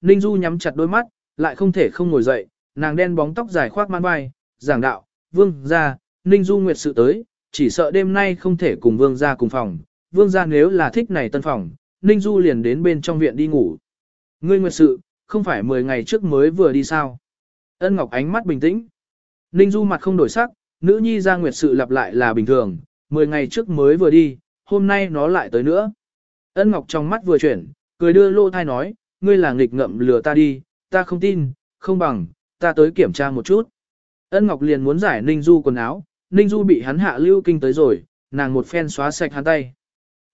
Ninh Du nhắm chặt đôi mắt, lại không thể không ngồi dậy, nàng đen bóng tóc dài khoác man vai, giảng đạo, vương ra, Ninh Du nguyệt sự tới, chỉ sợ đêm nay không thể cùng vương ra cùng phòng, vương ra nếu là thích này tân phòng, Ninh Du liền đến bên trong viện đi ngủ. Ngươi nguyệt sự, không phải 10 ngày trước mới vừa đi sao? Ân Ngọc ánh mắt bình tĩnh. Ninh Du mặt không đổi sắc, nữ nhi ra nguyệt sự lặp lại là bình thường, 10 ngày trước mới vừa đi, hôm nay nó lại tới nữa. Ân Ngọc trong mắt vừa chuyển, cười đưa lô thai nói, ngươi là nghịch ngậm lừa ta đi, ta không tin, không bằng, ta tới kiểm tra một chút. Ân Ngọc liền muốn giải Ninh Du quần áo, Ninh Du bị hắn hạ lưu kinh tới rồi, nàng một phen xóa sạch hắn tay.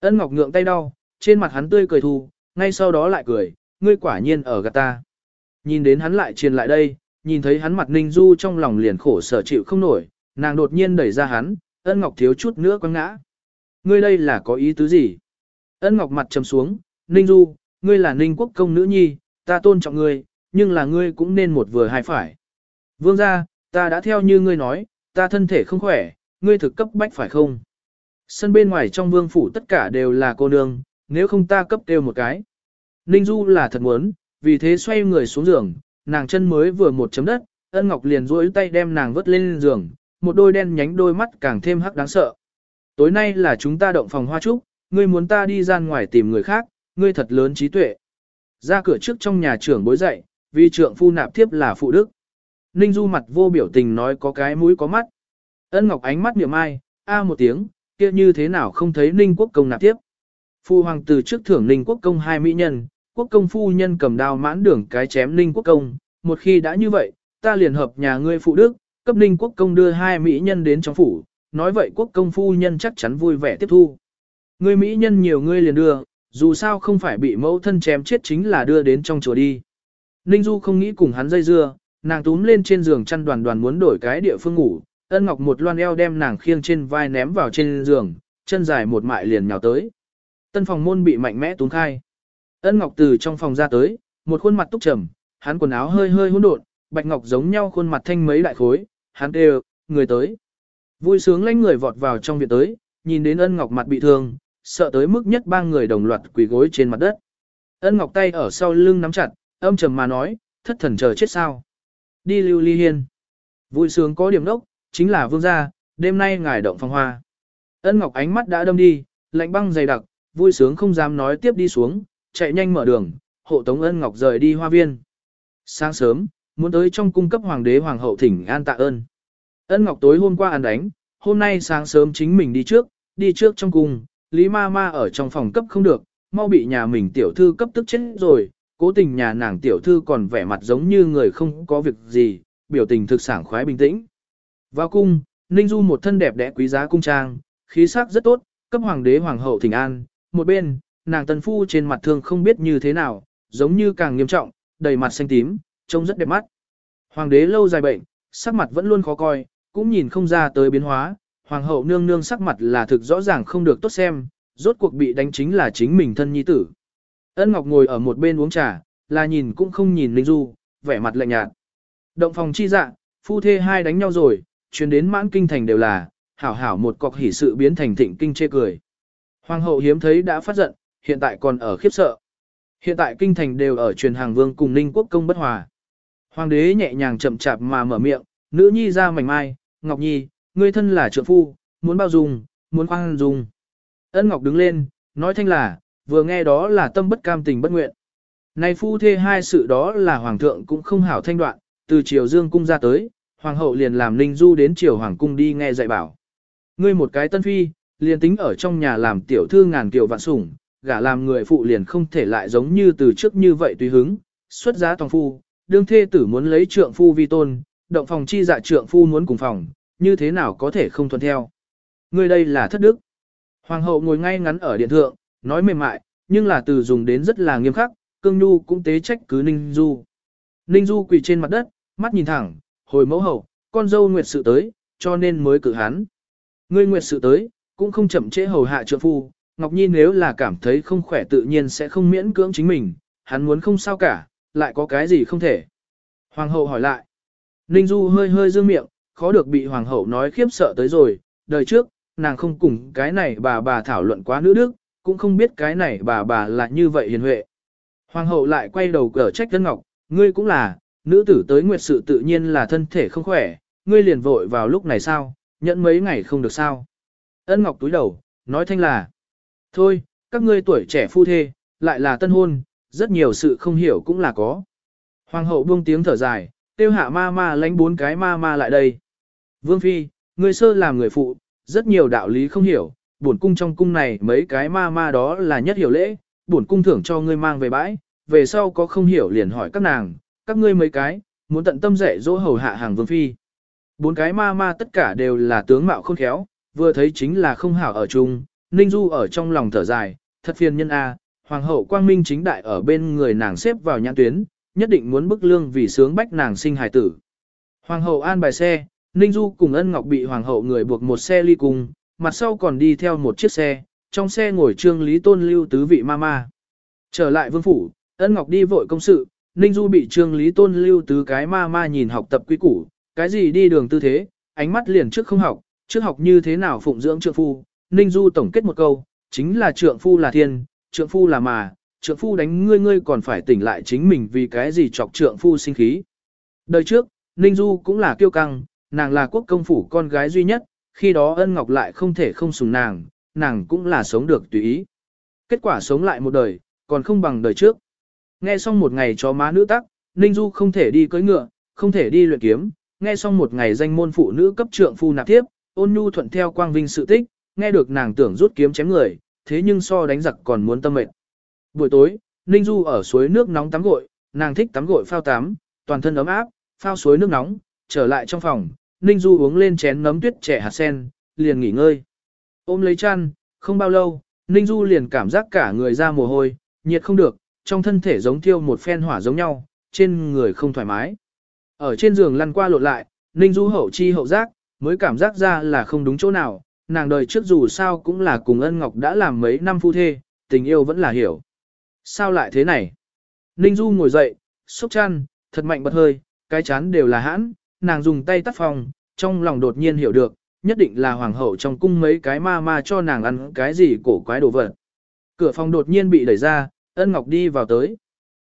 Ân Ngọc ngượng tay đau, trên mặt hắn tươi cười thu, ngay sau đó lại cười, ngươi quả nhiên ở gạt ta. Nhìn đến hắn lại truyền lại đây, nhìn thấy hắn mặt Ninh Du trong lòng liền khổ sở chịu không nổi, nàng đột nhiên đẩy ra hắn, ân ngọc thiếu chút nữa quăng ngã. Ngươi đây là có ý tứ gì? Ân ngọc mặt trầm xuống, Ninh Du, ngươi là Ninh quốc công nữ nhi, ta tôn trọng ngươi, nhưng là ngươi cũng nên một vừa hai phải. Vương gia, ta đã theo như ngươi nói, ta thân thể không khỏe, ngươi thực cấp bách phải không? Sân bên ngoài trong vương phủ tất cả đều là cô nương, nếu không ta cấp kêu một cái. Ninh Du là thật muốn, vì thế xoay người xuống giường, nàng chân mới vừa một chấm đất, ân ngọc liền duỗi tay đem nàng vớt lên giường, một đôi đen nhánh đôi mắt càng thêm hắc đáng sợ. Tối nay là chúng ta động phòng hoa trúc, ngươi muốn ta đi ra ngoài tìm người khác, ngươi thật lớn trí tuệ. Ra cửa trước trong nhà trưởng bối dậy, vì trưởng phu nạp tiếp là phụ đức. Ninh Du mặt vô biểu tình nói có cái mũi có mắt. Ân Ngọc ánh mắt miệng ai, a à một tiếng, kia như thế nào không thấy Ninh Quốc công nạp tiếp. Phu hoàng từ trước thưởng Ninh Quốc công hai mỹ nhân, quốc công phu nhân cầm đao mãn đường cái chém Ninh Quốc công, một khi đã như vậy, ta liền hợp nhà ngươi phụ đức, cấp Ninh Quốc công đưa hai mỹ nhân đến trong phủ, nói vậy quốc công phu nhân chắc chắn vui vẻ tiếp thu. Ngươi mỹ nhân nhiều ngươi liền đưa, dù sao không phải bị mẫu thân chém chết chính là đưa đến trong chùa đi. Ninh Du không nghĩ cùng hắn dây dưa, nàng túm lên trên giường chăn đoàn đoàn muốn đổi cái địa phương ngủ, ân ngọc một loan eo đem nàng khiêng trên vai ném vào trên giường, chân dài một mại liền nhào tới. Tân phòng môn bị mạnh mẽ túm khai. Ân ngọc từ trong phòng ra tới, một khuôn mặt túc trầm, hắn quần áo hơi hơi hỗn độn, bạch ngọc giống nhau khuôn mặt thanh mấy đại khối, hắn đều, người tới. Vui sướng lánh người vọt vào trong viện tới, nhìn đến ân ngọc mặt bị thương, sợ tới mức nhất ba người đồng loạt quỳ gối trên mặt đất. Ân ngọc tay ở sau lưng nắm chặt, âm trầm mà nói, thất thần chờ chết sao. Đi lưu ly hiên. Vui sướng có điểm đốc, chính là vương gia, đêm nay ngài động phong hoa. Ân ngọc ánh mắt đã đâm đi, lạnh băng dày đặc, vui sướng không dám nói tiếp đi xuống, chạy nhanh mở đường, hộ tống ân ngọc rời đi hoa viên. Sáng sớm, muốn tới trong cung cấp hoàng đế hoàng hậu thỉnh an tạ ơn. Ân ngọc tối hôm qua ăn đánh, hôm nay sáng sớm chính mình đi trước, đi trước trong cung, Lý ma ma ở trong phòng cấp không được, mau bị nhà mình tiểu thư cấp tức chết rồi, cố tình nhà nàng tiểu thư còn vẻ mặt giống như người không có việc gì, biểu tình thực sảng khoái bình tĩnh. Vào cung, Ninh Du một thân đẹp đẽ quý giá cung trang, khí sắc rất tốt, cấp hoàng đế hoàng hậu thỉnh an, một bên, nàng tân phu trên mặt thương không biết như thế nào, giống như càng nghiêm trọng, đầy mặt xanh tím, trông rất đẹp mắt. Hoàng đế lâu dài bệnh, sắc mặt vẫn luôn khó coi, cũng nhìn không ra tới biến hóa, hoàng hậu nương nương sắc mặt là thực rõ ràng không được tốt xem, rốt cuộc bị đánh chính là chính mình thân nhi tử. Ân Ngọc ngồi ở một bên uống trà, là nhìn cũng không nhìn Linh Du, vẻ mặt lạnh nhạt. Động phòng chi dạ, phu thê hai đánh nhau rồi, truyền đến mãn kinh thành đều là, hảo hảo một cọc hỉ sự biến thành thịnh kinh chê cười. Hoàng hậu hiếm thấy đã phát giận, hiện tại còn ở khiếp sợ. Hiện tại kinh thành đều ở truyền hàng vương cùng ninh quốc công bất hòa. Hoàng đế nhẹ nhàng chậm chạp mà mở miệng, nữ nhi ra mảnh mai, ngọc nhi, ngươi thân là trượng phu, muốn bao dung, muốn khoan dung. Ân ngọc đứng lên, nói thanh là, vừa nghe đó là tâm bất cam tình bất nguyện. Này phu thê hai sự đó là hoàng thượng cũng không hảo thanh đoạn, từ triều dương cung ra tới, hoàng hậu liền làm ninh du đến triều hoàng cung đi nghe dạy bảo. Ngươi một cái tân phi, liền tính ở trong nhà làm tiểu thư ngàn kiều vạn sủng, gả làm người phụ liền không thể lại giống như từ trước như vậy tùy hứng, xuất giá toàn phu, đương thê tử muốn lấy trượng phu vi tôn, động phòng chi dạ trượng phu muốn cùng phòng, như thế nào có thể không thuận theo. Người đây là thất đức. Hoàng hậu ngồi ngay ngắn ở điện thượng, nói mềm mại, nhưng là từ dùng đến rất là nghiêm khắc, cương nhu cũng tế trách cứ Ninh Du. Ninh Du quỳ trên mặt đất, mắt nhìn thẳng, hồi mẫu hậu, con dâu nguyệt sự tới, cho nên mới cử hắn. Ngươi nguyệt sự tới, cũng không chậm trễ hầu hạ trượng phu, Ngọc Nhi nếu là cảm thấy không khỏe tự nhiên sẽ không miễn cưỡng chính mình, hắn muốn không sao cả, lại có cái gì không thể. Hoàng hậu hỏi lại. Ninh Du hơi hơi dương miệng, khó được bị hoàng hậu nói khiếp sợ tới rồi, đời trước, nàng không cùng cái này bà bà thảo luận quá nữ đức, cũng không biết cái này bà bà là như vậy hiền huệ. Hoàng hậu lại quay đầu cờ trách tân Ngọc, ngươi cũng là, nữ tử tới nguyệt sự tự nhiên là thân thể không khỏe, ngươi liền vội vào lúc này sao, nhận mấy ngày không được sao. Ân Ngọc túi đầu, nói thanh là, thôi, các ngươi tuổi trẻ phu thê, lại là tân hôn, rất nhiều sự không hiểu cũng là có. Hoàng hậu buông tiếng thở dài, tiêu hạ ma ma lánh bốn cái ma ma lại đây. Vương Phi, ngươi sơ làm người phụ, rất nhiều đạo lý không hiểu, bổn cung trong cung này mấy cái ma ma đó là nhất hiểu lễ, bổn cung thưởng cho ngươi mang về bãi, về sau có không hiểu liền hỏi các nàng, các ngươi mấy cái, muốn tận tâm dạy dỗ hầu hạ hàng vương phi. Bốn cái ma ma tất cả đều là tướng mạo khôn khéo, vừa thấy chính là không hảo ở chung, Ninh Du ở trong lòng thở dài, thật phiền nhân a, hoàng hậu quang minh chính đại ở bên người nàng xếp vào nhãn tuyến, nhất định muốn bức lương vì sướng bách nàng sinh hài tử. Hoàng hậu an bài xe, Ninh Du cùng ân ngọc bị hoàng hậu người buộc một xe ly cùng, mặt sau còn đi theo một chiếc xe, trong xe ngồi trương lý tôn lưu tứ vị ma ma. Trở lại vương phủ, ân ngọc đi vội công sự, Ninh Du bị trương lý tôn lưu tứ cái ma ma nhìn học tập quy củ, cái gì đi đường tư thế, ánh mắt liền trước không học, trước học như thế nào phụng dưỡng trượng phu. Ninh Du tổng kết một câu, chính là trượng phu là thiên, trượng phu là mà, trượng phu đánh ngươi ngươi còn phải tỉnh lại chính mình vì cái gì chọc trượng phu sinh khí. Đời trước, Ninh Du cũng là kiêu căng, nàng là quốc công phủ con gái duy nhất, khi đó ân ngọc lại không thể không sùng nàng, nàng cũng là sống được tùy ý. Kết quả sống lại một đời, còn không bằng đời trước. Nghe xong một ngày cho má nữ tắc, Ninh Du không thể đi cưỡi ngựa, không thể đi luyện kiếm, nghe xong một ngày danh môn phụ nữ cấp trượng phu nạp tiếp, ôn nhu thuận theo quang vinh sự tích, nghe được nàng tưởng rút kiếm chém người, thế nhưng so đánh giặc còn muốn tâm mệnh. Buổi tối, Ninh Du ở suối nước nóng tắm gội, nàng thích tắm gội phao tắm, toàn thân ấm áp, phao suối nước nóng, trở lại trong phòng, Ninh Du uống lên chén nấm tuyết trẻ hạt sen, liền nghỉ ngơi. Ôm lấy chăn, không bao lâu, Ninh Du liền cảm giác cả người ra mồ hôi, nhiệt không được, trong thân thể giống thiêu một phen hỏa giống nhau, trên người không thoải mái. Ở trên giường lăn qua lộn lại, Ninh Du hậu chi hậu giác, mới cảm giác ra là không đúng chỗ nào, nàng đời trước dù sao cũng là cùng ân ngọc đã làm mấy năm phu thê, tình yêu vẫn là hiểu. Sao lại thế này? Ninh Du ngồi dậy, sốc chăn, thật mạnh bật hơi, cái chán đều là hãn, nàng dùng tay tắt phòng, trong lòng đột nhiên hiểu được, nhất định là hoàng hậu trong cung mấy cái ma ma cho nàng ăn cái gì cổ quái đồ vật. Cửa phòng đột nhiên bị đẩy ra, ân ngọc đi vào tới.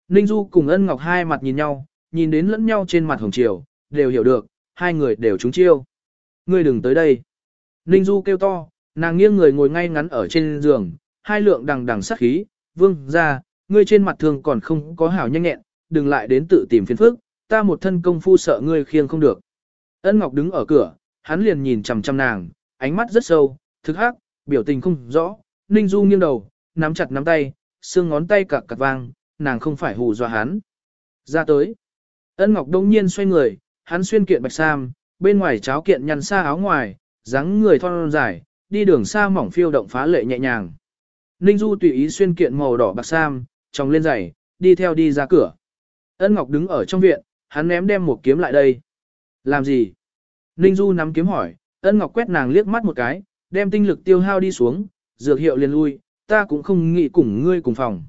Ninh Du cùng ân ngọc hai mặt nhìn nhau, nhìn đến lẫn nhau trên mặt hồng chiều, đều hiểu được, hai người đều trúng chiêu. Ngươi đừng tới đây. Ninh Du kêu to, nàng nghiêng người ngồi ngay ngắn ở trên giường, hai lượng đằng đằng sát khí, vương ra, ngươi trên mặt thường còn không có hảo nhanh nhẹn, đừng lại đến tự tìm phiền phức, ta một thân công phu sợ ngươi khiêng không được. Ân Ngọc đứng ở cửa, hắn liền nhìn chằm chằm nàng, ánh mắt rất sâu, thực hắc, biểu tình không rõ, Ninh Du nghiêng đầu, nắm chặt nắm tay, xương ngón tay cạc cạc vang, nàng không phải hù dọa hắn. Ra tới. Ân Ngọc đông nhiên xoay người, hắn xuyên kiện bạch sam, bên ngoài cháo kiện nhăn xa áo ngoài, dáng người thon dài, đi đường xa mỏng phiêu động phá lệ nhẹ nhàng. Ninh Du tùy ý xuyên kiện màu đỏ bạc sam, tròng lên giày, đi theo đi ra cửa. Ân Ngọc đứng ở trong viện, hắn ném đem một kiếm lại đây. Làm gì? Ninh Du nắm kiếm hỏi, ân ngọc quét nàng liếc mắt một cái, đem tinh lực tiêu hao đi xuống, dược hiệu liền lui, ta cũng không nghĩ cùng ngươi cùng phòng.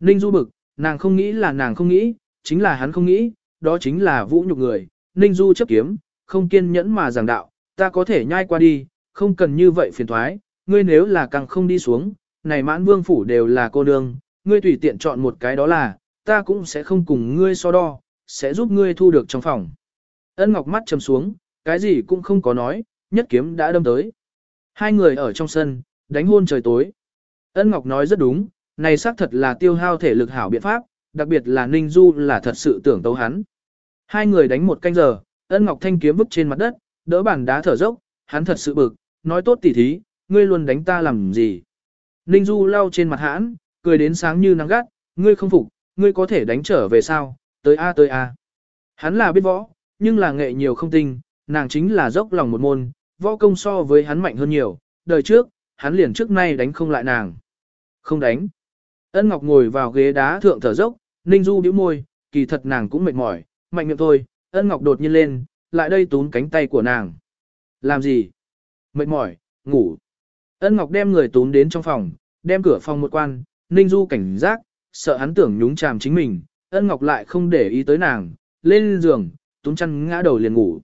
Ninh Du bực, nàng không nghĩ là nàng không nghĩ, chính là hắn không nghĩ, đó chính là vũ nhục người. Ninh Du chấp kiếm, không kiên nhẫn mà giảng đạo, ta có thể nhai qua đi, không cần như vậy phiền thoái, ngươi nếu là càng không đi xuống, này mãn vương phủ đều là cô nương, ngươi tùy tiện chọn một cái đó là, ta cũng sẽ không cùng ngươi so đo, sẽ giúp ngươi thu được trong phòng. Ân Ngọc mắt trầm xuống, cái gì cũng không có nói, nhất kiếm đã đâm tới. Hai người ở trong sân, đánh hôn trời tối. Ân Ngọc nói rất đúng, này xác thật là tiêu hao thể lực hảo biện pháp, đặc biệt là Ninh Du là thật sự tưởng tấu hắn. Hai người đánh một canh giờ, Ân Ngọc thanh kiếm vứt trên mặt đất, đỡ bàn đá thở dốc, hắn thật sự bực, nói tốt tỉ thí, ngươi luôn đánh ta làm gì. Ninh Du lau trên mặt hãn, cười đến sáng như nắng gắt, ngươi không phục, ngươi có thể đánh trở về sao, tới A tới A. Hắn là biết võ, nhưng là nghệ nhiều không tinh, nàng chính là dốc lòng một môn, võ công so với hắn mạnh hơn nhiều, đời trước, hắn liền trước nay đánh không lại nàng. Không đánh. Ân Ngọc ngồi vào ghế đá thượng thở dốc, Ninh Du bĩu môi, kỳ thật nàng cũng mệt mỏi, mạnh miệng thôi. Ân Ngọc đột nhiên lên, lại đây túm cánh tay của nàng. Làm gì? Mệt mỏi, ngủ. Ân Ngọc đem người túm đến trong phòng, đem cửa phòng một quan, Ninh Du cảnh giác, sợ hắn tưởng nhúng chàm chính mình. Ân Ngọc lại không để ý tới nàng, lên giường, túm chăn ngã đầu liền ngủ.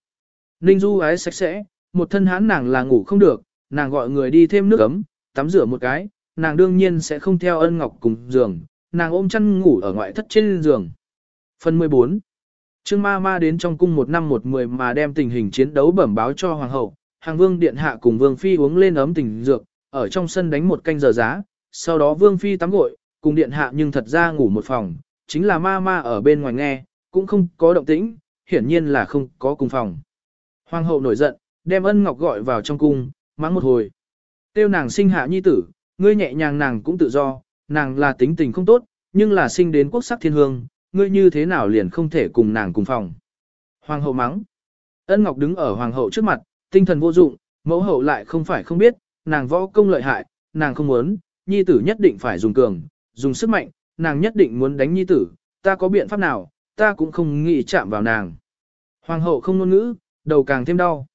Ninh Du ái sạch sẽ, một thân hán nàng là ngủ không được, nàng gọi người đi thêm nước ấm, tắm rửa một cái, nàng đương nhiên sẽ không theo ân ngọc cùng giường, nàng ôm chăn ngủ ở ngoại thất trên giường. Phần 14 Trương ma ma đến trong cung một năm một mười mà đem tình hình chiến đấu bẩm báo cho hoàng hậu, hàng vương điện hạ cùng vương phi uống lên ấm tình dược, ở trong sân đánh một canh giờ giá, sau đó vương phi tắm gội, cùng điện hạ nhưng thật ra ngủ một phòng, chính là ma ma ở bên ngoài nghe, cũng không có động tĩnh, hiển nhiên là không có cùng phòng. Hoàng hậu nổi giận, đem ân ngọc gọi vào trong cung, mắng một hồi. Tiêu nàng sinh hạ nhi tử, ngươi nhẹ nhàng nàng cũng tự do, nàng là tính tình không tốt, nhưng là sinh đến quốc sắc thiên hương, ngươi như thế nào liền không thể cùng nàng cùng phòng. Hoàng hậu mắng. Ân Ngọc đứng ở hoàng hậu trước mặt, tinh thần vô dụng, mẫu hậu lại không phải không biết, nàng võ công lợi hại, nàng không muốn, nhi tử nhất định phải dùng cường, dùng sức mạnh, nàng nhất định muốn đánh nhi tử, ta có biện pháp nào, ta cũng không nghĩ chạm vào nàng. Hoàng hậu không ngôn ngữ, đầu càng thêm đau.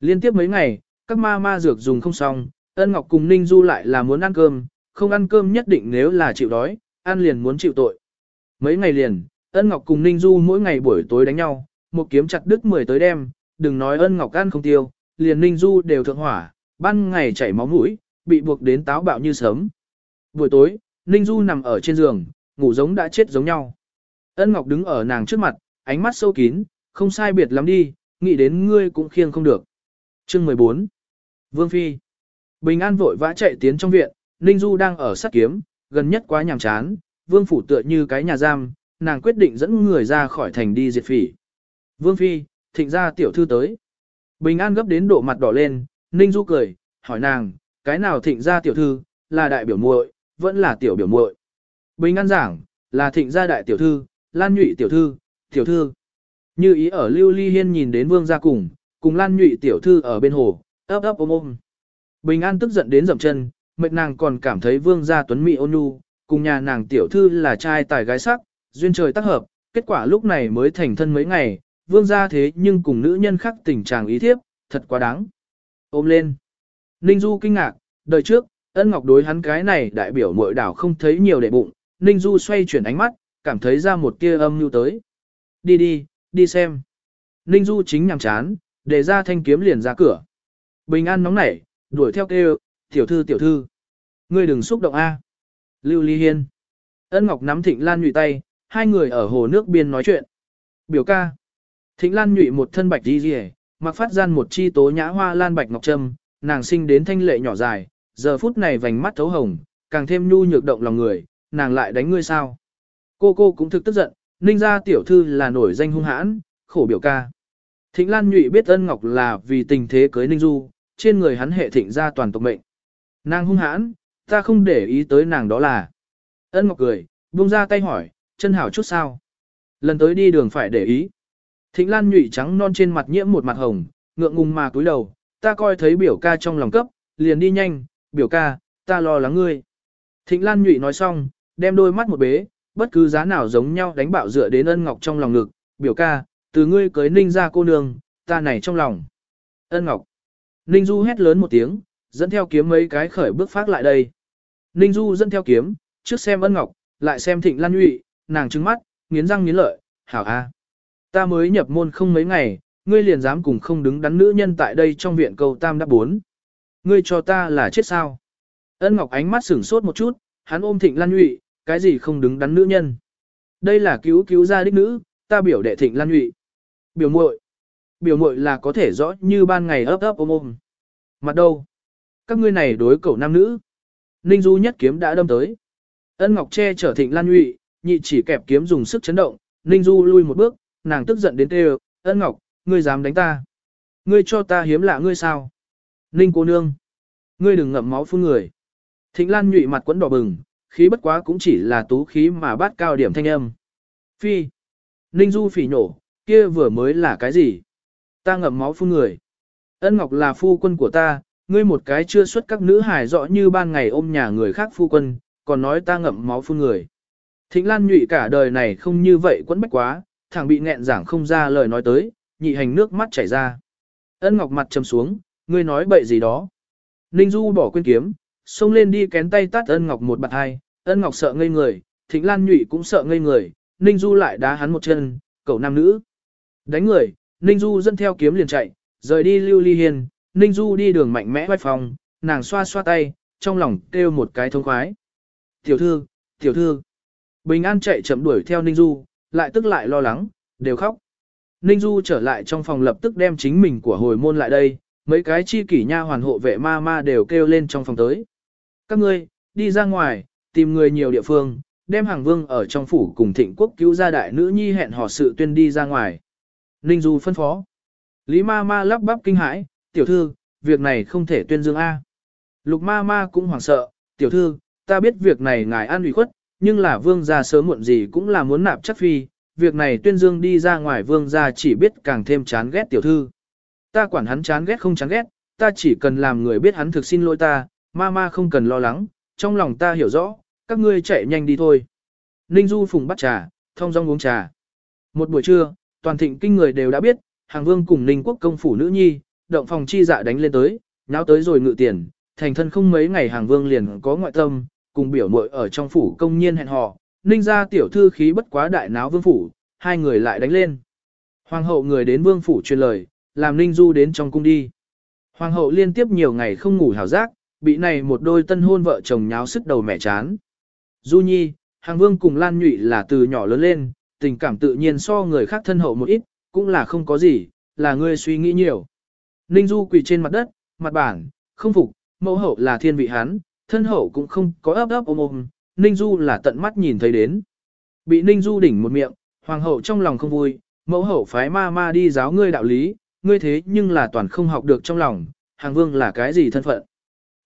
Liên tiếp mấy ngày, các ma ma dược dùng không xong, ân ngọc cùng ninh du lại là muốn ăn cơm, không ăn cơm nhất định nếu là chịu đói, ăn liền muốn chịu tội. Mấy ngày liền, ân ngọc cùng ninh du mỗi ngày buổi tối đánh nhau, một kiếm chặt đứt 10 tới đêm, đừng nói ân ngọc ăn không tiêu, liền ninh du đều thượng hỏa, ban ngày chảy máu mũi, bị buộc đến táo bạo như sớm. Buổi tối, ninh du nằm ở trên giường, ngủ giống đã chết giống nhau. Ân ngọc đứng ở nàng trước mặt, ánh mắt sâu kín, không sai biệt lắm đi, nghĩ đến ngươi cũng khiêng không được. Chương 14 Vương Phi Bình An vội vã chạy tiến trong viện, Ninh Du đang ở sát kiếm, gần nhất quá nhàm chán, Vương Phủ tựa như cái nhà giam, nàng quyết định dẫn người ra khỏi thành đi diệt phỉ. Vương Phi, thịnh ra tiểu thư tới. Bình An gấp đến độ mặt đỏ lên, Ninh Du cười, hỏi nàng, cái nào thịnh ra tiểu thư, là đại biểu muội, vẫn là tiểu biểu muội. Bình An giảng, là thịnh gia đại tiểu thư, Lan Nhụy tiểu thư, tiểu thư. Như ý ở Lưu Ly Hiên nhìn đến Vương gia cùng, cùng Lan Nhụy tiểu thư ở bên hồ, ấp ấp ôm ôm. Bình An tức giận đến dậm chân, mệt nàng còn cảm thấy Vương gia tuấn mỹ ôn nhu, cùng nhà nàng tiểu thư là trai tài gái sắc, duyên trời tác hợp, kết quả lúc này mới thành thân mấy ngày, Vương gia thế nhưng cùng nữ nhân khác tình trạng ý thiếp, thật quá đáng. Ôm lên. Ninh Du kinh ngạc, đời trước, ân ngọc đối hắn cái này đại biểu mội đảo không thấy nhiều đệ bụng, Ninh Du xoay chuyển ánh mắt, cảm thấy ra một tia âm nhu tới. Đi đi, đi xem. Ninh Du chính nhằm chán, để ra thanh kiếm liền ra cửa. Bình an nóng nảy, đuổi theo kêu, tiểu thư tiểu thư. Ngươi đừng xúc động A. Lưu Ly Hiên. Ân Ngọc nắm Thịnh Lan nhụy tay, hai người ở hồ nước biên nói chuyện. Biểu ca. Thịnh Lan nhụy một thân bạch đi rìa, mặc phát gian một chi tố nhã hoa lan bạch ngọc trâm, nàng sinh đến thanh lệ nhỏ dài, giờ phút này vành mắt thấu hồng, càng thêm nhu nhược động lòng người, nàng lại đánh ngươi sao. Cô cô cũng thực tức giận, ninh gia tiểu thư là nổi danh hung hãn, khổ biểu ca. Thịnh Lan Nhụy biết ân ngọc là vì tình thế cưới ninh du, trên người hắn hệ thịnh gia toàn tộc mệnh. Nàng hung hãn, ta không để ý tới nàng đó là. Ân ngọc cười, buông ra tay hỏi, chân hảo chút sao. Lần tới đi đường phải để ý. Thịnh Lan Nhụy trắng non trên mặt nhiễm một mặt hồng, ngượng ngùng mà cúi đầu, ta coi thấy biểu ca trong lòng cấp, liền đi nhanh, biểu ca, ta lo lắng ngươi. Thịnh Lan Nhụy nói xong, đem đôi mắt một bế, bất cứ giá nào giống nhau đánh bạo dựa đến ân ngọc trong lòng ngực, biểu ca, từ ngươi cưới ninh ra cô nương, ta này trong lòng. Ân ngọc. Ninh Du hét lớn một tiếng, dẫn theo kiếm mấy cái khởi bước phát lại đây. Ninh Du dẫn theo kiếm, trước xem ân ngọc, lại xem thịnh lan nhụy, nàng trứng mắt, nghiến răng nghiến lợi, hảo a. Ta mới nhập môn không mấy ngày, ngươi liền dám cùng không đứng đắn nữ nhân tại đây trong viện cầu tam đáp bốn. Ngươi cho ta là chết sao? Ân Ngọc ánh mắt sửng sốt một chút, hắn ôm Thịnh Lan Nhụy, cái gì không đứng đắn nữ nhân. Đây là cứu cứu gia đích nữ, ta biểu đệ Thịnh Lan Nhụy. Biểu muội, biểu muội là có thể rõ như ban ngày ấp ấp ôm ôm. Mặt đâu? Các ngươi này đối cậu nam nữ. Ninh Du nhất kiếm đã đâm tới. Ân Ngọc che chở Thịnh Lan Nhụy, nhị chỉ kẹp kiếm dùng sức chấn động, Ninh Du lui một bước, nàng tức giận đến tê Ân Ngọc, ngươi dám đánh ta? Ngươi cho ta hiếm lạ ngươi sao? Ninh cô nương, ngươi đừng ngậm máu phun người. Thịnh Lan nhụy mặt quẫn đỏ bừng, khí bất quá cũng chỉ là tú khí mà bát cao điểm thanh âm. Phi. Ninh Du phỉ nổ, kia vừa mới là cái gì? Ta ngậm máu phun người. Ân Ngọc là phu quân của ta, ngươi một cái chưa xuất các nữ hài rõ như ban ngày ôm nhà người khác phu quân, còn nói ta ngậm máu phun người. Thịnh Lan nhụy cả đời này không như vậy quẫn bách quá, thằng bị nghẹn giảng không ra lời nói tới, nhị hành nước mắt chảy ra. Ân Ngọc mặt trầm xuống, ngươi nói bậy gì đó. Ninh Du bỏ quên kiếm, xông lên đi kén tay tát ân ngọc một bạt hai, ân ngọc sợ ngây người, thịnh lan nhụy cũng sợ ngây người, ninh du lại đá hắn một chân, cậu nam nữ. Đánh người, ninh du dẫn theo kiếm liền chạy, rời đi lưu ly hiên, ninh du đi đường mạnh mẽ vai phòng, nàng xoa xoa tay, trong lòng kêu một cái thông khoái. Tiểu thư, tiểu thư, Bình An chạy chậm đuổi theo Ninh Du, lại tức lại lo lắng, đều khóc. Ninh Du trở lại trong phòng lập tức đem chính mình của hồi môn lại đây, mấy cái chi kỷ nha hoàn hộ vệ ma ma đều kêu lên trong phòng tới. Các ngươi, đi ra ngoài, tìm người nhiều địa phương, đem hàng vương ở trong phủ cùng thịnh quốc cứu gia đại nữ nhi hẹn hò sự tuyên đi ra ngoài. Ninh Du phân phó. Lý ma ma lắp bắp kinh hãi, tiểu thư, việc này không thể tuyên dương A. Lục ma ma cũng hoảng sợ, tiểu thư, ta biết việc này ngài an ủy khuất, nhưng là vương gia sớm muộn gì cũng là muốn nạp chắc phi, việc này tuyên dương đi ra ngoài vương gia chỉ biết càng thêm chán ghét tiểu thư. Ta quản hắn chán ghét không chán ghét, ta chỉ cần làm người biết hắn thực xin lỗi ta, ma ma không cần lo lắng, trong lòng ta hiểu rõ, các ngươi chạy nhanh đi thôi. Ninh Du phùng bắt trà, thông dong uống trà. Một buổi trưa, toàn thịnh kinh người đều đã biết, hàng vương cùng Ninh quốc công phủ nữ nhi, động phòng chi dạ đánh lên tới, nháo tới rồi ngự tiền, thành thân không mấy ngày hàng vương liền có ngoại tâm, cùng biểu muội ở trong phủ công nhiên hẹn hò, ninh ra tiểu thư khí bất quá đại náo vương phủ, hai người lại đánh lên. Hoàng hậu người đến vương phủ truyền lời, làm ninh du đến trong cung đi. Hoàng hậu liên tiếp nhiều ngày không ngủ hảo giác, bị này một đôi tân hôn vợ chồng nháo sức đầu mẹ chán. Du nhi, hàng vương cùng lan nhụy là từ nhỏ lớn lên, tình cảm tự nhiên so người khác thân hậu một ít, cũng là không có gì, là ngươi suy nghĩ nhiều. Ninh du quỳ trên mặt đất, mặt bản, không phục, mẫu hậu là thiên vị hắn, thân hậu cũng không có ấp ấp ôm ôm, Ninh Du là tận mắt nhìn thấy đến. Bị Ninh Du đỉnh một miệng, hoàng hậu trong lòng không vui, mẫu hậu phái ma ma đi giáo ngươi đạo lý, ngươi thế nhưng là toàn không học được trong lòng, hàng vương là cái gì thân phận.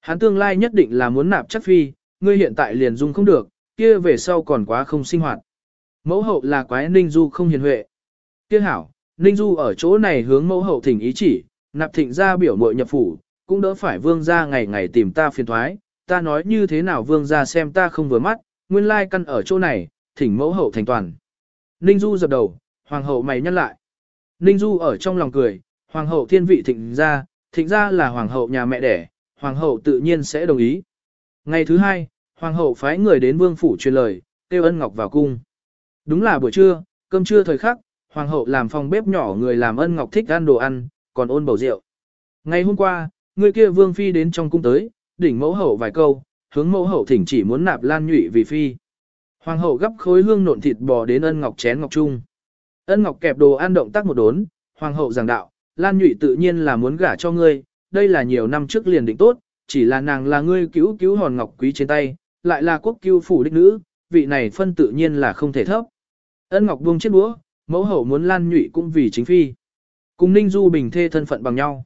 Hắn tương lai nhất định là muốn nạp chắc phi, ngươi hiện tại liền dung không được, kia về sau còn quá không sinh hoạt. Mẫu hậu là quái Ninh Du không hiền huệ. Kia hảo, Ninh Du ở chỗ này hướng mẫu hậu thỉnh ý chỉ, nạp thịnh ra biểu mội nhập phủ, cũng đỡ phải vương ra ngày ngày tìm ta phiền thoái, ta nói như thế nào vương ra xem ta không vừa mắt, nguyên lai căn ở chỗ này, thỉnh mẫu hậu thành toàn. Ninh Du dập đầu, hoàng hậu mày nhăn lại. Ninh Du ở trong lòng cười, hoàng hậu thiên vị thịnh ra, thịnh ra là hoàng hậu nhà mẹ đẻ, hoàng hậu tự nhiên sẽ đồng ý. Ngày thứ hai, hoàng hậu phái người đến vương phủ truyền lời, kêu ân ngọc vào cung. Đúng là buổi trưa, cơm trưa thời khắc, hoàng hậu làm phòng bếp nhỏ người làm ân ngọc thích ăn đồ ăn, còn ôn bầu rượu. Ngày hôm qua, người kia vương phi đến trong cung tới, đỉnh mẫu hậu vài câu, hướng mẫu hậu thỉnh chỉ muốn nạp lan nhụy vì phi. Hoàng hậu gấp khối hương nộn thịt bò đến ân ngọc chén ngọc trung. Ân ngọc kẹp đồ ăn động tác một đốn, hoàng hậu giảng đạo, lan nhụy tự nhiên là muốn gả cho ngươi, đây là nhiều năm trước liền định tốt, chỉ là nàng là ngươi cứu cứu hòn ngọc quý trên tay, lại là quốc cứu phủ đích nữ, vị này phân tự nhiên là không thể thấp. Ân ngọc buông chiếc đũa, mẫu hậu muốn lan nhụy cũng vì chính phi. Cùng ninh du bình thê thân phận bằng nhau.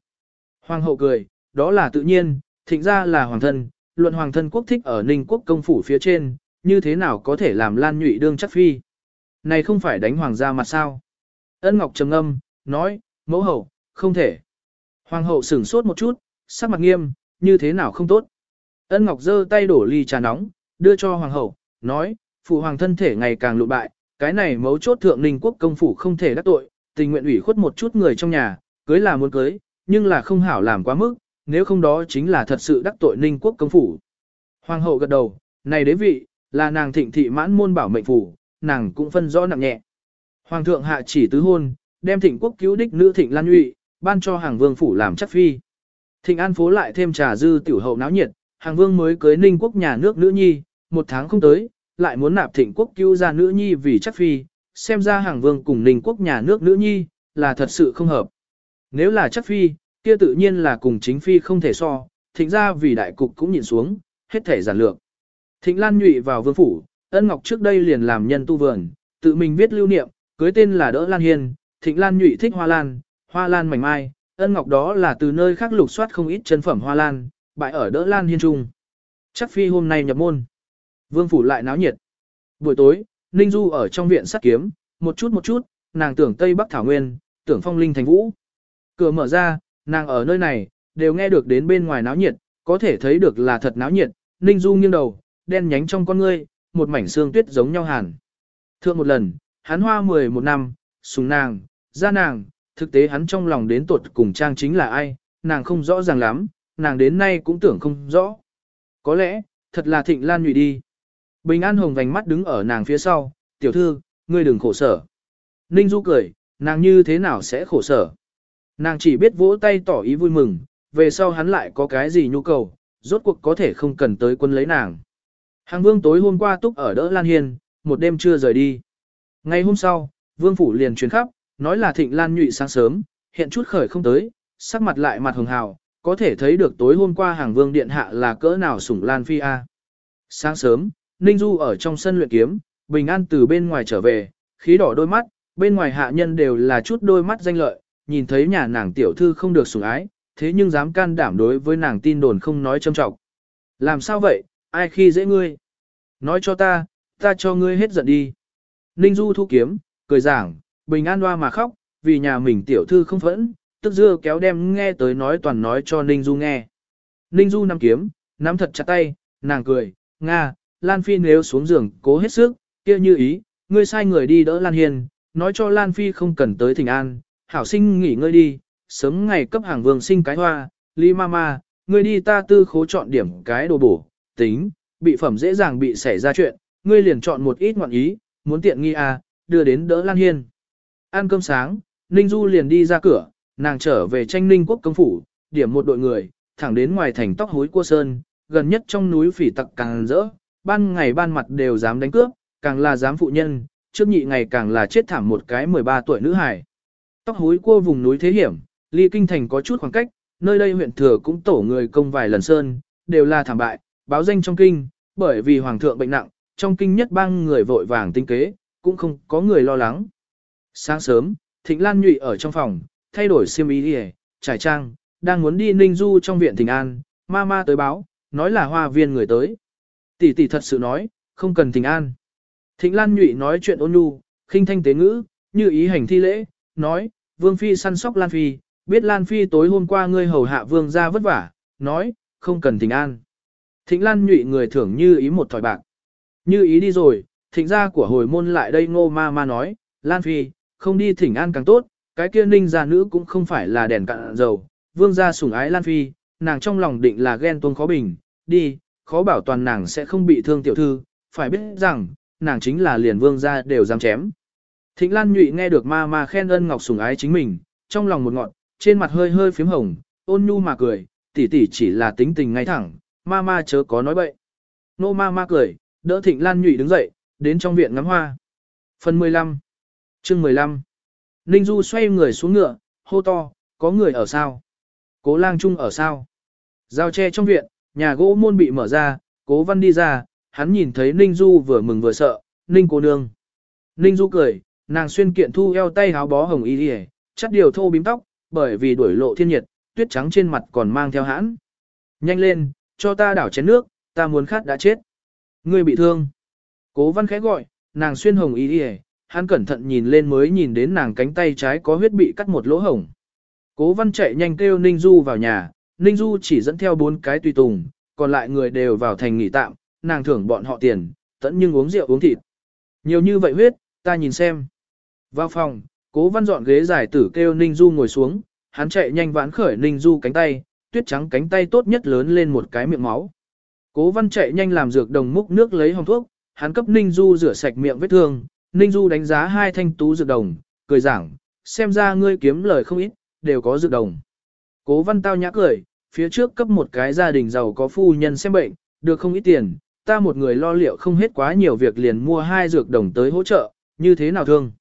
Hoàng hậu cười, đó là tự nhiên, thịnh ra là hoàng thân, luận hoàng thân quốc thích ở ninh quốc công phủ phía trên, như thế nào có thể làm lan nhụy đương chắc phi. Này không phải đánh hoàng gia mặt sao. Ân Ngọc trầm âm, nói, mẫu hậu, không thể. Hoàng hậu sửng sốt một chút, sắc mặt nghiêm, như thế nào không tốt. Ân Ngọc giơ tay đổ ly trà nóng, đưa cho hoàng hậu, nói, phụ hoàng thân thể ngày càng lụ bại, cái này mấu chốt thượng ninh quốc công phủ không thể đắc tội, tình nguyện ủy khuất một chút người trong nhà, cưới là muốn cưới, nhưng là không hảo làm quá mức, nếu không đó chính là thật sự đắc tội ninh quốc công phủ. Hoàng hậu gật đầu, này đế vị, là nàng thịnh thị mãn môn bảo mệnh phủ, nàng cũng phân rõ nặng nhẹ. Hoàng thượng hạ chỉ tứ hôn, đem thịnh quốc cứu đích nữ thịnh lan nhụy, ban cho hàng vương phủ làm chắc phi. Thịnh an phố lại thêm trà dư tiểu hậu náo nhiệt, hàng vương mới cưới ninh quốc nhà nước nữ nhi, một tháng không tới, lại muốn nạp thịnh quốc cứu ra nữ nhi vì chắc phi, xem ra hàng vương cùng ninh quốc nhà nước nữ nhi, là thật sự không hợp. Nếu là chắc phi, kia tự nhiên là cùng chính phi không thể so, thịnh ra vì đại cục cũng nhìn xuống, hết thể giản lược. Thịnh Lan nhụy vào vương phủ, ân ngọc trước đây liền làm nhân tu vườn, tự mình viết lưu niệm, cưới tên là Đỡ Lan Hiên, Thịnh Lan nhụy thích hoa lan, hoa lan mảnh mai, ân ngọc đó là từ nơi khác lục soát không ít chân phẩm hoa lan, bại ở Đỡ Lan Hiên trung. Chắc phi hôm nay nhập môn. Vương phủ lại náo nhiệt. Buổi tối, Ninh Du ở trong viện sắt kiếm, một chút một chút, nàng tưởng Tây Bắc Thảo Nguyên, tưởng phong linh thành vũ. Cửa mở ra, nàng ở nơi này, đều nghe được đến bên ngoài náo nhiệt, có thể thấy được là thật náo nhiệt, Ninh Du nghiêng đầu, đen nhánh trong con ngươi, một mảnh xương tuyết giống nhau hàn. Thượng một lần, hắn hoa mười một năm, sùng nàng, ra nàng, thực tế hắn trong lòng đến tuột cùng trang chính là ai, nàng không rõ ràng lắm, nàng đến nay cũng tưởng không rõ. Có lẽ, thật là thịnh lan nhụy đi. Bình An Hồng vành mắt đứng ở nàng phía sau, tiểu thư, ngươi đừng khổ sở. Ninh Du cười, nàng như thế nào sẽ khổ sở. Nàng chỉ biết vỗ tay tỏ ý vui mừng, về sau hắn lại có cái gì nhu cầu, rốt cuộc có thể không cần tới quân lấy nàng. Hàng vương tối hôm qua túc ở đỡ Lan Hiên, một đêm chưa rời đi. Ngày hôm sau, vương phủ liền truyền khắp, nói là thịnh lan nhụy sáng sớm, hiện chút khởi không tới, sắc mặt lại mặt hường hào, có thể thấy được tối hôm qua hàng vương điện hạ là cỡ nào sủng lan phi a. Sáng sớm, Ninh Du ở trong sân luyện kiếm, bình an từ bên ngoài trở về, khí đỏ đôi mắt, bên ngoài hạ nhân đều là chút đôi mắt danh lợi, nhìn thấy nhà nàng tiểu thư không được sủng ái, thế nhưng dám can đảm đối với nàng tin đồn không nói châm trọng. Làm sao vậy, ai khi dễ ngươi? Nói cho ta, ta cho ngươi hết giận đi. Ninh Du thu kiếm, cười giảng, bình an hoa mà khóc, vì nhà mình tiểu thư không phẫn, tức dưa kéo đem nghe tới nói toàn nói cho Ninh Du nghe. Ninh Du nắm kiếm, nắm thật chặt tay, nàng cười, Nga, Lan Phi nếu xuống giường cố hết sức, kia như ý, ngươi sai người đi đỡ Lan Hiền, nói cho Lan Phi không cần tới thỉnh an, hảo sinh nghỉ ngơi đi, sớm ngày cấp hàng vương sinh cái hoa, Lý Mama, ngươi đi ta tư khố chọn điểm cái đồ bổ, tính, bị phẩm dễ dàng bị xảy ra chuyện, ngươi liền chọn một ít ngoạn ý, muốn tiện nghi à, đưa đến đỡ Lan Hiên. Ăn cơm sáng, Ninh Du liền đi ra cửa, nàng trở về tranh Ninh quốc công phủ, điểm một đội người, thẳng đến ngoài thành tóc hối cua sơn, gần nhất trong núi phỉ tặc càng rỡ, ban ngày ban mặt đều dám đánh cướp, càng là dám phụ nhân, trước nhị ngày càng là chết thảm một cái 13 tuổi nữ hài. Tóc hối cua vùng núi thế hiểm, ly kinh thành có chút khoảng cách, nơi đây huyện thừa cũng tổ người công vài lần sơn, đều là thảm bại, báo danh trong kinh, bởi vì hoàng thượng bệnh nặng, trong kinh nhất bang người vội vàng tinh kế, cũng không có người lo lắng. Sáng sớm, Thịnh Lan nhụy ở trong phòng, thay đổi xiêm y đi trải trang, đang muốn đi Ninh Du trong viện Thịnh An, ma ma tới báo, nói là hoa viên người tới. Tỷ tỷ thật sự nói, không cần Thịnh An. Thịnh Lan nhụy nói chuyện ôn nhu, khinh thanh tế ngữ, như ý hành thi lễ, nói, Vương Phi săn sóc Lan Phi, biết Lan Phi tối hôm qua ngươi hầu hạ Vương ra vất vả, nói, không cần Thịnh An. Thịnh Lan nhụy người thưởng như ý một thỏi bạc. Như ý đi rồi, thịnh gia của hồi môn lại đây ngô ma ma nói, Lan Phi, không đi thỉnh an càng tốt, cái kia ninh gia nữ cũng không phải là đèn cạn dầu, vương gia sủng ái Lan Phi, nàng trong lòng định là ghen tuông khó bình, đi, khó bảo toàn nàng sẽ không bị thương tiểu thư, phải biết rằng, nàng chính là liền vương gia đều dám chém. Thịnh Lan nhụy nghe được ma ma khen ân ngọc sủng ái chính mình, trong lòng một ngọn, trên mặt hơi hơi phím hồng, ôn nhu mà cười, tỷ tỷ chỉ là tính tình ngay thẳng, ma ma chớ có nói bậy. Nô ma ma cười, đỡ Thịnh Lan nhụy đứng dậy, đến trong viện ngắm hoa. Phần 15 chương 15 Ninh Du xoay người xuống ngựa, hô to, có người ở sao? Cố lang trung ở sao? Giao tre trong viện, nhà gỗ môn bị mở ra, cố văn đi ra, hắn nhìn thấy Ninh Du vừa mừng vừa sợ, Ninh cô nương. Ninh Du cười, nàng xuyên kiện thu eo tay háo bó hồng y đi chắt điều thô bím tóc, bởi vì đuổi lộ thiên nhiệt, tuyết trắng trên mặt còn mang theo hãn. Nhanh lên, cho ta đảo chén nước, ta muốn khát đã chết. Ngươi bị thương. Cố văn khẽ gọi, nàng xuyên hồng y đi hắn cẩn thận nhìn lên mới nhìn đến nàng cánh tay trái có huyết bị cắt một lỗ hổng. Cố văn chạy nhanh kêu Ninh Du vào nhà, Ninh Du chỉ dẫn theo bốn cái tùy tùng, còn lại người đều vào thành nghỉ tạm, nàng thưởng bọn họ tiền, tẫn nhưng uống rượu uống thịt. Nhiều như vậy huyết, ta nhìn xem. Vào phòng, cố văn dọn ghế giải tử kêu Ninh Du ngồi xuống, hắn chạy nhanh vãn khởi Ninh Du cánh tay, tuyết trắng cánh tay tốt nhất lớn lên một cái miệng máu. Cố văn chạy nhanh làm dược đồng múc nước lấy hồng thuốc, hắn cấp Ninh Du rửa sạch miệng vết thương, Ninh Du đánh giá hai thanh tú dược đồng, cười giảng, xem ra ngươi kiếm lời không ít, đều có dược đồng. Cố văn tao nhã cười, phía trước cấp một cái gia đình giàu có phu nhân xem bệnh, được không ít tiền, ta một người lo liệu không hết quá nhiều việc liền mua hai dược đồng tới hỗ trợ, như thế nào thương.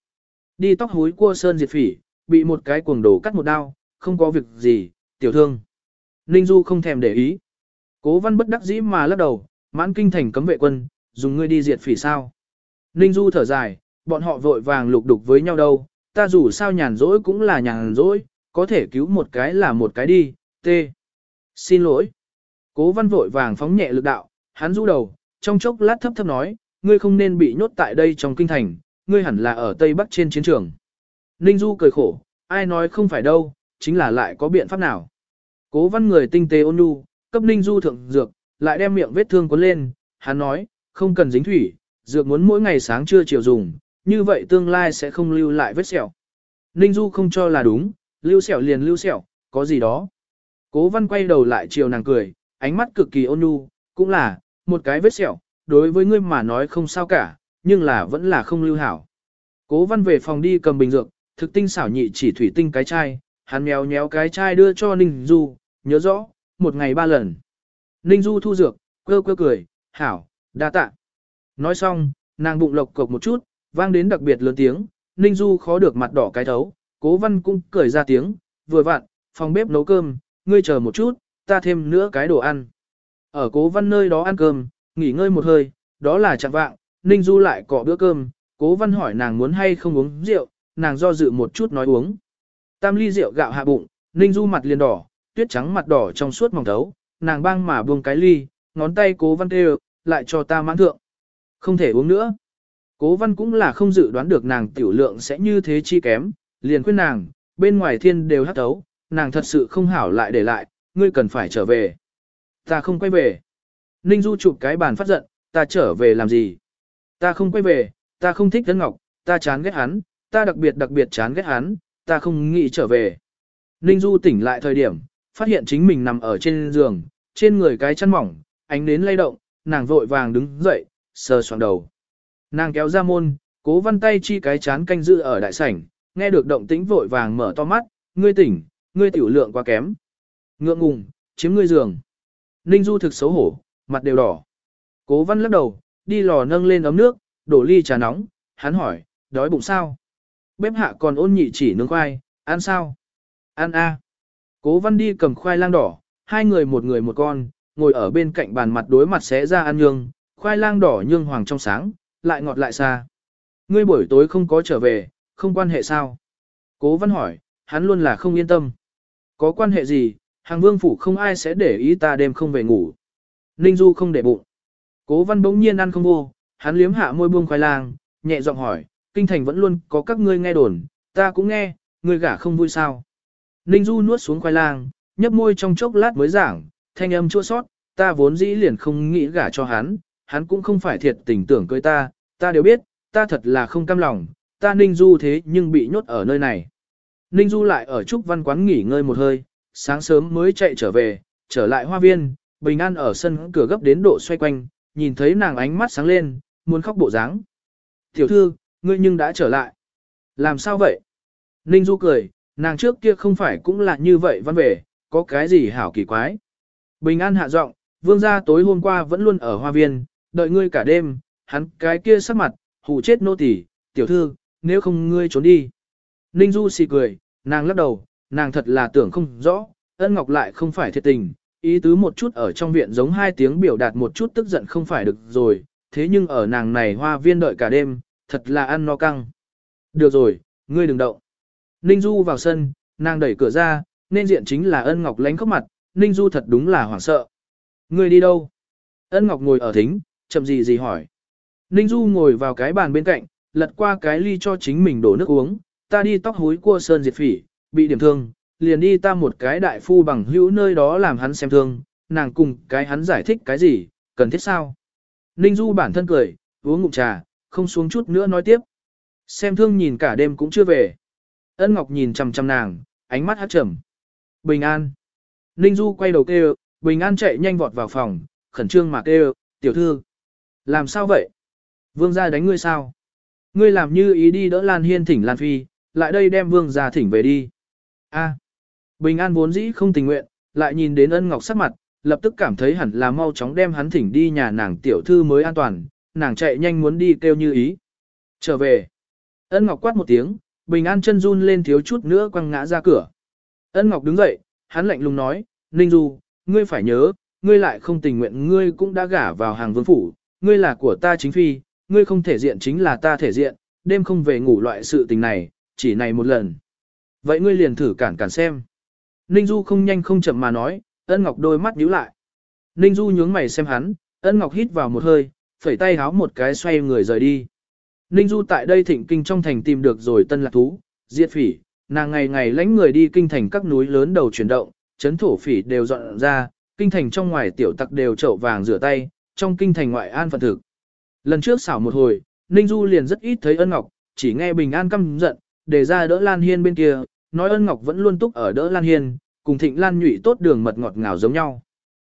Đi tóc húi cua sơn diệt phỉ, bị một cái cuồng đồ cắt một đao, không có việc gì, tiểu thương. Ninh Du không thèm để ý. Cố văn bất đắc dĩ mà lắc đầu, mãn kinh thành cấm vệ quân, dùng ngươi đi diệt phỉ sao. Ninh Du thở dài, bọn họ vội vàng lục đục với nhau đâu, ta dù sao nhàn rỗi cũng là nhàn rỗi, có thể cứu một cái là một cái đi, t. Xin lỗi. Cố văn vội vàng phóng nhẹ lực đạo, hắn rũ đầu, trong chốc lát thấp thấp nói, ngươi không nên bị nhốt tại đây trong kinh thành, ngươi hẳn là ở Tây Bắc trên chiến trường. Ninh Du cười khổ, ai nói không phải đâu, chính là lại có biện pháp nào. Cố văn người tinh tế ôn nhu, cấp Ninh Du thượng dược, lại đem miệng vết thương cuốn lên, hắn nói, không cần dính thủy, dược muốn mỗi ngày sáng trưa chiều dùng, như vậy tương lai sẽ không lưu lại vết sẹo. Ninh Du không cho là đúng, lưu sẹo liền lưu sẹo, có gì đó. Cố văn quay đầu lại chiều nàng cười, ánh mắt cực kỳ ôn nhu, cũng là, một cái vết sẹo, đối với ngươi mà nói không sao cả, nhưng là vẫn là không lưu hảo. Cố văn về phòng đi cầm bình dược, thực tinh xảo nhị chỉ thủy tinh cái chai, hắn méo méo cái chai đưa cho Ninh Du, nhớ rõ, một ngày ba lần. Ninh Du thu dược, quơ quơ cười, hảo, đa tạ. Nói xong, Nàng bụng lộc cộc một chút, vang đến đặc biệt lớn tiếng, Ninh Du khó được mặt đỏ cái thấu, cố văn cũng cười ra tiếng, vừa vặn, phòng bếp nấu cơm, ngươi chờ một chút, ta thêm nữa cái đồ ăn. Ở cố văn nơi đó ăn cơm, nghỉ ngơi một hơi, đó là chẳng vạng, Ninh Du lại cọ bữa cơm, cố văn hỏi nàng muốn hay không uống rượu, nàng do dự một chút nói uống. Tam ly rượu gạo hạ bụng, Ninh Du mặt liền đỏ, tuyết trắng mặt đỏ trong suốt mỏng thấu, nàng bang mà buông cái ly, ngón tay cố văn kêu, lại cho ta mãn thượng. Không thể uống nữa. Cố văn cũng là không dự đoán được nàng tiểu lượng sẽ như thế chi kém, liền khuyên nàng, bên ngoài thiên đều hát thấu, nàng thật sự không hảo lại để lại, ngươi cần phải trở về. Ta không quay về. Ninh Du chụp cái bàn phát giận, ta trở về làm gì? Ta không quay về, ta không thích Tấn Ngọc, ta chán ghét hắn, ta đặc biệt đặc biệt chán ghét hắn, ta không nghĩ trở về. Ninh Du tỉnh lại thời điểm, phát hiện chính mình nằm ở trên giường, trên người cái chăn mỏng, ánh nến lay động, nàng vội vàng đứng dậy, sờ soạn đầu. Nàng kéo ra môn, cố văn tay chi cái chán canh giữ ở đại sảnh, nghe được động tĩnh vội vàng mở to mắt, ngươi tỉnh, ngươi tiểu lượng quá kém. Ngượng ngùng, chiếm ngươi giường. Ninh Du thực xấu hổ, mặt đều đỏ. Cố văn lắc đầu, đi lò nâng lên ấm nước, đổ ly trà nóng, hắn hỏi, đói bụng sao? Bếp hạ còn ôn nhị chỉ nướng khoai, ăn sao? Ăn a. Cố văn đi cầm khoai lang đỏ, hai người một người một con, ngồi ở bên cạnh bàn mặt đối mặt sẽ ra ăn nhương, khoai lang đỏ nhương hoàng trong sáng, lại ngọt lại xa. Ngươi buổi tối không có trở về, không quan hệ sao? Cố văn hỏi, hắn luôn là không yên tâm. Có quan hệ gì, hàng vương phủ không ai sẽ để ý ta đêm không về ngủ. Ninh Du không để bụng. Cố văn bỗng nhiên ăn không vô, hắn liếm hạ môi buông khoai lang, nhẹ giọng hỏi, kinh thành vẫn luôn có các ngươi nghe đồn, ta cũng nghe, ngươi gả không vui sao. Ninh Du nuốt xuống khoai lang, nhấp môi trong chốc lát mới giảng, thanh âm chua sót, ta vốn dĩ liền không nghĩ gả cho hắn, hắn cũng không phải thiệt tình tưởng cưới ta, ta đều biết, ta thật là không cam lòng, ta Ninh Du thế nhưng bị nhốt ở nơi này. Ninh Du lại ở Trúc Văn Quán nghỉ ngơi một hơi, sáng sớm mới chạy trở về, trở lại hoa viên, bình an ở sân cửa gấp đến độ xoay quanh, nhìn thấy nàng ánh mắt sáng lên, muốn khóc bộ dáng. Tiểu thư, ngươi nhưng đã trở lại. Làm sao vậy? Ninh Du cười, nàng trước kia không phải cũng là như vậy văn vẻ, có cái gì hảo kỳ quái. Bình an hạ giọng, vương gia tối hôm qua vẫn luôn ở hoa viên, đợi ngươi cả đêm, hắn cái kia sắc mặt, hù chết nô tỳ, tiểu thư, nếu không ngươi trốn đi. Ninh Du xì cười, nàng lắc đầu, nàng thật là tưởng không rõ, ân ngọc lại không phải thiệt tình, ý tứ một chút ở trong viện giống hai tiếng biểu đạt một chút tức giận không phải được rồi, thế nhưng ở nàng này hoa viên đợi cả đêm, thật là ăn no căng. Được rồi, ngươi đừng động. Ninh Du vào sân, nàng đẩy cửa ra, nên diện chính là ân ngọc lánh khóc mặt, Ninh Du thật đúng là hoảng sợ. Ngươi đi đâu? Ân ngọc ngồi ở thính, chậm gì gì hỏi. Ninh Du ngồi vào cái bàn bên cạnh, lật qua cái ly cho chính mình đổ nước uống, ta đi tóc hối cua sơn diệt phỉ, bị điểm thương, liền đi ta một cái đại phu bằng hữu nơi đó làm hắn xem thương, nàng cùng cái hắn giải thích cái gì, cần thiết sao. Ninh Du bản thân cười, uống ngụm trà, không xuống chút nữa nói tiếp. Xem thương nhìn cả đêm cũng chưa về. Ân Ngọc nhìn chằm chằm nàng, ánh mắt hát trầm. Bình an. Ninh Du quay đầu kêu, Bình an chạy nhanh vọt vào phòng, khẩn trương mà kêu, tiểu thư. Làm sao vậy? Vương gia đánh ngươi sao? Ngươi làm như ý đi đỡ Lan Hiên thỉnh Lan Phi, lại đây đem vương gia thỉnh về đi. A. Bình An vốn dĩ không tình nguyện, lại nhìn đến ân ngọc sắc mặt, lập tức cảm thấy hẳn là mau chóng đem hắn thỉnh đi nhà nàng tiểu thư mới an toàn, nàng chạy nhanh muốn đi kêu như ý. Trở về. Ân ngọc quát một tiếng, Bình An chân run lên thiếu chút nữa quăng ngã ra cửa. Ân ngọc đứng dậy, hắn lạnh lùng nói, Ninh Du, ngươi phải nhớ, ngươi lại không tình nguyện ngươi cũng đã gả vào hàng vương phủ, ngươi là của ta chính phi, ngươi không thể diện chính là ta thể diện, đêm không về ngủ loại sự tình này, chỉ này một lần. Vậy ngươi liền thử cản cản xem. Ninh Du không nhanh không chậm mà nói, ân ngọc đôi mắt nhíu lại. Ninh Du nhướng mày xem hắn, ân ngọc hít vào một hơi, phẩy tay háo một cái xoay người rời đi. Ninh Du tại đây thịnh kinh trong thành tìm được rồi tân lạc thú, diệt phỉ, nàng ngày ngày lãnh người đi kinh thành các núi lớn đầu chuyển động, chấn thổ phỉ đều dọn ra, kinh thành trong ngoài tiểu tặc đều chậu vàng rửa tay, trong kinh thành ngoại an phận thực. Lần trước xảo một hồi, Ninh Du liền rất ít thấy ân ngọc, chỉ nghe bình an căm giận, để ra đỡ Lan Hiên bên kia, nói ân ngọc vẫn luôn túc ở đỡ Lan Hiên, cùng thịnh Lan nhụy tốt đường mật ngọt ngào giống nhau.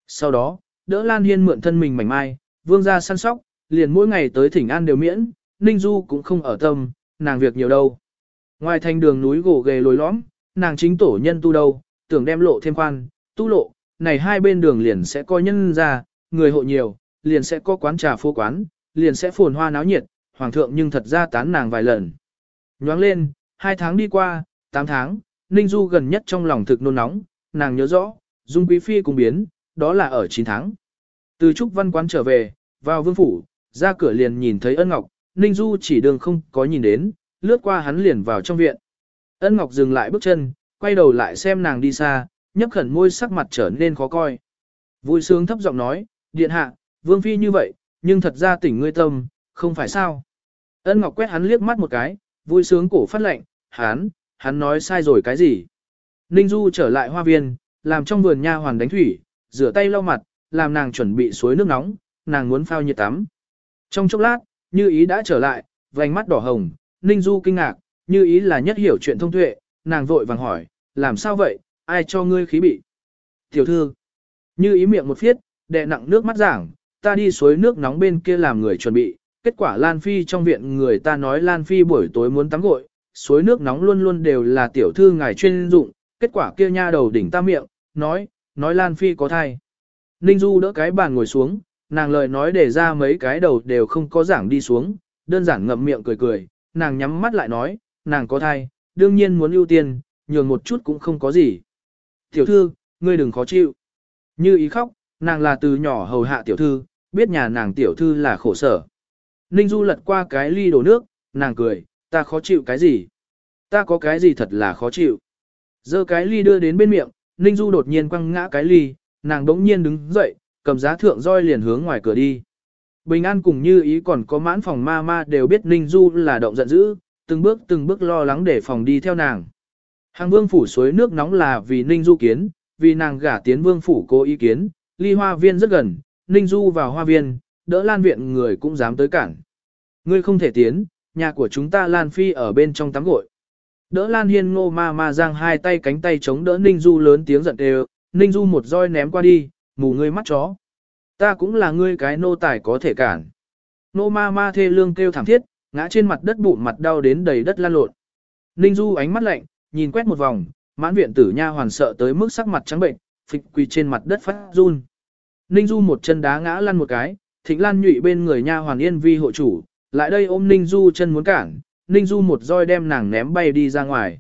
Sau đó, đỡ Lan Hiên mượn thân mình mảnh mai, vương gia săn sóc, liền mỗi ngày tới thỉnh an đều miễn, Ninh Du cũng không ở tâm, nàng việc nhiều đâu. Ngoài thành đường núi gồ ghề lồi lõm, nàng chính tổ nhân tu đâu, tưởng đem lộ thêm khoan, tu lộ, này hai bên đường liền sẽ coi nhân ra, người hộ nhiều, liền sẽ có quán trà phố quán, liền sẽ phồn hoa náo nhiệt, hoàng thượng nhưng thật ra tán nàng vài lần. Nhoáng lên, hai tháng đi qua, tám tháng, Ninh Du gần nhất trong lòng thực nôn nóng, nàng nhớ rõ, Dung Quý Phi cùng biến, đó là ở chín tháng. Từ Trúc Văn Quán trở về, vào vương phủ, ra cửa liền nhìn thấy ân ngọc, Ninh Du chỉ đường không có nhìn đến, lướt qua hắn liền vào trong viện. Ân ngọc dừng lại bước chân, quay đầu lại xem nàng đi xa, nhấp khẩn môi sắc mặt trở nên khó coi. Vui sướng thấp giọng nói, điện hạ, vương phi như vậy, nhưng thật ra tỉnh ngươi tâm, không phải sao. Ân ngọc quét hắn liếc mắt một cái, vui sướng cổ phát lệnh, hắn, hắn nói sai rồi cái gì. Ninh Du trở lại hoa viên, làm trong vườn nha hoàn đánh thủy, rửa tay lau mặt, làm nàng chuẩn bị suối nước nóng, nàng muốn phao nhiệt tắm. Trong chốc lát, như ý đã trở lại, vành mắt đỏ hồng, Ninh Du kinh ngạc, như ý là nhất hiểu chuyện thông tuệ, nàng vội vàng hỏi, làm sao vậy, ai cho ngươi khí bị? Tiểu thư, như ý miệng một phiết, đè nặng nước mắt giảng, ta đi suối nước nóng bên kia làm người chuẩn bị, kết quả Lan Phi trong viện người ta nói Lan Phi buổi tối muốn tắm gội, suối nước nóng luôn luôn đều là tiểu thư ngài chuyên dụng, kết quả kia nha đầu đỉnh ta miệng, nói, nói Lan Phi có thai. Ninh Du đỡ cái bàn ngồi xuống, nàng lời nói để ra mấy cái đầu đều không có giảng đi xuống, đơn giản ngậm miệng cười cười, nàng nhắm mắt lại nói, nàng có thai, đương nhiên muốn ưu tiên, nhường một chút cũng không có gì. Tiểu thư, ngươi đừng khó chịu. Như ý khóc, nàng là từ nhỏ hầu hạ tiểu thư, biết nhà nàng tiểu thư là khổ sở. Ninh Du lật qua cái ly đổ nước, nàng cười, ta khó chịu cái gì? Ta có cái gì thật là khó chịu? Giơ cái ly đưa đến bên miệng, Ninh Du đột nhiên quăng ngã cái ly, nàng đống nhiên đứng dậy, cầm giá thượng roi liền hướng ngoài cửa đi. Bình An cùng như ý còn có mãn phòng ma ma đều biết Ninh Du là động giận dữ, từng bước từng bước lo lắng để phòng đi theo nàng. Hàng vương phủ suối nước nóng là vì Ninh Du kiến, vì nàng gả tiến vương phủ cố ý kiến, ly hoa viên rất gần, Ninh Du vào hoa viên, đỡ lan viện người cũng dám tới cản. Ngươi không thể tiến, nhà của chúng ta Lan Phi ở bên trong tắm gội. Đỡ Lan Hiên ngô ma ma giang hai tay cánh tay chống đỡ Ninh Du lớn tiếng giận đều, Ninh Du một roi ném qua đi, mù ngươi mắt chó. Ta cũng là ngươi cái nô tài có thể cản. Nô ma ma thê lương kêu thảm thiết, ngã trên mặt đất bụng mặt đau đến đầy đất lan lộn. Ninh Du ánh mắt lạnh, nhìn quét một vòng, mãn viện tử nha hoàn sợ tới mức sắc mặt trắng bệnh, phịch quỳ trên mặt đất phát run. Ninh Du một chân đá ngã lăn một cái, Thịnh Lan nhụy bên người nha hoàn yên vi hộ chủ, lại đây ôm Ninh Du chân muốn cản, Ninh Du một roi đem nàng ném bay đi ra ngoài.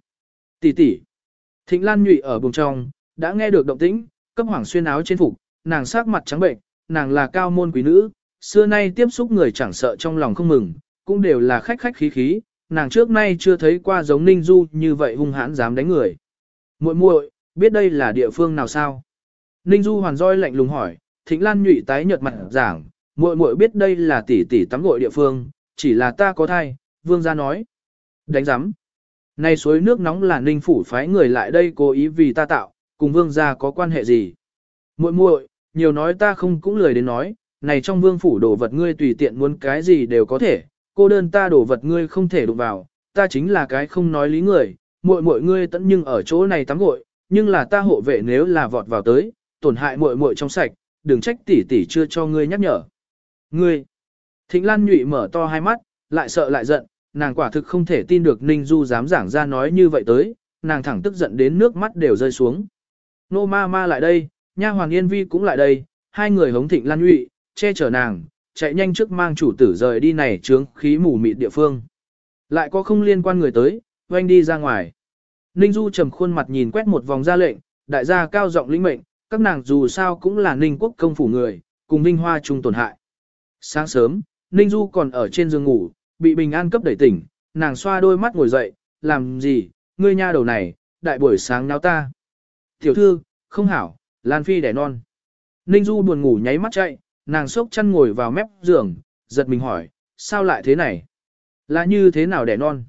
Tỷ tỷ. Thịnh Lan nhụy ở buồng trong, đã nghe được động tĩnh, cấp hoàng xuyên áo trên phục, nàng sắc mặt trắng bệnh, nàng là cao môn quý nữ, xưa nay tiếp xúc người chẳng sợ trong lòng không mừng, cũng đều là khách khách khí khí, nàng trước nay chưa thấy qua giống Ninh Du như vậy hung hãn dám đánh người. Muội muội, biết đây là địa phương nào sao? Ninh Du hoàn roi lạnh lùng hỏi, Thịnh Lan nhụy tái nhợt mặt giảng, muội muội biết đây là tỷ tỷ tắm gội địa phương, chỉ là ta có thai, vương gia nói. Đánh giám. nay suối nước nóng là ninh phủ phái người lại đây cố ý vì ta tạo, cùng vương gia có quan hệ gì. muội muội nhiều nói ta không cũng lười đến nói, này trong vương phủ đồ vật ngươi tùy tiện muốn cái gì đều có thể, cô đơn ta đồ vật ngươi không thể đụng vào, ta chính là cái không nói lý người, muội muội ngươi tận nhưng ở chỗ này tắm gội, nhưng là ta hộ vệ nếu là vọt vào tới, tổn hại muội muội trong sạch, đừng trách tỷ tỷ chưa cho ngươi nhắc nhở. Ngươi, Thịnh Lan nhụy mở to hai mắt, lại sợ lại giận, nàng quả thực không thể tin được Ninh Du dám giảng ra nói như vậy tới, nàng thẳng tức giận đến nước mắt đều rơi xuống. Nô ma ma lại đây, nha hoàng yên vi cũng lại đây, hai người hống Thịnh Lan nhụy, che chở nàng, chạy nhanh trước mang chủ tử rời đi này trướng khí mù mịt địa phương. Lại có không liên quan người tới, oanh đi ra ngoài. Ninh Du trầm khuôn mặt nhìn quét một vòng ra lệnh, đại gia cao giọng lĩnh mệnh, các nàng dù sao cũng là Ninh quốc công phủ người, cùng ninh Hoa chung tổn hại. Sáng sớm, Ninh Du còn ở trên giường ngủ, bị Bình An cấp đẩy tỉnh, nàng xoa đôi mắt ngồi dậy, làm gì, ngươi nha đầu này, đại buổi sáng náo ta. Tiểu thư, không hảo, Lan Phi đẻ non. Ninh Du buồn ngủ nháy mắt chạy, nàng sốc chân ngồi vào mép giường, giật mình hỏi, sao lại thế này? Là như thế nào đẻ non?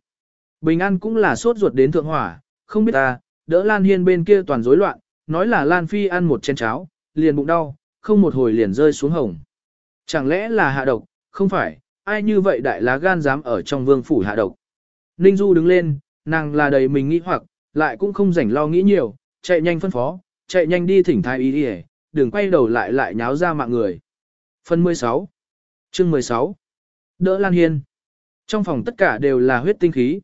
Bình An cũng là sốt ruột đến thượng hỏa, không biết ta, đỡ Lan Hiên bên kia toàn rối loạn, nói là Lan Phi ăn một chén cháo, liền bụng đau, không một hồi liền rơi xuống hồng. Chẳng lẽ là hạ độc, không phải, ai như vậy đại lá gan dám ở trong vương phủ hạ độc. Ninh Du đứng lên, nàng là đầy mình nghĩ hoặc, lại cũng không rảnh lo nghĩ nhiều, chạy nhanh phân phó, chạy nhanh đi thỉnh thái y đi đừng quay đầu lại lại nháo ra mạng người. Phần 16 Chương 16 Đỡ Lan Hiên Trong phòng tất cả đều là huyết tinh khí.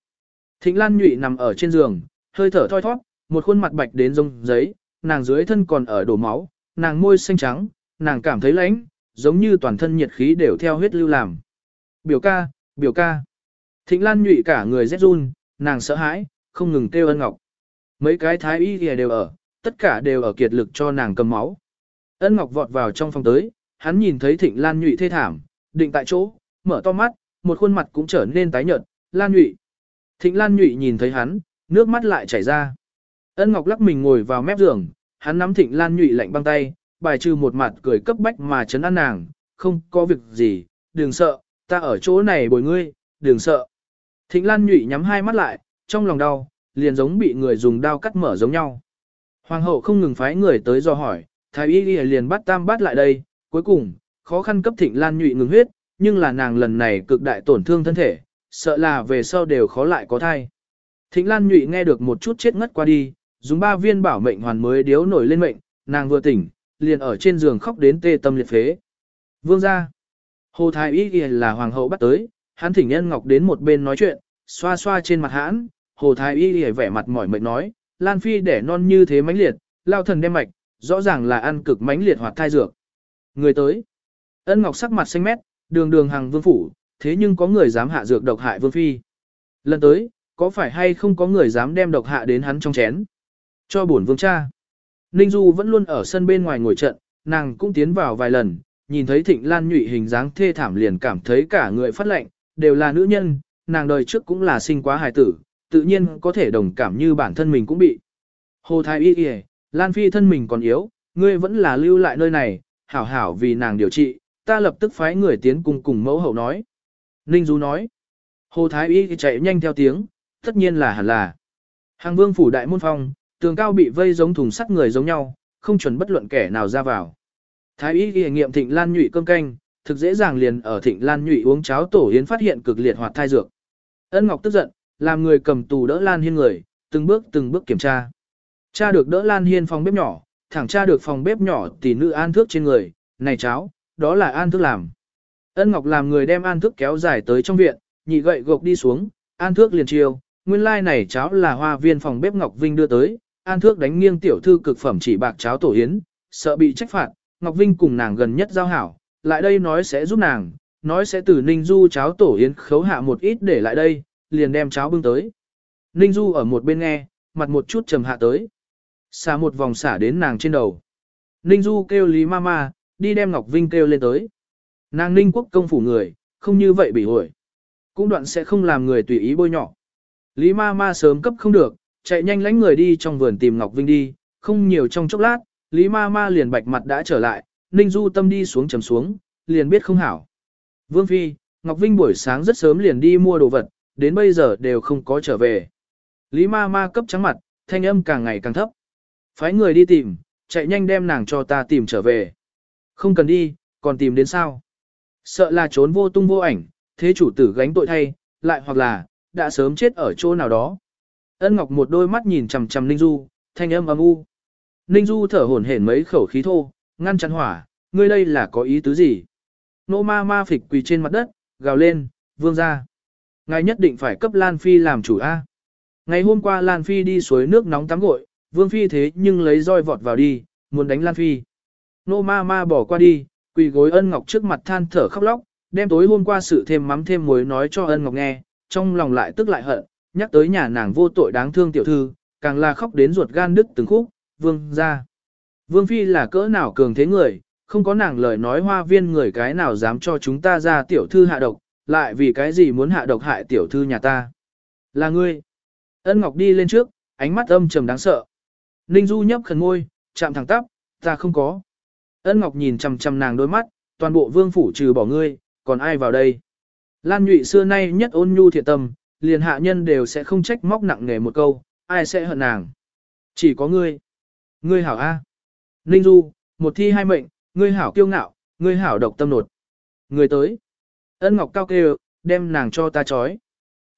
Thịnh Lan nhụy nằm ở trên giường, hơi thở thoi thoát, một khuôn mặt bạch đến rông giấy, nàng dưới thân còn ở đổ máu, nàng môi xanh trắng, nàng cảm thấy lạnh, giống như toàn thân nhiệt khí đều theo huyết lưu làm. Biểu ca, biểu ca. Thịnh Lan nhụy cả người rét run, nàng sợ hãi, không ngừng kêu ân ngọc. Mấy cái thái y kia đều ở, tất cả đều ở kiệt lực cho nàng cầm máu. Ân ngọc vọt vào trong phòng tới, hắn nhìn thấy thịnh Lan nhụy thê thảm, định tại chỗ, mở to mắt, một khuôn mặt cũng trở nên tái nhợt, Lan nhụy. Thịnh Lan nhụy nhìn thấy hắn, nước mắt lại chảy ra. Ân ngọc lắc mình ngồi vào mép giường, hắn nắm thịnh Lan nhụy lạnh băng tay, bài trừ một mặt cười cấp bách mà chấn an nàng, không có việc gì, đừng sợ, ta ở chỗ này bồi ngươi, đừng sợ. Thịnh Lan nhụy nhắm hai mắt lại, trong lòng đau, liền giống bị người dùng đao cắt mở giống nhau. Hoàng hậu không ngừng phái người tới do hỏi, thái y liền bắt tam bát lại đây, cuối cùng, khó khăn cấp Thịnh Lan nhụy ngừng huyết, nhưng là nàng lần này cực đại tổn thương thân thể, sợ là về sau đều khó lại có thai. Thịnh Lan nhụy nghe được một chút chết ngất qua đi, dùng ba viên bảo mệnh hoàn mới điếu nổi lên mệnh, nàng vừa tỉnh, liền ở trên giường khóc đến tê tâm liệt phế. Vương gia, Hồ Thái Y là hoàng hậu bắt tới, hắn thỉnh nhân ngọc đến một bên nói chuyện, xoa xoa trên mặt hãn, Hồ Thái Y vẻ mặt mỏi mệt nói, Lan Phi đẻ non như thế mãnh liệt, lao thần đem mạch, rõ ràng là ăn cực mãnh liệt hoặc thai dược. Người tới, ân ngọc sắc mặt xanh mét, đường đường hàng vương phủ, thế nhưng có người dám hạ dược độc hại vương phi. Lần tới, có phải hay không có người dám đem độc hạ đến hắn trong chén? Cho bổn vương cha. Ninh Du vẫn luôn ở sân bên ngoài ngồi trận, nàng cũng tiến vào vài lần, nhìn thấy Thịnh Lan nhụy hình dáng thê thảm liền cảm thấy cả người phát lệnh, đều là nữ nhân, nàng đời trước cũng là sinh quá hài tử, tự nhiên có thể đồng cảm như bản thân mình cũng bị. Hồ Thái Y kìa, Lan Phi thân mình còn yếu, ngươi vẫn là lưu lại nơi này, hảo hảo vì nàng điều trị, ta lập tức phái người tiến cùng cùng mẫu hậu nói. Ninh Du nói, Hồ Thái Y chạy nhanh theo tiếng, tất nhiên là hẳn là. Hàng vương phủ đại môn phong, tường cao bị vây giống thùng sắt người giống nhau, không chuẩn bất luận kẻ nào ra vào. Thái y ghi nghiệm thịnh lan nhụy cơm canh, thực dễ dàng liền ở thịnh lan nhụy uống cháo tổ yến phát hiện cực liệt hoạt thai dược. Ân Ngọc tức giận, làm người cầm tù đỡ Lan Hiên người, từng bước từng bước kiểm tra. Cha được đỡ Lan Hiên phòng bếp nhỏ, thẳng cha được phòng bếp nhỏ tỷ nữ an thước trên người, này cháo, đó là an thước làm. Ân Ngọc làm người đem an thước kéo dài tới trong viện, nhị gậy gộc đi xuống, an thước liền chiêu, nguyên lai like này cháo là hoa viên phòng bếp Ngọc Vinh đưa tới, an thước đánh nghiêng tiểu thư cực phẩm chỉ bạc cháo tổ yến, sợ bị trách phạt, Ngọc Vinh cùng nàng gần nhất giao hảo, lại đây nói sẽ giúp nàng, nói sẽ từ Ninh Du cháo tổ yến khấu hạ một ít để lại đây, liền đem cháo bưng tới. Ninh Du ở một bên nghe, mặt một chút trầm hạ tới. Xả một vòng xả đến nàng trên đầu. Ninh Du kêu Lý Mama, đi đem Ngọc Vinh kêu lên tới. Nàng Ninh quốc công phủ người, không như vậy bị hồi. Cũng đoạn sẽ không làm người tùy ý bôi nhỏ. Lý Mama sớm cấp không được, chạy nhanh lánh người đi trong vườn tìm Ngọc Vinh đi, không nhiều trong chốc lát, Lý ma ma liền bạch mặt đã trở lại, Ninh Du tâm đi xuống trầm xuống, liền biết không hảo. Vương Phi, Ngọc Vinh buổi sáng rất sớm liền đi mua đồ vật, đến bây giờ đều không có trở về. Lý ma ma cấp trắng mặt, thanh âm càng ngày càng thấp. Phái người đi tìm, chạy nhanh đem nàng cho ta tìm trở về. Không cần đi, còn tìm đến sao? Sợ là trốn vô tung vô ảnh, thế chủ tử gánh tội thay, lại hoặc là, đã sớm chết ở chỗ nào đó. Ân Ngọc một đôi mắt nhìn chằm chằm Ninh Du, thanh âm âm u. Ninh Du thở hổn hển mấy khẩu khí thô, ngăn chặn hỏa, ngươi đây là có ý tứ gì? Nô ma ma phịch quỳ trên mặt đất, gào lên, vương ra. Ngài nhất định phải cấp Lan Phi làm chủ A. Ngày hôm qua Lan Phi đi suối nước nóng tắm gội, vương phi thế nhưng lấy roi vọt vào đi, muốn đánh Lan Phi. Nô ma ma bỏ qua đi, quỳ gối ân ngọc trước mặt than thở khóc lóc, đem tối hôm qua sự thêm mắm thêm muối nói cho ân ngọc nghe, trong lòng lại tức lại hận, nhắc tới nhà nàng vô tội đáng thương tiểu thư, càng là khóc đến ruột gan đứt từng khúc, vương ra. Vương Phi là cỡ nào cường thế người, không có nàng lời nói hoa viên người cái nào dám cho chúng ta ra tiểu thư hạ độc, lại vì cái gì muốn hạ độc hại tiểu thư nhà ta. Là ngươi. Ân Ngọc đi lên trước, ánh mắt âm trầm đáng sợ. Ninh Du nhấp khẩn môi, chạm thẳng tắp, ta không có. Ân Ngọc nhìn chằm chằm nàng đôi mắt, toàn bộ vương phủ trừ bỏ ngươi, còn ai vào đây. Lan nhụy xưa nay nhất ôn nhu thiện tâm, liền hạ nhân đều sẽ không trách móc nặng nề một câu, ai sẽ hận nàng. Chỉ có ngươi. Ngươi hảo A. Ninh Du, một thi hai mệnh, ngươi hảo kiêu ngạo, ngươi hảo độc tâm nột. Người tới. Ân Ngọc cao kêu, đem nàng cho ta chói.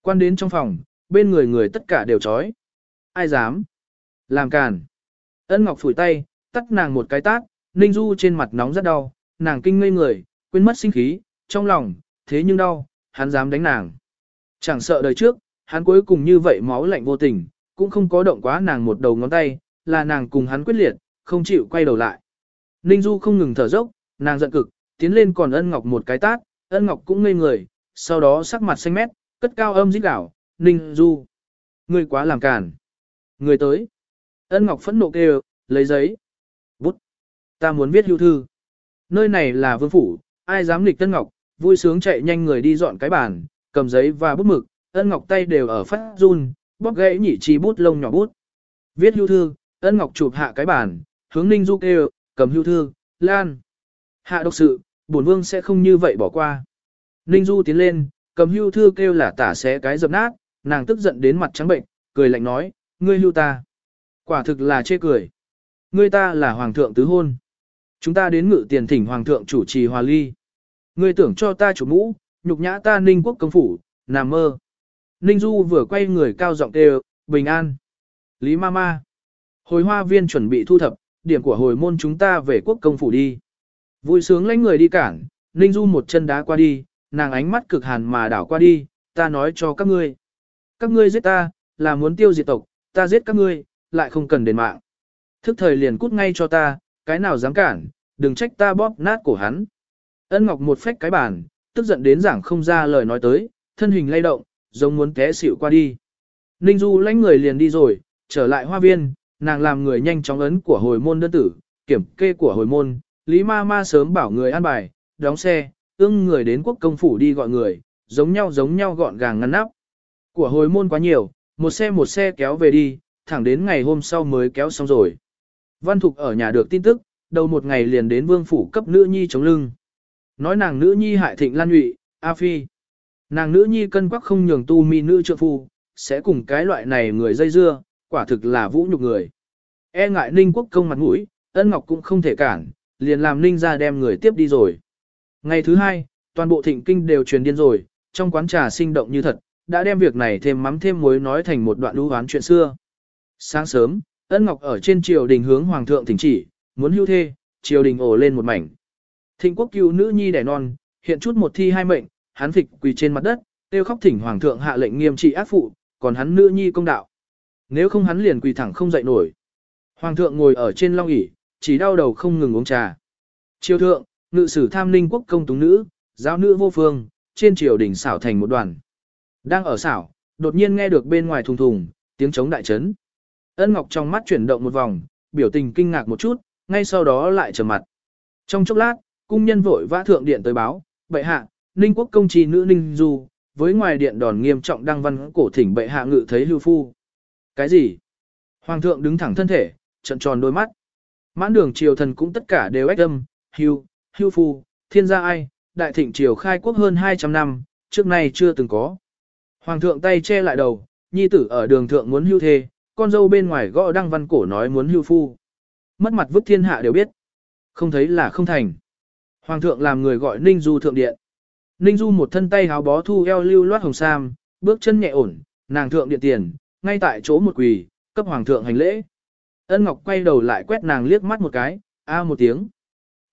Quan đến trong phòng, bên người người tất cả đều chói. Ai dám? Làm càn. Ân Ngọc phủi tay, tắt nàng một cái tát, Ninh Du trên mặt nóng rất đau, nàng kinh ngây người, quên mất sinh khí, trong lòng, thế nhưng đau, hắn dám đánh nàng. Chẳng sợ đời trước, hắn cuối cùng như vậy máu lạnh vô tình, cũng không có động quá nàng một đầu ngón tay, là nàng cùng hắn quyết liệt, không chịu quay đầu lại. Ninh Du không ngừng thở dốc, nàng giận cực, tiến lên còn ân ngọc một cái tát, ân ngọc cũng ngây người, sau đó sắc mặt xanh mét, cất cao âm dít đảo, Ninh Du. Ngươi quá làm cản. Người tới. Ân Ngọc phẫn nộ kêu, lấy giấy. Bút. Ta muốn viết hưu thư. Nơi này là vương phủ, ai dám nghịch ân Ngọc, vui sướng chạy nhanh người đi dọn cái bàn, cầm giấy và bút mực, Ân Ngọc tay đều ở phát run, bóp gãy nhị chi bút lông nhỏ bút. Viết hưu thư, Ân Ngọc chụp hạ cái bàn, hướng Ninh Du kêu, cầm hưu thư, lan. Hạ độc sự, bổn vương sẽ không như vậy bỏ qua. Ninh Du tiến lên, cầm hưu thư kêu là tả xé cái dập nát, nàng tức giận đến mặt trắng bệnh, cười lạnh nói, ngươi hưu ta. Quả thực là chê cười. Ngươi ta là hoàng thượng tứ hôn. Chúng ta đến ngự tiền thỉnh hoàng thượng chủ trì hòa ly. Ngươi tưởng cho ta chủ mũ, nhục nhã ta ninh quốc công phủ, nằm mơ. Ninh Du vừa quay người cao giọng kêu, bình an. Lý ma ma. Hồi hoa viên chuẩn bị thu thập, điểm của hồi môn chúng ta về quốc công phủ đi. Vui sướng lãnh người đi cản, Ninh Du một chân đá qua đi, nàng ánh mắt cực hàn mà đảo qua đi, ta nói cho các ngươi. Các ngươi giết ta, là muốn tiêu diệt tộc, ta giết các ngươi, lại không cần đền mạng. Thức thời liền cút ngay cho ta, cái nào dám cản, đừng trách ta bóp nát cổ hắn. Ân Ngọc một phách cái bàn, tức giận đến giảng không ra lời nói tới, thân hình lay động, giống muốn té xỉu qua đi. Ninh Du lãnh người liền đi rồi, trở lại hoa viên, nàng làm người nhanh chóng ấn của hồi môn đơn tử, kiểm kê của hồi môn, Lý Ma Ma sớm bảo người ăn bài, đóng xe, ưng người đến quốc công phủ đi gọi người, giống nhau giống nhau gọn gàng ngăn nắp. Của hồi môn quá nhiều, một xe một xe kéo về đi, thẳng đến ngày hôm sau mới kéo xong rồi. Văn Thục ở nhà được tin tức, đầu một ngày liền đến vương phủ cấp nữ nhi chống lưng. Nói nàng nữ nhi hại thịnh lan nhụy, A Phi. Nàng nữ nhi cân quắc không nhường tu mi nữ trượng phu, sẽ cùng cái loại này người dây dưa, quả thực là vũ nhục người. E ngại ninh quốc công mặt mũi, ân ngọc cũng không thể cản, liền làm ninh ra đem người tiếp đi rồi. Ngày thứ hai, toàn bộ thịnh kinh đều truyền điên rồi, trong quán trà sinh động như thật, đã đem việc này thêm mắm thêm muối nói thành một đoạn lũ hoán chuyện xưa. Sáng sớm, ân ngọc ở trên triều đình hướng hoàng thượng thỉnh chỉ, muốn hưu thê, triều đình ổ lên một mảnh. Thịnh quốc cứu nữ nhi đẻ non, hiện chút một thi hai mệnh, hắn phịch quỳ trên mặt đất, tiêu khóc thỉnh hoàng thượng hạ lệnh nghiêm trị ác phụ, còn hắn nữ nhi công đạo. Nếu không hắn liền quỳ thẳng không dậy nổi. Hoàng thượng ngồi ở trên long ỷ, chỉ đau đầu không ngừng uống trà. Triều thượng, ngự sử tham ninh quốc công túng nữ, giáo nữ vô phương, trên triều đình xảo thành một đoàn. Đang ở xảo, đột nhiên nghe được bên ngoài thùng thùng, tiếng chống đại chấn. Ân Ngọc trong mắt chuyển động một vòng, biểu tình kinh ngạc một chút, ngay sau đó lại trầm mặt. Trong chốc lát, cung nhân vội vã thượng điện tới báo, bệ hạ, ninh quốc công trì nữ ninh du, với ngoài điện đòn nghiêm trọng đăng văn cổ thỉnh bệ hạ ngự thấy lưu phu. Cái gì? Hoàng thượng đứng thẳng thân thể, trận tròn đôi mắt. Mãn đường triều thần cũng tất cả đều ách âm, hưu, hưu phu, thiên gia ai, đại thịnh triều khai quốc hơn 200 năm, trước nay chưa từng có. Hoàng thượng tay che lại đầu, nhi tử ở đường thượng muốn hưu thê, con dâu bên ngoài gõ đăng văn cổ nói muốn hưu phu. Mất mặt vứt thiên hạ đều biết. Không thấy là không thành. Hoàng thượng làm người gọi Ninh Du thượng điện. Ninh Du một thân tay háo bó thu eo lưu loát hồng sam, bước chân nhẹ ổn, nàng thượng điện tiền, ngay tại chỗ một quỳ, cấp hoàng thượng hành lễ. Ân Ngọc quay đầu lại quét nàng liếc mắt một cái, a một tiếng.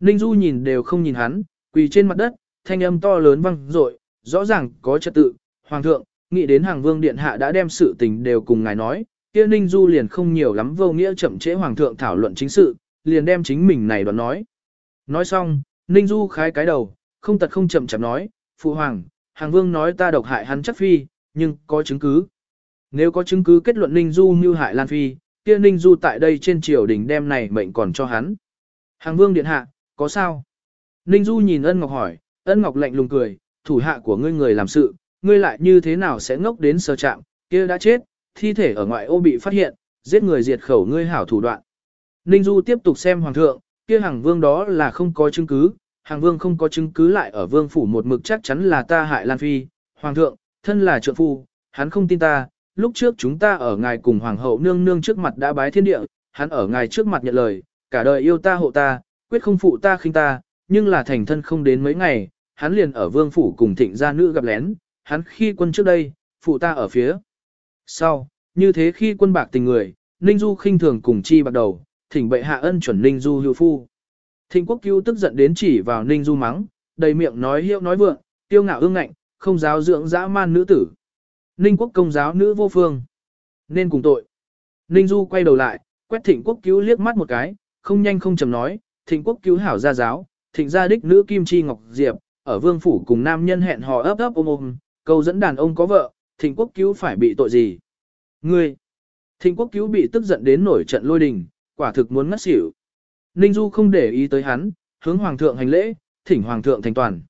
Ninh Du nhìn đều không nhìn hắn, quỳ trên mặt đất, thanh âm to lớn vang dội, rõ ràng có trật tự. Hoàng thượng, nghĩ đến hàng vương điện hạ đã đem sự tình đều cùng ngài nói, kia Ninh Du liền không nhiều lắm vô nghĩa chậm trễ hoàng thượng thảo luận chính sự, liền đem chính mình này đoạn nói. Nói xong, Ninh Du khái cái đầu, không tật không chậm chậm nói, phụ hoàng, hàng vương nói ta độc hại hắn chắc phi, nhưng có chứng cứ. Nếu có chứng cứ kết luận Ninh Du như hại Lan Phi, kia Ninh Du tại đây trên triều đình đem này mệnh còn cho hắn. Hàng vương điện hạ, có sao? Ninh Du nhìn ân ngọc hỏi, ân ngọc lạnh lùng cười, thủ hạ của ngươi người làm sự, ngươi lại như thế nào sẽ ngốc đến sơ trạm, kia đã chết, thi thể ở ngoại ô bị phát hiện, giết người diệt khẩu ngươi hảo thủ đoạn. Ninh Du tiếp tục xem hoàng thượng, kia hàng vương đó là không có chứng cứ, hàng vương không có chứng cứ lại ở vương phủ một mực chắc chắn là ta hại Lan Phi. Hoàng thượng, thân là trượng phu, hắn không tin ta, lúc trước chúng ta ở ngài cùng hoàng hậu nương nương trước mặt đã bái thiên địa, hắn ở ngài trước mặt nhận lời, cả đời yêu ta hộ ta, quyết không phụ ta khinh ta, nhưng là thành thân không đến mấy ngày, hắn liền ở vương phủ cùng thịnh gia nữ gặp lén, hắn khi quân trước đây, phụ ta ở phía. Sau, như thế khi quân bạc tình người, Ninh Du khinh thường cùng chi bạc đầu, thỉnh bệ hạ ân chuẩn Ninh Du hữu phu. Thịnh quốc cứu tức giận đến chỉ vào Ninh Du mắng, đầy miệng nói hiệu nói vượng, tiêu ngạo ương ngạnh, không giáo dưỡng dã man nữ tử. Ninh quốc công giáo nữ vô phương. Nên cùng tội. Ninh Du quay đầu lại, quét thịnh quốc cứu liếc mắt một cái, không nhanh không chầm nói, thịnh quốc cứu hảo gia giáo, thịnh gia đích nữ kim chi ngọc diệp, ở vương phủ cùng nam nhân hẹn hò ấp ấp ôm ôm, câu dẫn đàn ông có vợ, thịnh quốc cứu phải bị tội gì? Ngươi! Thịnh quốc cứu bị tức giận đến nổi trận lôi đình, quả thực muốn ngất xỉu. Ninh Du không để ý tới hắn, hướng hoàng thượng hành lễ, thỉnh hoàng thượng thành toàn.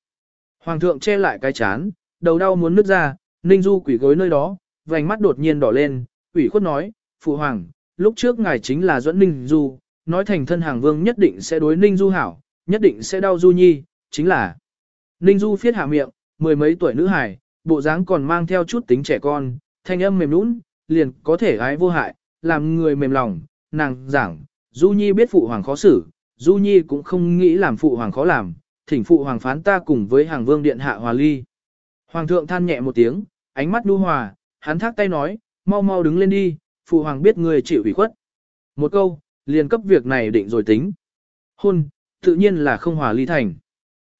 Hoàng thượng che lại cái chán, đầu đau muốn nứt ra, Ninh Du quỷ gối nơi đó, vành mắt đột nhiên đỏ lên, quỷ khuất nói, phụ hoàng, lúc trước ngài chính là dẫn Ninh Du, nói thành thân hàng vương nhất định sẽ đối Ninh Du hảo, nhất định sẽ đau Du Nhi, chính là. Ninh Du phiết hạ miệng, mười mấy tuổi nữ hài, bộ dáng còn mang theo chút tính trẻ con, thanh âm mềm nũng, liền có thể ái vô hại, làm người mềm lòng, nàng giảng, Du Nhi biết phụ hoàng khó xử, Du Nhi cũng không nghĩ làm phụ hoàng khó làm, thỉnh phụ hoàng phán ta cùng với hàng vương điện hạ hòa ly. Hoàng thượng than nhẹ một tiếng, ánh mắt nhu hòa, hắn thác tay nói, mau mau đứng lên đi, phụ hoàng biết người chịu ủy khuất. Một câu, liền cấp việc này định rồi tính. Hôn, tự nhiên là không hòa ly thành.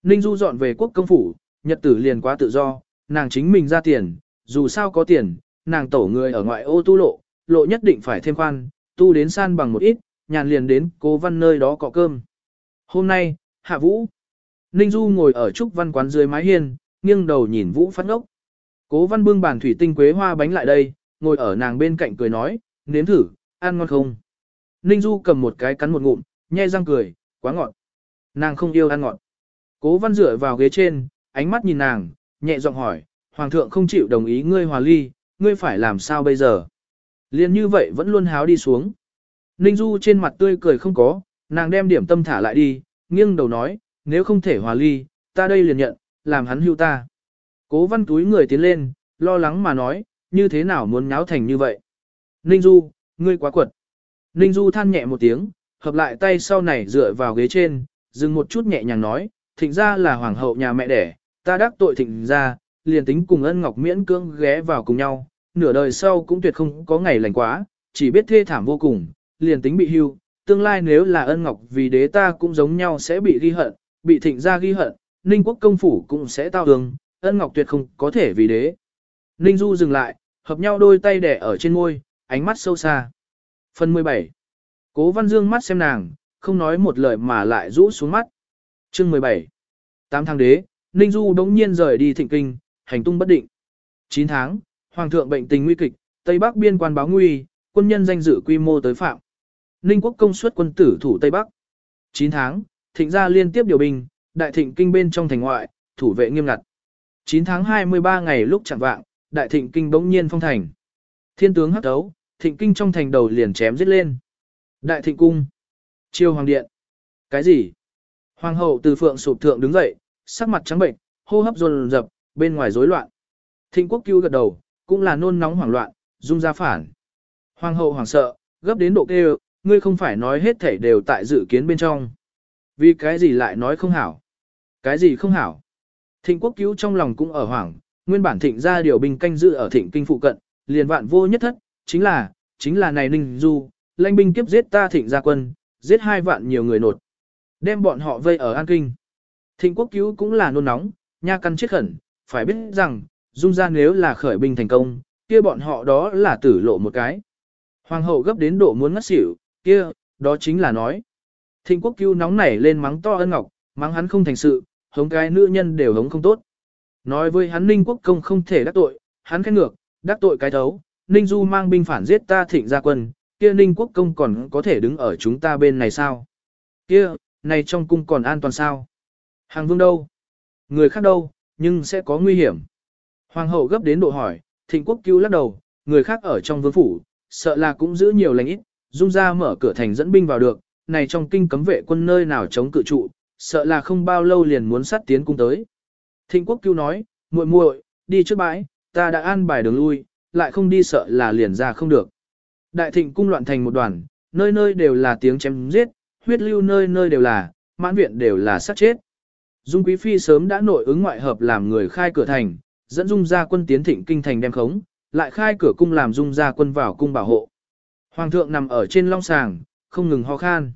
Ninh Du dọn về quốc công phủ, nhật tử liền quá tự do, nàng chính mình ra tiền, dù sao có tiền, nàng tổ người ở ngoại ô tu lộ, lộ nhất định phải thêm khoan, tu đến san bằng một ít, nhàn liền đến cố văn nơi đó cọ cơm. Hôm nay, hạ vũ. Ninh Du ngồi ở trúc văn quán dưới mái hiên, nghiêng đầu nhìn vũ phát ngốc. Cố văn bưng bàn thủy tinh quế hoa bánh lại đây, ngồi ở nàng bên cạnh cười nói, nếm thử, ăn ngon không? Ninh Du cầm một cái cắn một ngụm, nhe răng cười, quá ngọt. Nàng không yêu ăn ngọt. Cố văn dựa vào ghế trên, ánh mắt nhìn nàng, nhẹ giọng hỏi, Hoàng thượng không chịu đồng ý ngươi hòa ly, ngươi phải làm sao bây giờ? Liên như vậy vẫn luôn háo đi xuống. Ninh Du trên mặt tươi cười không có, nàng đem điểm tâm thả lại đi, nghiêng đầu nói, nếu không thể hòa ly, ta đây liền nhận, làm hắn hưu ta. Cố văn túi người tiến lên, lo lắng mà nói, như thế nào muốn nháo thành như vậy? Ninh Du, ngươi quá quật. Ninh Du than nhẹ một tiếng, hợp lại tay sau này dựa vào ghế trên, dừng một chút nhẹ nhàng nói, thịnh ra là hoàng hậu nhà mẹ đẻ, ta đắc tội thịnh ra, liền tính cùng ân ngọc miễn cưỡng ghé vào cùng nhau, nửa đời sau cũng tuyệt không có ngày lành quá, chỉ biết thê thảm vô cùng, liền tính bị hưu, tương lai nếu là ân ngọc vì đế ta cũng giống nhau sẽ bị ghi hận, bị thịnh ra ghi hận, ninh quốc công phủ cũng sẽ tao hương, ân ngọc tuyệt không có thể vì đế. Ninh Du dừng lại, hợp nhau đôi tay đẻ ở trên ngôi, ánh mắt sâu xa. Phần 17 Cố Văn Dương mắt xem nàng, không nói một lời mà lại rũ xuống mắt. Chương 17 Tám tháng đế, Ninh Du đống nhiên rời đi thịnh kinh, hành tung bất định. 9 tháng, Hoàng thượng bệnh tình nguy kịch, Tây Bắc biên quan báo nguy, quân nhân danh dự quy mô tới phạm. Ninh quốc công suất quân tử thủ Tây Bắc. 9 tháng, thịnh gia liên tiếp điều binh, đại thịnh kinh bên trong thành ngoại, thủ vệ nghiêm ngặt. 9 tháng 23 ngày lúc chẳng vạng, đại thịnh kinh bỗng nhiên phong thành. Thiên tướng hấp đấu, thịnh kinh trong thành đầu liền chém giết lên. Đại thịnh cung. Chiêu hoàng điện. Cái gì? Hoàng hậu từ phượng sụp thượng đứng dậy, sắc mặt trắng bệnh, hô hấp dồn dập, bên ngoài rối loạn. Thịnh quốc cứu gật đầu, cũng là nôn nóng hoảng loạn, dung ra phản. Hoàng hậu hoảng sợ, gấp đến độ kêu, ngươi không phải nói hết thảy đều tại dự kiến bên trong. Vì cái gì lại nói không hảo? Cái gì không hảo? Thịnh quốc cứu trong lòng cũng ở hoảng, nguyên bản thịnh ra điều binh canh giữ ở thịnh kinh phụ cận, liền vạn vô nhất thất, chính là, chính là này ninh du, lãnh binh kiếp giết ta thịnh gia quân, giết hai vạn nhiều người nột. Đem bọn họ vây ở An Kinh. Thịnh quốc cứu cũng là nôn nóng, nha căn chết khẩn, phải biết rằng, dung ra nếu là khởi binh thành công, kia bọn họ đó là tử lộ một cái. Hoàng hậu gấp đến độ muốn ngất xỉu, kia, đó chính là nói. Thịnh quốc cứu nóng nảy lên mắng to ân ngọc, mắng hắn không thành sự, hống cái nữ nhân đều hống không tốt. Nói với hắn ninh quốc công không thể đắc tội, hắn khen ngược, đắc tội cái thấu, ninh du mang binh phản giết ta thịnh gia quân, kia ninh quốc công còn có thể đứng ở chúng ta bên này sao? Kia, này trong cung còn an toàn sao? Hàng vương đâu? Người khác đâu, nhưng sẽ có nguy hiểm. Hoàng hậu gấp đến độ hỏi, thịnh quốc cứu lắc đầu, người khác ở trong vương phủ, sợ là cũng giữ nhiều lành ít, dung ra mở cửa thành dẫn binh vào được, này trong kinh cấm vệ quân nơi nào chống cự trụ, sợ là không bao lâu liền muốn sát tiến cung tới. Thịnh quốc cứu nói, muội muội, đi trước bãi, ta đã an bài đường lui, lại không đi sợ là liền ra không được. Đại thịnh cung loạn thành một đoàn, nơi nơi đều là tiếng chém giết, huyết lưu nơi nơi đều là, mãn viện đều là sát chết. Dung Quý Phi sớm đã nội ứng ngoại hợp làm người khai cửa thành, dẫn Dung gia quân tiến thịnh kinh thành đem khống, lại khai cửa cung làm Dung gia quân vào cung bảo hộ. Hoàng thượng nằm ở trên long sàng, không ngừng ho khan.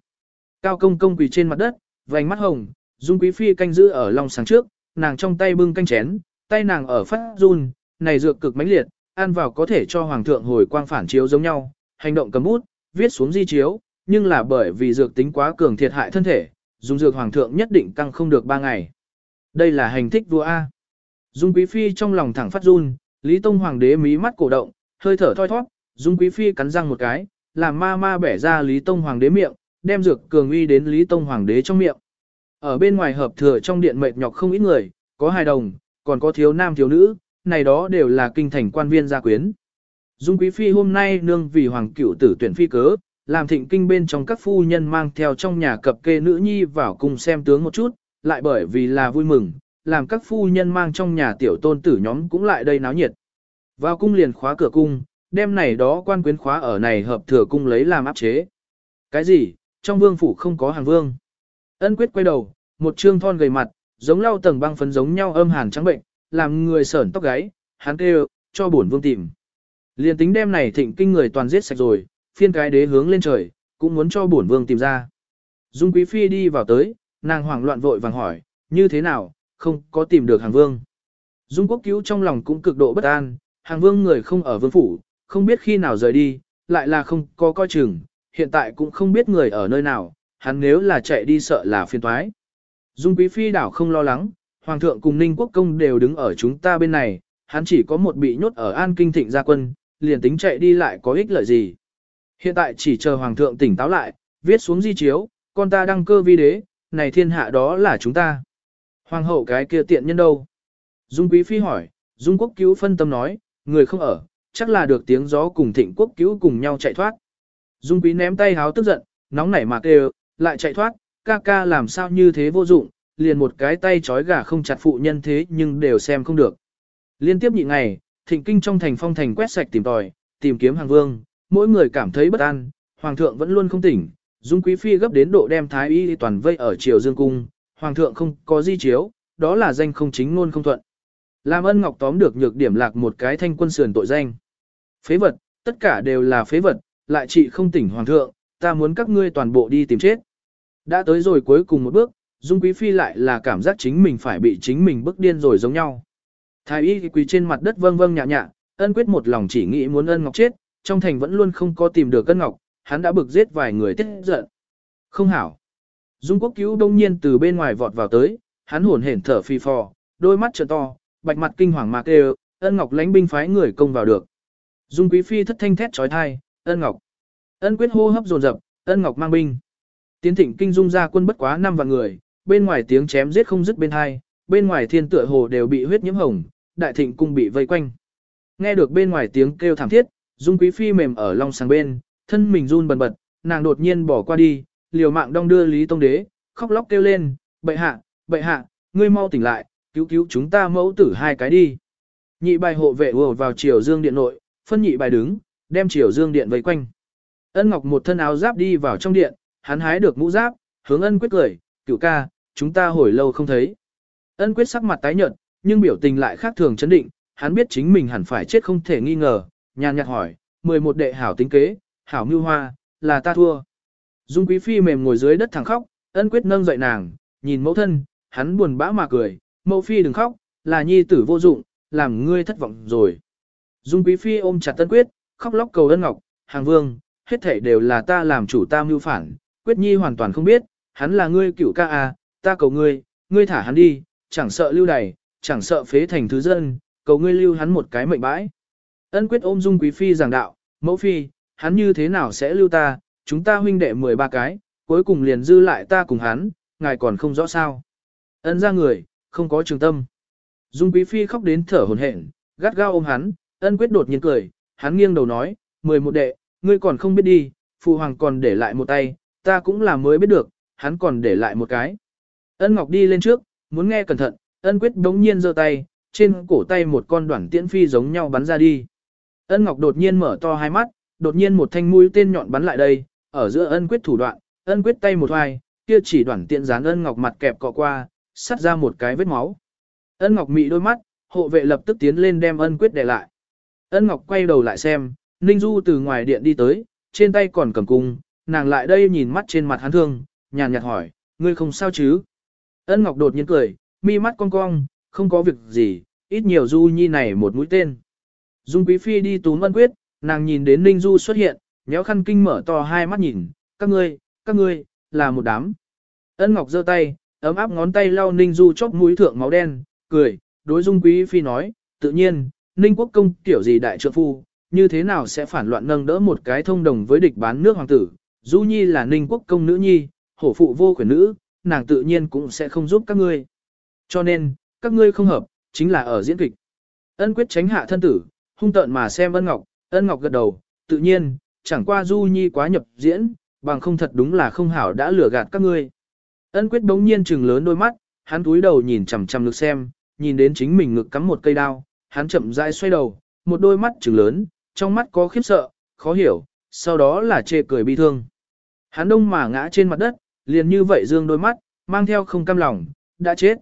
Cao công công quỳ trên mặt đất, vành mắt hồng, Dung Quý Phi canh giữ ở lòng sáng trước, nàng trong tay bưng canh chén, tay nàng ở phát run, này dược cực mãnh liệt, ăn vào có thể cho hoàng thượng hồi quang phản chiếu giống nhau, hành động cầm bút, viết xuống di chiếu, nhưng là bởi vì dược tính quá cường thiệt hại thân thể, dùng dược hoàng thượng nhất định căng không được 3 ngày. Đây là hành thích vua A. Dung Quý Phi trong lòng thẳng phát run, Lý Tông Hoàng đế mí mắt cổ động, hơi thở thoi thoát, Dung Quý Phi cắn răng một cái, làm ma ma bẻ ra Lý Tông Hoàng đế miệng, đem dược cường uy đến Lý Tông Hoàng đế trong miệng. Ở bên ngoài hợp thừa trong điện mệt nhọc không ít người, có hài đồng, còn có thiếu nam thiếu nữ, này đó đều là kinh thành quan viên gia quyến. Dung Quý Phi hôm nay nương vì Hoàng cửu tử tuyển phi cớ, làm thịnh kinh bên trong các phu nhân mang theo trong nhà cập kê nữ nhi vào cùng xem tướng một chút, lại bởi vì là vui mừng, làm các phu nhân mang trong nhà tiểu tôn tử nhóm cũng lại đây náo nhiệt. Vào cung liền khóa cửa cung, đem này đó quan quyến khóa ở này hợp thừa cung lấy làm áp chế. Cái gì, trong vương phủ không có hàng vương. Ân quyết quay đầu, một trương thon gầy mặt, giống lau tầng băng phấn giống nhau âm hàn trắng bệnh, làm người sởn tóc gáy, hắn kêu, cho bổn vương tìm. Liên tính đem này thịnh kinh người toàn giết sạch rồi, phiên cái đế hướng lên trời, cũng muốn cho bổn vương tìm ra. Dung Quý Phi đi vào tới, nàng hoảng loạn vội vàng hỏi, như thế nào, không có tìm được hàng vương. Dung Quốc cứu trong lòng cũng cực độ bất an, hàng vương người không ở vương phủ, không biết khi nào rời đi, lại là không có coi chừng, hiện tại cũng không biết người ở nơi nào, hắn nếu là chạy đi sợ là phiền toái. Dung Quý Phi đảo không lo lắng, Hoàng thượng cùng Ninh Quốc công đều đứng ở chúng ta bên này, hắn chỉ có một bị nhốt ở An Kinh Thịnh gia quân, liền tính chạy đi lại có ích lợi gì. Hiện tại chỉ chờ Hoàng thượng tỉnh táo lại, viết xuống di chiếu, con ta đăng cơ vi đế, này thiên hạ đó là chúng ta. Hoàng hậu cái kia tiện nhân đâu? Dung Quý Phi hỏi, Dung Quốc cứu phân tâm nói, người không ở, chắc là được tiếng gió cùng thịnh quốc cứu cùng nhau chạy thoát. Dung Quý ném tay háo tức giận, nóng nảy mà kêu, lại chạy thoát, ca ca làm sao như thế vô dụng, liền một cái tay trói gà không chặt phụ nhân thế nhưng đều xem không được. Liên tiếp nhị ngày, thịnh kinh trong thành phong thành quét sạch tìm tòi, tìm kiếm hàng vương, mỗi người cảm thấy bất an, hoàng thượng vẫn luôn không tỉnh, Dung Quý Phi gấp đến độ đem thái y toàn vây ở triều dương cung, hoàng thượng không có di chiếu, đó là danh không chính luôn không thuận. Làm ân ngọc tóm được nhược điểm lạc một cái thanh quân sườn tội danh. Phế vật, tất cả đều là phế vật, lại trị không tỉnh hoàng thượng, ta muốn các ngươi toàn bộ đi tìm chết. Đã tới rồi cuối cùng một bước, Dung Quý Phi lại là cảm giác chính mình phải bị chính mình bức điên rồi giống nhau. Thái y quỳ trên mặt đất vâng vâng nhạ nhạ, ân quyết một lòng chỉ nghĩ muốn ân ngọc chết, trong thành vẫn luôn không có tìm được ân ngọc, hắn đã bực giết vài người tiết giận. Không hảo. Dung quốc cứu đông nhiên từ bên ngoài vọt vào tới, hắn hồn hển thở phì phò, đôi mắt trợ to, bạch mặt kinh hoàng mạc kêu, ân ngọc lánh binh phái người công vào được. Dung quý phi thất thanh thét trói thai, ân ngọc. Ân quyết hô hấp dồn dập, ân ngọc mang binh. Tiến thịnh kinh dung ra quân bất quá năm vạn người, bên ngoài tiếng chém giết không dứt bên hai, bên ngoài thiên tựa hồ đều bị huyết nhiễm hồng, đại thịnh cung bị vây quanh. Nghe được bên ngoài tiếng kêu thảm thiết, dung quý phi mềm ở long sàng bên, thân mình run bần bật, nàng đột nhiên bỏ qua đi, liều mạng đong đưa Lý Tông Đế, khóc lóc kêu lên, bệ hạ, bệ hạ, ngươi mau tỉnh lại, cứu cứu chúng ta mẫu tử hai cái đi. Nhị bài hộ vệ ùa vào triều dương điện nội, phân nhị bài đứng, đem triều dương điện vây quanh. Ân Ngọc một thân áo giáp đi vào trong điện, hắn hái được mũ giáp, hướng ân quyết cười, cửu ca, chúng ta hồi lâu không thấy. Ân quyết sắc mặt tái nhợt, nhưng biểu tình lại khác thường chấn định, hắn biết chính mình hẳn phải chết không thể nghi ngờ, nhàn nhạt hỏi, 11 đệ hảo tính kế, hảo mưu hoa, là ta thua. Dung quý phi mềm ngồi dưới đất thẳng khóc, ân quyết nâng dậy nàng, nhìn mẫu thân, hắn buồn bã mà cười, mẫu phi đừng khóc, là nhi tử vô dụng, làm ngươi thất vọng rồi. Dung quý phi ôm chặt ân quyết, khóc lóc cầu ân ngọc, hàng vương, hết thảy đều là ta làm chủ ta mưu phản, quyết nhi hoàn toàn không biết, hắn là ngươi cựu ca à, ta cầu ngươi, ngươi thả hắn đi, chẳng sợ lưu đày, chẳng sợ phế thành thứ dân, cầu ngươi lưu hắn một cái mệnh bãi. Ân quyết ôm dung quý phi giảng đạo, mẫu phi, hắn như thế nào sẽ lưu ta, chúng ta huynh đệ 13 cái, cuối cùng liền dư lại ta cùng hắn, ngài còn không rõ sao. Ân ra người, không có trường tâm. Dung quý phi khóc đến thở hồn hển, gắt gao ôm hắn, ân quyết đột nhiên cười, hắn nghiêng đầu nói, 11 đệ, ngươi còn không biết đi, phụ hoàng còn để lại một tay, ta cũng là mới biết được, hắn còn để lại một cái. Ân Ngọc đi lên trước, muốn nghe cẩn thận, ân quyết đống nhiên giơ tay, trên cổ tay một con đoạn tiễn phi giống nhau bắn ra đi. Ân Ngọc đột nhiên mở to hai mắt, đột nhiên một thanh mũi tên nhọn bắn lại đây, ở giữa ân quyết thủ đoạn, ân quyết tay một hoài, kia chỉ đoạn tiễn dán ân ngọc mặt kẹp cọ qua, sắt ra một cái vết máu. Ân ngọc mị đôi mắt, hộ vệ lập tức tiến lên đem ân quyết để lại. Ân ngọc quay đầu lại xem, Ninh Du từ ngoài điện đi tới, trên tay còn cầm cung, nàng lại đây nhìn mắt trên mặt hắn thương, nhàn nhạt hỏi, ngươi không sao chứ? Ân ngọc đột nhiên cười, mi mắt cong cong, không có việc gì, ít nhiều Du Nhi này một mũi tên. Dung Quý Phi đi túm ân quyết, nàng nhìn đến Ninh Du xuất hiện, nhéo khăn kinh mở to hai mắt nhìn, các ngươi, các ngươi, là một đám. Ân Ngọc giơ tay, ấm áp ngón tay lau Ninh Du chóp mũi thượng máu đen, cười, đối Dung Quý Phi nói, tự nhiên, Ninh Quốc công tiểu gì đại trượng phu, như thế nào sẽ phản loạn nâng đỡ một cái thông đồng với địch bán nước hoàng tử, Du Nhi là Ninh Quốc công nữ nhi, hổ phụ vô quyền nữ, nàng tự nhiên cũng sẽ không giúp các ngươi. Cho nên, các ngươi không hợp, chính là ở diễn kịch. Ân quyết tránh hạ thân tử, hung tợn mà xem ân ngọc, ân ngọc gật đầu, tự nhiên, chẳng qua Du Nhi quá nhập diễn, bằng không thật đúng là không hảo đã lừa gạt các ngươi. Ân quyết đống nhiên trừng lớn đôi mắt, hắn túi đầu nhìn chằm chằm ngực xem, nhìn đến chính mình ngực cắm một cây đao, hắn chậm rãi xoay đầu, một đôi mắt trừng lớn, trong mắt có khiếp sợ, khó hiểu, sau đó là chê cười bi thương. Hắn đông mà ngã trên mặt đất, liền như vậy dương đôi mắt, mang theo không cam lòng, đã chết.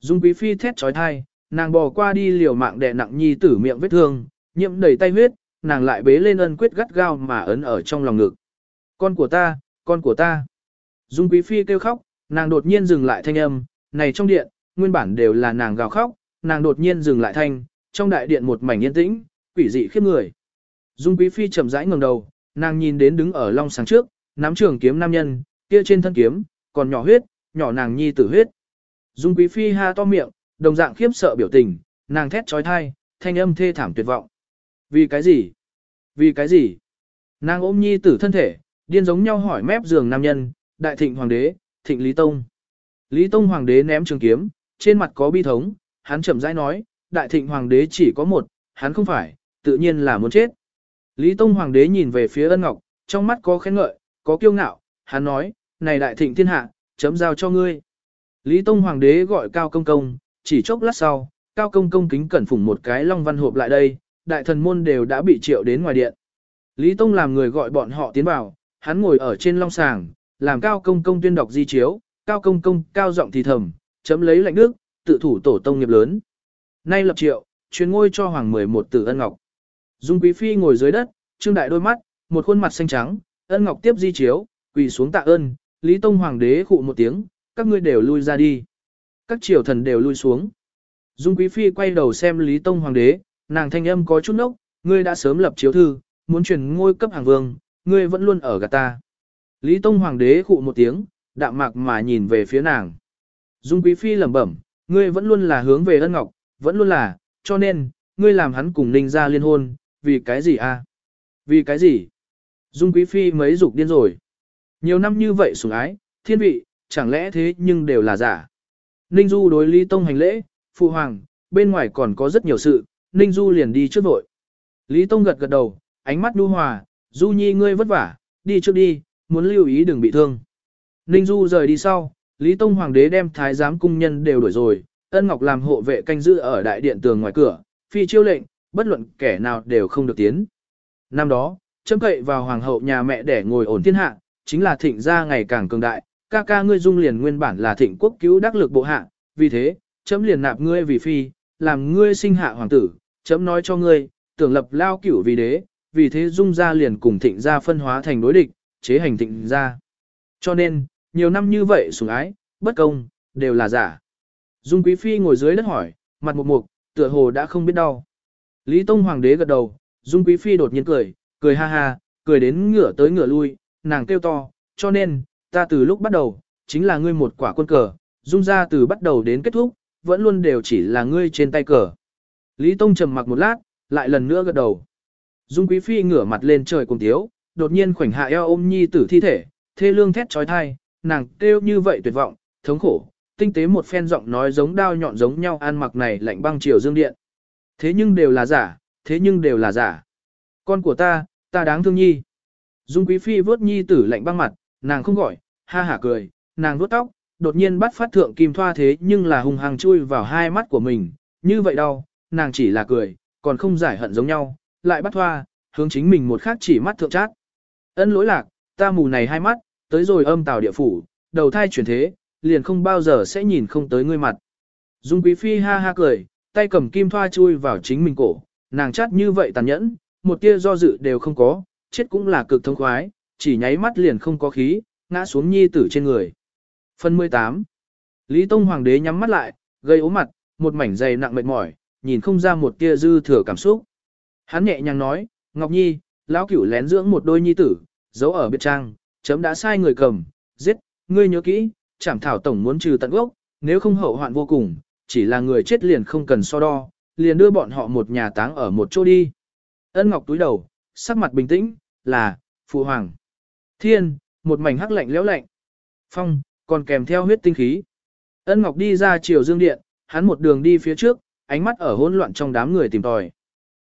Dung quý phi thét trói thai, nàng bò qua đi liều mạng đè nặng nhi tử miệng vết thương, nhiễm đầy tay huyết, nàng lại bế lên ân quyết gắt gao mà ấn ở trong lòng ngực. Con của ta, con của ta. Dung quý phi kêu khóc, nàng đột nhiên dừng lại thanh âm, này trong điện, nguyên bản đều là nàng gào khóc, nàng đột nhiên dừng lại thanh, trong đại điện một mảnh yên tĩnh, quỷ dị khiếp người. Dung quý phi chậm rãi ngẩng đầu, nàng nhìn đến đứng ở long sáng trước, nắm trường kiếm nam nhân, kia trên thân kiếm, còn nhỏ huyết, nhỏ nàng nhi tử huyết. Dung quý phi ha to miệng, đồng dạng khiếp sợ biểu tình, nàng thét trói thai, thanh âm thê thảm tuyệt vọng. Vì cái gì? Vì cái gì? Nàng ôm nhi tử thân thể, điên giống nhau hỏi mép giường nam nhân, đại thịnh hoàng đế, thịnh Lý Tông. Lý Tông hoàng đế ném trường kiếm, trên mặt có bi thống, hắn chậm rãi nói, đại thịnh hoàng đế chỉ có một, hắn không phải, tự nhiên là muốn chết. Lý Tông hoàng đế nhìn về phía ân ngọc, trong mắt có khen ngợi, có kiêu ngạo, hắn nói, này đại thịnh thiên hạ, chấm giao cho ngươi. Lý Tông hoàng đế gọi Cao Công Công, chỉ chốc lát sau, Cao Công Công kính cẩn phủng một cái long văn hộp lại đây, đại thần môn đều đã bị triệu đến ngoài điện. Lý Tông làm người gọi bọn họ tiến vào, hắn ngồi ở trên long sàng, làm Cao Công Công tuyên đọc di chiếu, Cao Công Công cao giọng thì thầm, chấm lấy lệnh nước, tự thủ tổ tông nghiệp lớn. Nay lập triệu, truyền ngôi cho hoàng 11 tử ân ngọc. Dung Quý Phi ngồi dưới đất, trương đại đôi mắt, một khuôn mặt xanh trắng, ân ngọc tiếp di chiếu, quỳ xuống tạ ơn, Lý Tông Hoàng đế khụ một tiếng, các ngươi đều lui ra đi. Các triều thần đều lui xuống. Dung Quý Phi quay đầu xem Lý Tông Hoàng đế, nàng thanh âm có chút nốc, ngươi đã sớm lập chiếu thư, muốn truyền ngôi cấp hàng vương, ngươi vẫn luôn ở gạt ta. Lý Tông Hoàng đế khụ một tiếng, đạm mạc mà nhìn về phía nàng. Dung Quý Phi lẩm bẩm, ngươi vẫn luôn là hướng về ân ngọc, vẫn luôn là, cho nên, ngươi làm hắn cùng ninh ra liên hôn, vì cái gì a? Vì cái gì? Dung Quý Phi mấy dục điên rồi. Nhiều năm như vậy sủng ái, thiên vị, chẳng lẽ thế nhưng đều là giả. Ninh Du đối Lý Tông hành lễ, phụ hoàng, bên ngoài còn có rất nhiều sự, Ninh Du liền đi trước vội. Lý Tông gật gật đầu, ánh mắt nhu hòa, Du Nhi ngươi vất vả, đi trước đi, muốn lưu ý đừng bị thương. Ninh Du rời đi sau, Lý Tông Hoàng đế đem thái giám cung nhân đều đuổi rồi, Ân Ngọc làm hộ vệ canh giữ ở đại điện tường ngoài cửa, phi chiêu lệnh, bất luận kẻ nào đều không được tiến. Năm đó, châm cậy vào hoàng hậu nhà mẹ để ngồi ổn thiên hạ, chính là thịnh gia ngày càng cường đại, ca ca ngươi dung liền nguyên bản là thịnh quốc cứu đắc lực bộ hạ, vì thế, chấm liền nạp ngươi vì phi, làm ngươi sinh hạ hoàng tử, chấm nói cho ngươi, tưởng lập lao cửu vì đế, vì thế dung gia liền cùng thịnh gia phân hóa thành đối địch, chế hành thịnh gia. Cho nên, nhiều năm như vậy sủng ái, bất công, đều là giả. Dung Quý Phi ngồi dưới đất hỏi, mặt một mục, tựa hồ đã không biết đau. Lý Tông Hoàng đế gật đầu, Dung Quý Phi đột nhiên cười, cười ha ha, cười đến ngửa tới ngửa lui, nàng kêu to, cho nên, ta từ lúc bắt đầu, chính là ngươi một quả quân cờ, Dung ra từ bắt đầu đến kết thúc, vẫn luôn đều chỉ là ngươi trên tay cờ. Lý Tông trầm mặc một lát, lại lần nữa gật đầu. Dung Quý Phi ngửa mặt lên trời cùng thiếu, đột nhiên khoảnh hạ eo ôm nhi tử thi thể, thê lương thét trói thai, nàng kêu như vậy tuyệt vọng, thống khổ, tinh tế một phen giọng nói giống đao nhọn giống nhau ăn mặc này lạnh băng chiều dương điện. Thế nhưng đều là giả, thế nhưng đều là giả. Con của ta, ta đáng thương nhi. Dung quý phi vớt nhi tử lạnh băng mặt, nàng không gọi, ha hả cười, nàng vuốt tóc, đột nhiên bắt phát thượng kim thoa thế nhưng là hung hăng chui vào hai mắt của mình, như vậy đâu, nàng chỉ là cười, còn không giải hận giống nhau, lại bắt thoa, hướng chính mình một khác chỉ mắt thượng chát. Ân lỗi lạc, ta mù này hai mắt, tới rồi âm tào địa phủ, đầu thai chuyển thế, liền không bao giờ sẽ nhìn không tới ngươi mặt. Dung quý phi ha ha cười, tay cầm kim thoa chui vào chính mình cổ, nàng chát như vậy tàn nhẫn, một tia do dự đều không có, chết cũng là cực thông khoái, chỉ nháy mắt liền không có khí, ngã xuống nhi tử trên người. Phần 18 Lý Tông Hoàng đế nhắm mắt lại, gây ố mặt, một mảnh dày nặng mệt mỏi, nhìn không ra một tia dư thừa cảm xúc. Hắn nhẹ nhàng nói, Ngọc Nhi, lão cửu lén dưỡng một đôi nhi tử, giấu ở biệt trang, chấm đã sai người cầm, giết, ngươi nhớ kỹ, chảm thảo tổng muốn trừ tận gốc, nếu không hậu hoạn vô cùng, chỉ là người chết liền không cần so đo, liền đưa bọn họ một nhà táng ở một chỗ đi. Ân Ngọc túi đầu, sắc mặt bình tĩnh, là, phụ hoàng. Thiên, một mảnh hắc lạnh lẽo lạnh. Phong, còn kèm theo huyết tinh khí. Ân Ngọc đi ra chiều dương điện, hắn một đường đi phía trước, ánh mắt ở hỗn loạn trong đám người tìm tòi.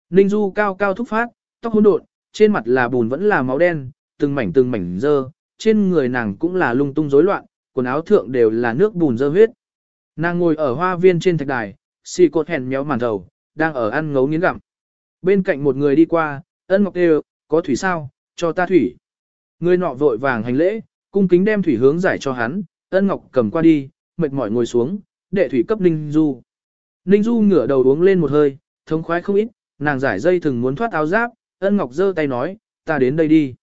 Ninh Du cao cao thúc phát, tóc hỗn độn, trên mặt là bùn vẫn là máu đen, từng mảnh từng mảnh dơ, trên người nàng cũng là lung tung rối loạn, quần áo thượng đều là nước bùn dơ huyết. Nàng ngồi ở hoa viên trên thạch đài, xì cột hèn méo màn đầu, đang ở ăn ngấu nghiến gặm. Bên cạnh một người đi qua, ân ngọc đều, có thủy sao, cho ta thủy. Người nọ vội vàng hành lễ, cung kính đem thủy hướng giải cho hắn, ân ngọc cầm qua đi, mệt mỏi ngồi xuống, đệ thủy cấp Ninh Du. Ninh Du ngửa đầu uống lên một hơi, thống khoái không ít, nàng giải dây thừng muốn thoát áo giáp, ân ngọc giơ tay nói, ta đến đây đi.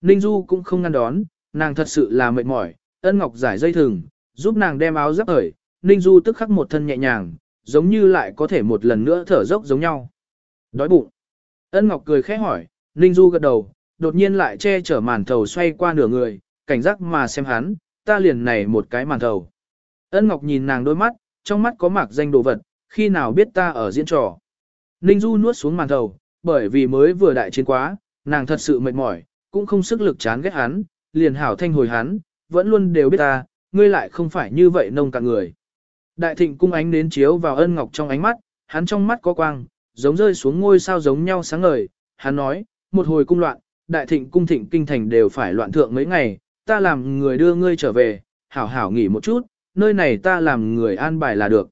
Ninh Du cũng không ngăn đón, nàng thật sự là mệt mỏi, ân ngọc giải dây thừng, giúp nàng đem áo giáp ở, Ninh Du tức khắc một thân nhẹ nhàng, giống như lại có thể một lần nữa thở dốc giống nhau. Đói bụng. Ân ngọc cười khẽ hỏi, Ninh Du gật đầu, đột nhiên lại che chở màn thầu xoay qua nửa người, cảnh giác mà xem hắn, ta liền này một cái màn thầu. Ân ngọc nhìn nàng đôi mắt, trong mắt có mạc danh đồ vật, khi nào biết ta ở diễn trò. Ninh Du nuốt xuống màn thầu, bởi vì mới vừa đại chiến quá, nàng thật sự mệt mỏi, cũng không sức lực chán ghét hắn, liền hảo thanh hồi hắn, vẫn luôn đều biết ta, ngươi lại không phải như vậy nông cạn người. Đại thịnh cung ánh đến chiếu vào ân ngọc trong ánh mắt, hắn trong mắt có quang, giống rơi xuống ngôi sao giống nhau sáng ngời, hắn nói, một hồi cung loạn, đại thịnh cung thịnh kinh thành đều phải loạn thượng mấy ngày, ta làm người đưa ngươi trở về, hảo hảo nghỉ một chút, nơi này ta làm người an bài là được.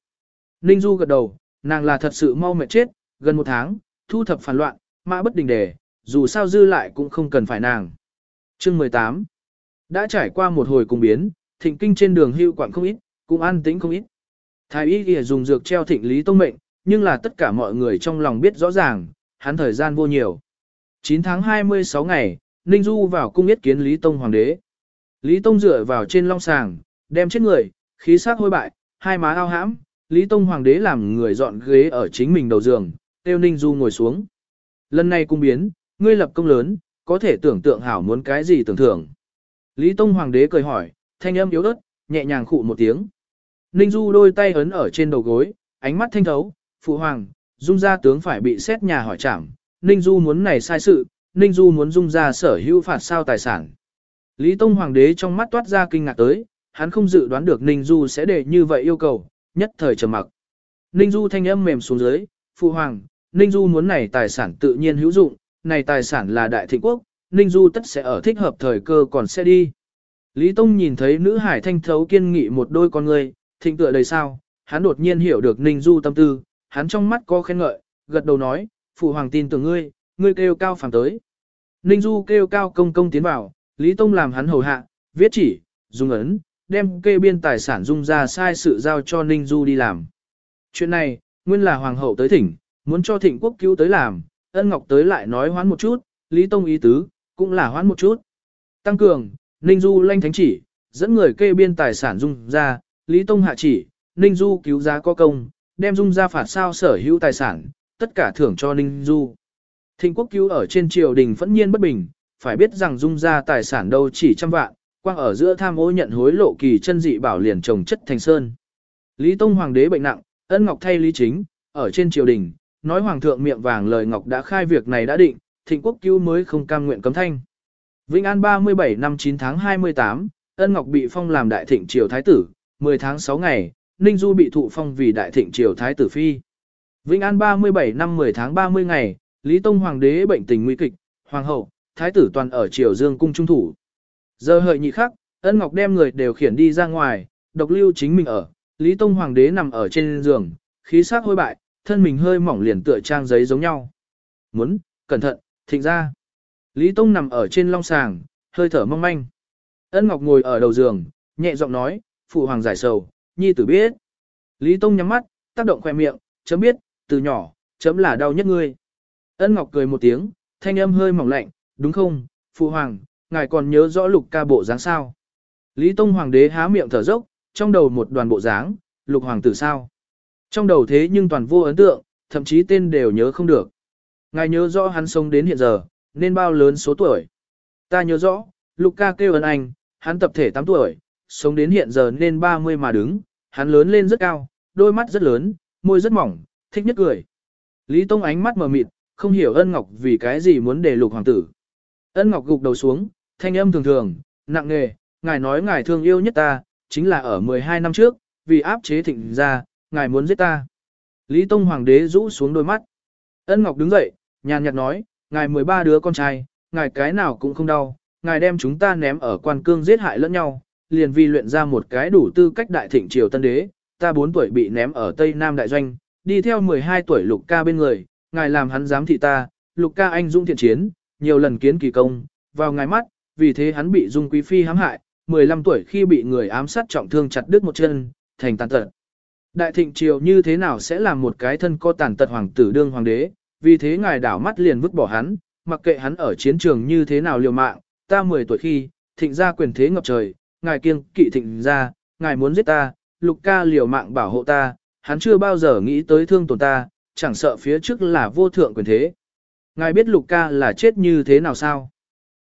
Ninh Du gật đầu, nàng là thật sự mau mệt chết, gần một tháng, thu thập phản loạn, mã bất đình đề, dù sao dư lại cũng không cần phải nàng. Chương 18 Đã trải qua một hồi cùng biến, thịnh kinh trên đường hưu quảng không ít, cũng an tĩnh không ít. Thái y kìa dùng dược treo thịnh lý tông mệnh, nhưng là tất cả mọi người trong lòng biết rõ ràng, hắn thời gian vô nhiều. 9 tháng 26 ngày, Ninh Du vào cung yết kiến Lý Tông Hoàng đế. Lý Tông dựa vào trên long sàng, đem chết người, khí sắc hôi bại, hai má ao hãm, Lý Tông Hoàng đế làm người dọn ghế ở chính mình đầu giường, tiêu Ninh Du ngồi xuống. Lần này cung biến, ngươi lập công lớn, có thể tưởng tượng hảo muốn cái gì tưởng thưởng. Lý Tông Hoàng đế cười hỏi, thanh âm yếu ớt, nhẹ nhàng khụ một tiếng. Ninh Du đôi tay ấn ở trên đầu gối, ánh mắt thanh thấu, phụ hoàng, dung gia tướng phải bị xét nhà hỏi trảm. Ninh Du muốn này sai sự, Ninh Du muốn dung gia sở hữu phạt sao tài sản. Lý Tông Hoàng đế trong mắt toát ra kinh ngạc tới, hắn không dự đoán được Ninh Du sẽ để như vậy yêu cầu, nhất thời trầm mặc. Ninh Du thanh âm mềm xuống dưới, phụ hoàng, Ninh Du muốn này tài sản tự nhiên hữu dụng, này tài sản là đại thịnh quốc, Ninh Du tất sẽ ở thích hợp thời cơ còn sẽ đi. Lý Tông nhìn thấy nữ hải thanh thấu kiên nghị một đôi con người, thịnh tựa đầy sao, hắn đột nhiên hiểu được Ninh Du tâm tư, hắn trong mắt có khen ngợi, gật đầu nói, phụ hoàng tin tưởng ngươi, ngươi kêu cao phàm tới. Ninh Du kêu cao công công tiến vào, Lý Tông làm hắn hầu hạ, viết chỉ, dùng ấn, đem kê biên tài sản dung ra sai sự giao cho Ninh Du đi làm. Chuyện này, nguyên là hoàng hậu tới thỉnh, muốn cho thịnh quốc cứu tới làm, ân ngọc tới lại nói hoán một chút, Lý Tông ý tứ, cũng là hoán một chút. Tăng cường, Ninh Du lanh thánh chỉ, dẫn người kê biên tài sản dung ra, Lý Tông hạ chỉ, Ninh Du cứu giá có công, đem dung ra phạt sao sở hữu tài sản, tất cả thưởng cho Ninh Du. Thịnh quốc cứu ở trên triều đình phẫn nhiên bất bình, phải biết rằng dung ra tài sản đâu chỉ trăm vạn, quang ở giữa tham ô nhận hối lộ kỳ chân dị bảo liền trồng chất thành sơn. Lý Tông Hoàng đế bệnh nặng, ân ngọc thay Lý Chính, ở trên triều đình, nói Hoàng thượng miệng vàng lời ngọc đã khai việc này đã định, thịnh quốc cứu mới không cam nguyện cấm thanh. Vĩnh An 37 năm 9 tháng 28, ân ngọc bị phong làm đại thịnh triều thái tử, 10 tháng 6 ngày, Ninh Du bị thụ phong vì đại thịnh triều thái tử phi. Vĩnh An 37 năm 10 tháng 30 ngày, Lý Tông Hoàng đế bệnh tình nguy kịch, Hoàng hậu, thái tử toàn ở triều dương cung trung thủ. Giờ hợi nhị khắc, ân ngọc đem người đều khiển đi ra ngoài, độc lưu chính mình ở, Lý Tông Hoàng đế nằm ở trên giường, khí sắc hôi bại, thân mình hơi mỏng liền tựa trang giấy giống nhau. Muốn, cẩn thận, thịnh ra. Lý Tông nằm ở trên long sàng, hơi thở mong manh. Ân Ngọc ngồi ở đầu giường, nhẹ giọng nói, phụ hoàng giải sầu, nhi tử biết. Lý Tông nhắm mắt, tác động khỏe miệng, chấm biết, từ nhỏ, chấm là đau nhất ngươi. Ân Ngọc cười một tiếng, thanh âm hơi mỏng lạnh, đúng không, phụ hoàng, ngài còn nhớ rõ lục ca bộ dáng sao. Lý Tông Hoàng đế há miệng thở dốc, trong đầu một đoàn bộ dáng, lục hoàng tử sao. Trong đầu thế nhưng toàn vô ấn tượng, thậm chí tên đều nhớ không được. Ngài nhớ rõ hắn sống đến hiện giờ, nên bao lớn số tuổi. Ta nhớ rõ, lục ca kêu ấn anh, hắn tập thể 8 tuổi, sống đến hiện giờ nên 30 mà đứng, hắn lớn lên rất cao, đôi mắt rất lớn, môi rất mỏng, thích nhất cười. Lý Tông ánh mắt mờ mịt, không hiểu ân ngọc vì cái gì muốn để lục hoàng tử. Ân ngọc gục đầu xuống, thanh âm thường thường, nặng nề, ngài nói ngài thương yêu nhất ta, chính là ở 12 năm trước, vì áp chế thịnh ra, ngài muốn giết ta. Lý Tông hoàng đế rũ xuống đôi mắt. Ân ngọc đứng dậy, nhàn nhạt nói, ngài 13 đứa con trai, ngài cái nào cũng không đau, ngài đem chúng ta ném ở quan cương giết hại lẫn nhau, liền vì luyện ra một cái đủ tư cách đại thịnh triều tân đế, ta 4 tuổi bị ném ở Tây Nam đại doanh, đi theo 12 tuổi lục ca bên người, ngài làm hắn giám thị ta, lục ca anh dũng thiện chiến, nhiều lần kiến kỳ công, vào ngài mắt, vì thế hắn bị dung quý phi hãm hại, 15 tuổi khi bị người ám sát trọng thương chặt đứt một chân, thành tàn tật. Đại thịnh triều như thế nào sẽ làm một cái thân co tàn tật hoàng tử đương hoàng đế, vì thế ngài đảo mắt liền vứt bỏ hắn, mặc kệ hắn ở chiến trường như thế nào liều mạng, ta 10 tuổi khi, thịnh gia quyền thế ngập trời, ngài kiêng kỵ thịnh ra, ngài muốn giết ta, lục ca liều mạng bảo hộ ta, hắn chưa bao giờ nghĩ tới thương tổn ta, chẳng sợ phía trước là vô thượng quyền thế. Ngài biết lục ca là chết như thế nào sao?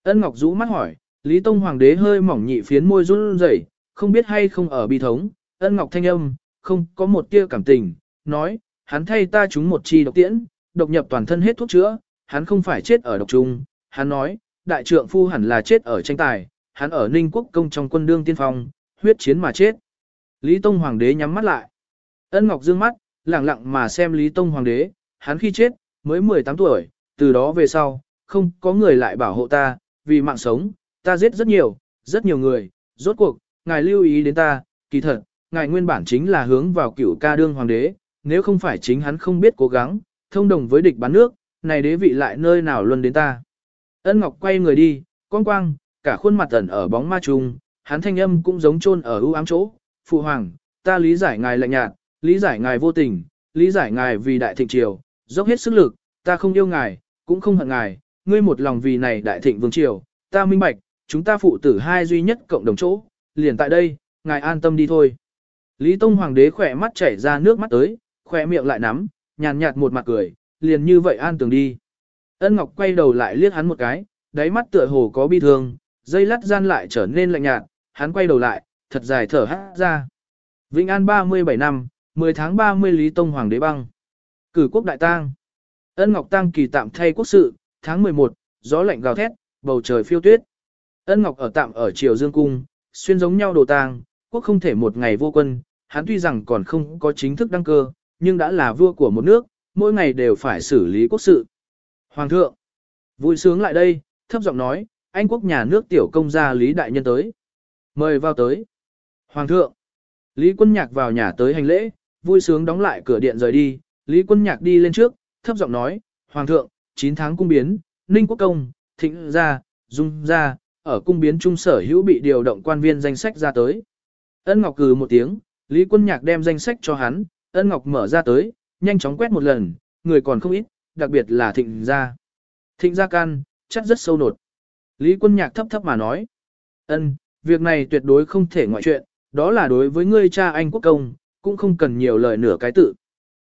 Ân Ngọc rũ mắt hỏi, Lý Tông Hoàng đế hơi mỏng nhị phiến môi run rẩy, không biết hay không ở bi thống, Ân Ngọc thanh âm, không có một tia cảm tình, nói, hắn thay ta trúng một chi độc tiễn, độc nhập toàn thân hết thuốc chữa, hắn không phải chết ở độc trung, hắn nói, đại trượng phu hẳn là chết ở tranh tài, hắn ở Ninh Quốc công trong quân đương tiên phong, huyết chiến mà chết. Lý Tông Hoàng đế nhắm mắt lại. Ân Ngọc dương mắt, lặng lặng mà xem Lý Tông Hoàng đế, hắn khi chết, mới 18 tuổi, từ đó về sau, không có người lại bảo hộ ta, vì mạng sống, ta giết rất nhiều, rất nhiều người, rốt cuộc, ngài lưu ý đến ta, kỳ thật, ngài nguyên bản chính là hướng vào cửu ca đương hoàng đế, nếu không phải chính hắn không biết cố gắng, thông đồng với địch bán nước, này đế vị lại nơi nào luân đến ta. Ân Ngọc quay người đi, quang quang, cả khuôn mặt ẩn ở bóng ma trùng, hắn thanh âm cũng giống chôn ở ưu ám chỗ, phụ hoàng, ta lý giải ngài lạnh nhạt, lý giải ngài vô tình, lý giải ngài vì đại thịnh triều, dốc hết sức lực, ta không yêu ngài, cũng không hận ngài, ngươi một lòng vì này đại thịnh vương triều, ta minh bạch, chúng ta phụ tử hai duy nhất cộng đồng chỗ, liền tại đây, ngài an tâm đi thôi. Lý Tông Hoàng đế khỏe mắt chảy ra nước mắt tới, khỏe miệng lại nắm, nhàn nhạt một mặt cười, liền như vậy an tường đi. Ân Ngọc quay đầu lại liếc hắn một cái, đáy mắt tựa hồ có bi thương, dây lắt gian lại trở nên lạnh nhạt, hắn quay đầu lại, thật dài thở hát ra. Vĩnh An 37 năm, 10 tháng 30 Lý Tông Hoàng đế băng. Cử quốc đại tang. Ân Ngọc Tăng kỳ tạm thay quốc sự, tháng 11, gió lạnh gào thét, bầu trời phiêu tuyết. Ân Ngọc ở tạm ở Triều Dương Cung, xuyên giống nhau đồ tang, quốc không thể một ngày vô quân, hắn tuy rằng còn không có chính thức đăng cơ, nhưng đã là vua của một nước, mỗi ngày đều phải xử lý quốc sự. Hoàng thượng, vui sướng lại đây, thấp giọng nói, anh quốc nhà nước tiểu công gia Lý Đại Nhân tới. Mời vào tới. Hoàng thượng, Lý quân nhạc vào nhà tới hành lễ, vui sướng đóng lại cửa điện rời đi, Lý quân nhạc đi lên trước, thấp giọng nói, Hoàng thượng, 9 tháng cung biến, Ninh Quốc Công, Thịnh Gia, Dung Gia, ở cung biến trung sở hữu bị điều động quan viên danh sách ra tới. Ân Ngọc cừ một tiếng, Lý quân nhạc đem danh sách cho hắn, Ân Ngọc mở ra tới, nhanh chóng quét một lần, người còn không ít, đặc biệt là Thịnh Gia. Thịnh Gia can, chắc rất sâu nột. Lý quân nhạc thấp thấp mà nói, ân, việc này tuyệt đối không thể ngoại chuyện, đó là đối với ngươi cha anh quốc công, cũng không cần nhiều lời nửa cái tự.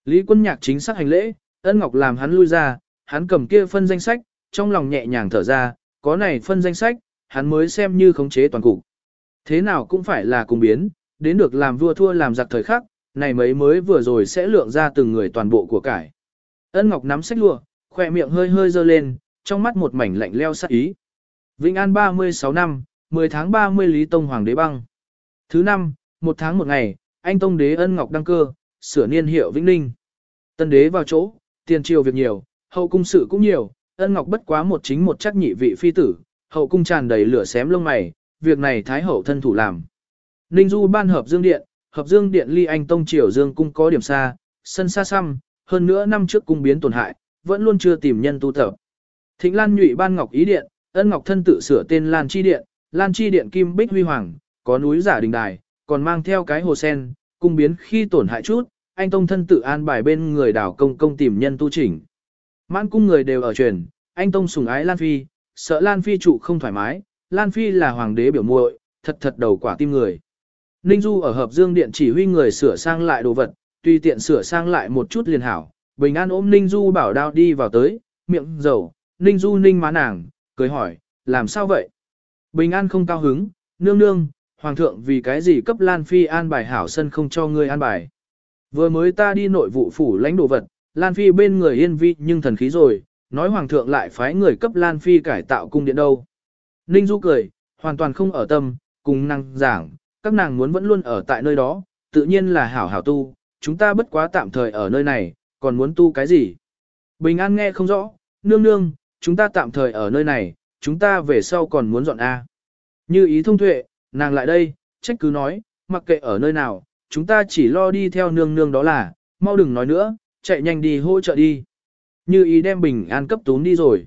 Lý quân nhạc chính xác hành lễ, ân ngọc làm hắn lui ra, hắn cầm kia phân danh sách, trong lòng nhẹ nhàng thở ra, có này phân danh sách, hắn mới xem như khống chế toàn cục. Thế nào cũng phải là cùng biến, đến được làm vua thua làm giặc thời khắc, này mấy mới vừa rồi sẽ lượng ra từng người toàn bộ của cải. Ân Ngọc nắm sách lụa, khỏe miệng hơi hơi dơ lên, trong mắt một mảnh lạnh leo sắc ý. Vĩnh An 36 năm, 10 tháng 30 Lý Tông Hoàng đế băng. Thứ năm, một tháng một ngày, anh Tông đế ân ngọc đăng cơ, sửa niên hiệu Vĩnh Ninh. Tân đế vào chỗ, tiền triều việc nhiều, hậu cung sự cũng nhiều, ân ngọc bất quá một chính một chắc nhị vị phi tử, hậu cung tràn đầy lửa xém lông mày, việc này thái hậu thân thủ làm. Ninh Du ban hợp dương điện, hợp dương điện ly anh Tông triều dương cung có điểm xa, sân xa xăm, hơn nữa năm trước cung biến tổn hại, vẫn luôn chưa tìm nhân tu tập. Thịnh Lan nhụy ban ngọc ý điện, ân ngọc thân tự sửa tên Lan chi điện, Lan chi điện kim bích huy hoàng, có núi giả đình đài, còn mang theo cái hồ sen, cung biến khi tổn hại chút, anh tông thân tự an bài bên người đảo công công tìm nhân tu chỉnh. Mãn cung người đều ở truyền, anh tông sùng ái Lan Phi, sợ Lan Phi trụ không thoải mái, Lan Phi là hoàng đế biểu muội, thật thật đầu quả tim người. Ninh Du ở hợp dương điện chỉ huy người sửa sang lại đồ vật, tùy tiện sửa sang lại một chút liền hảo, bình an ôm Ninh Du bảo đao đi vào tới, miệng dầu, Ninh Du ninh má nàng, cười hỏi, làm sao vậy? Bình an không cao hứng, nương nương, hoàng thượng vì cái gì cấp Lan Phi an bài hảo sân không cho ngươi an bài. Vừa mới ta đi nội vụ phủ lãnh đồ vật, Lan Phi bên người yên vi nhưng thần khí rồi, nói hoàng thượng lại phái người cấp Lan Phi cải tạo cung điện đâu. Ninh Du cười, hoàn toàn không ở tâm, cùng năng giảng, các nàng muốn vẫn luôn ở tại nơi đó, tự nhiên là hảo hảo tu, chúng ta bất quá tạm thời ở nơi này, còn muốn tu cái gì. Bình An nghe không rõ, nương nương, chúng ta tạm thời ở nơi này, chúng ta về sau còn muốn dọn A. Như ý thông tuệ, nàng lại đây, trách cứ nói, mặc kệ ở nơi nào, chúng ta chỉ lo đi theo nương nương đó là, mau đừng nói nữa, chạy nhanh đi hỗ trợ đi. Như ý đem bình an cấp tún đi rồi.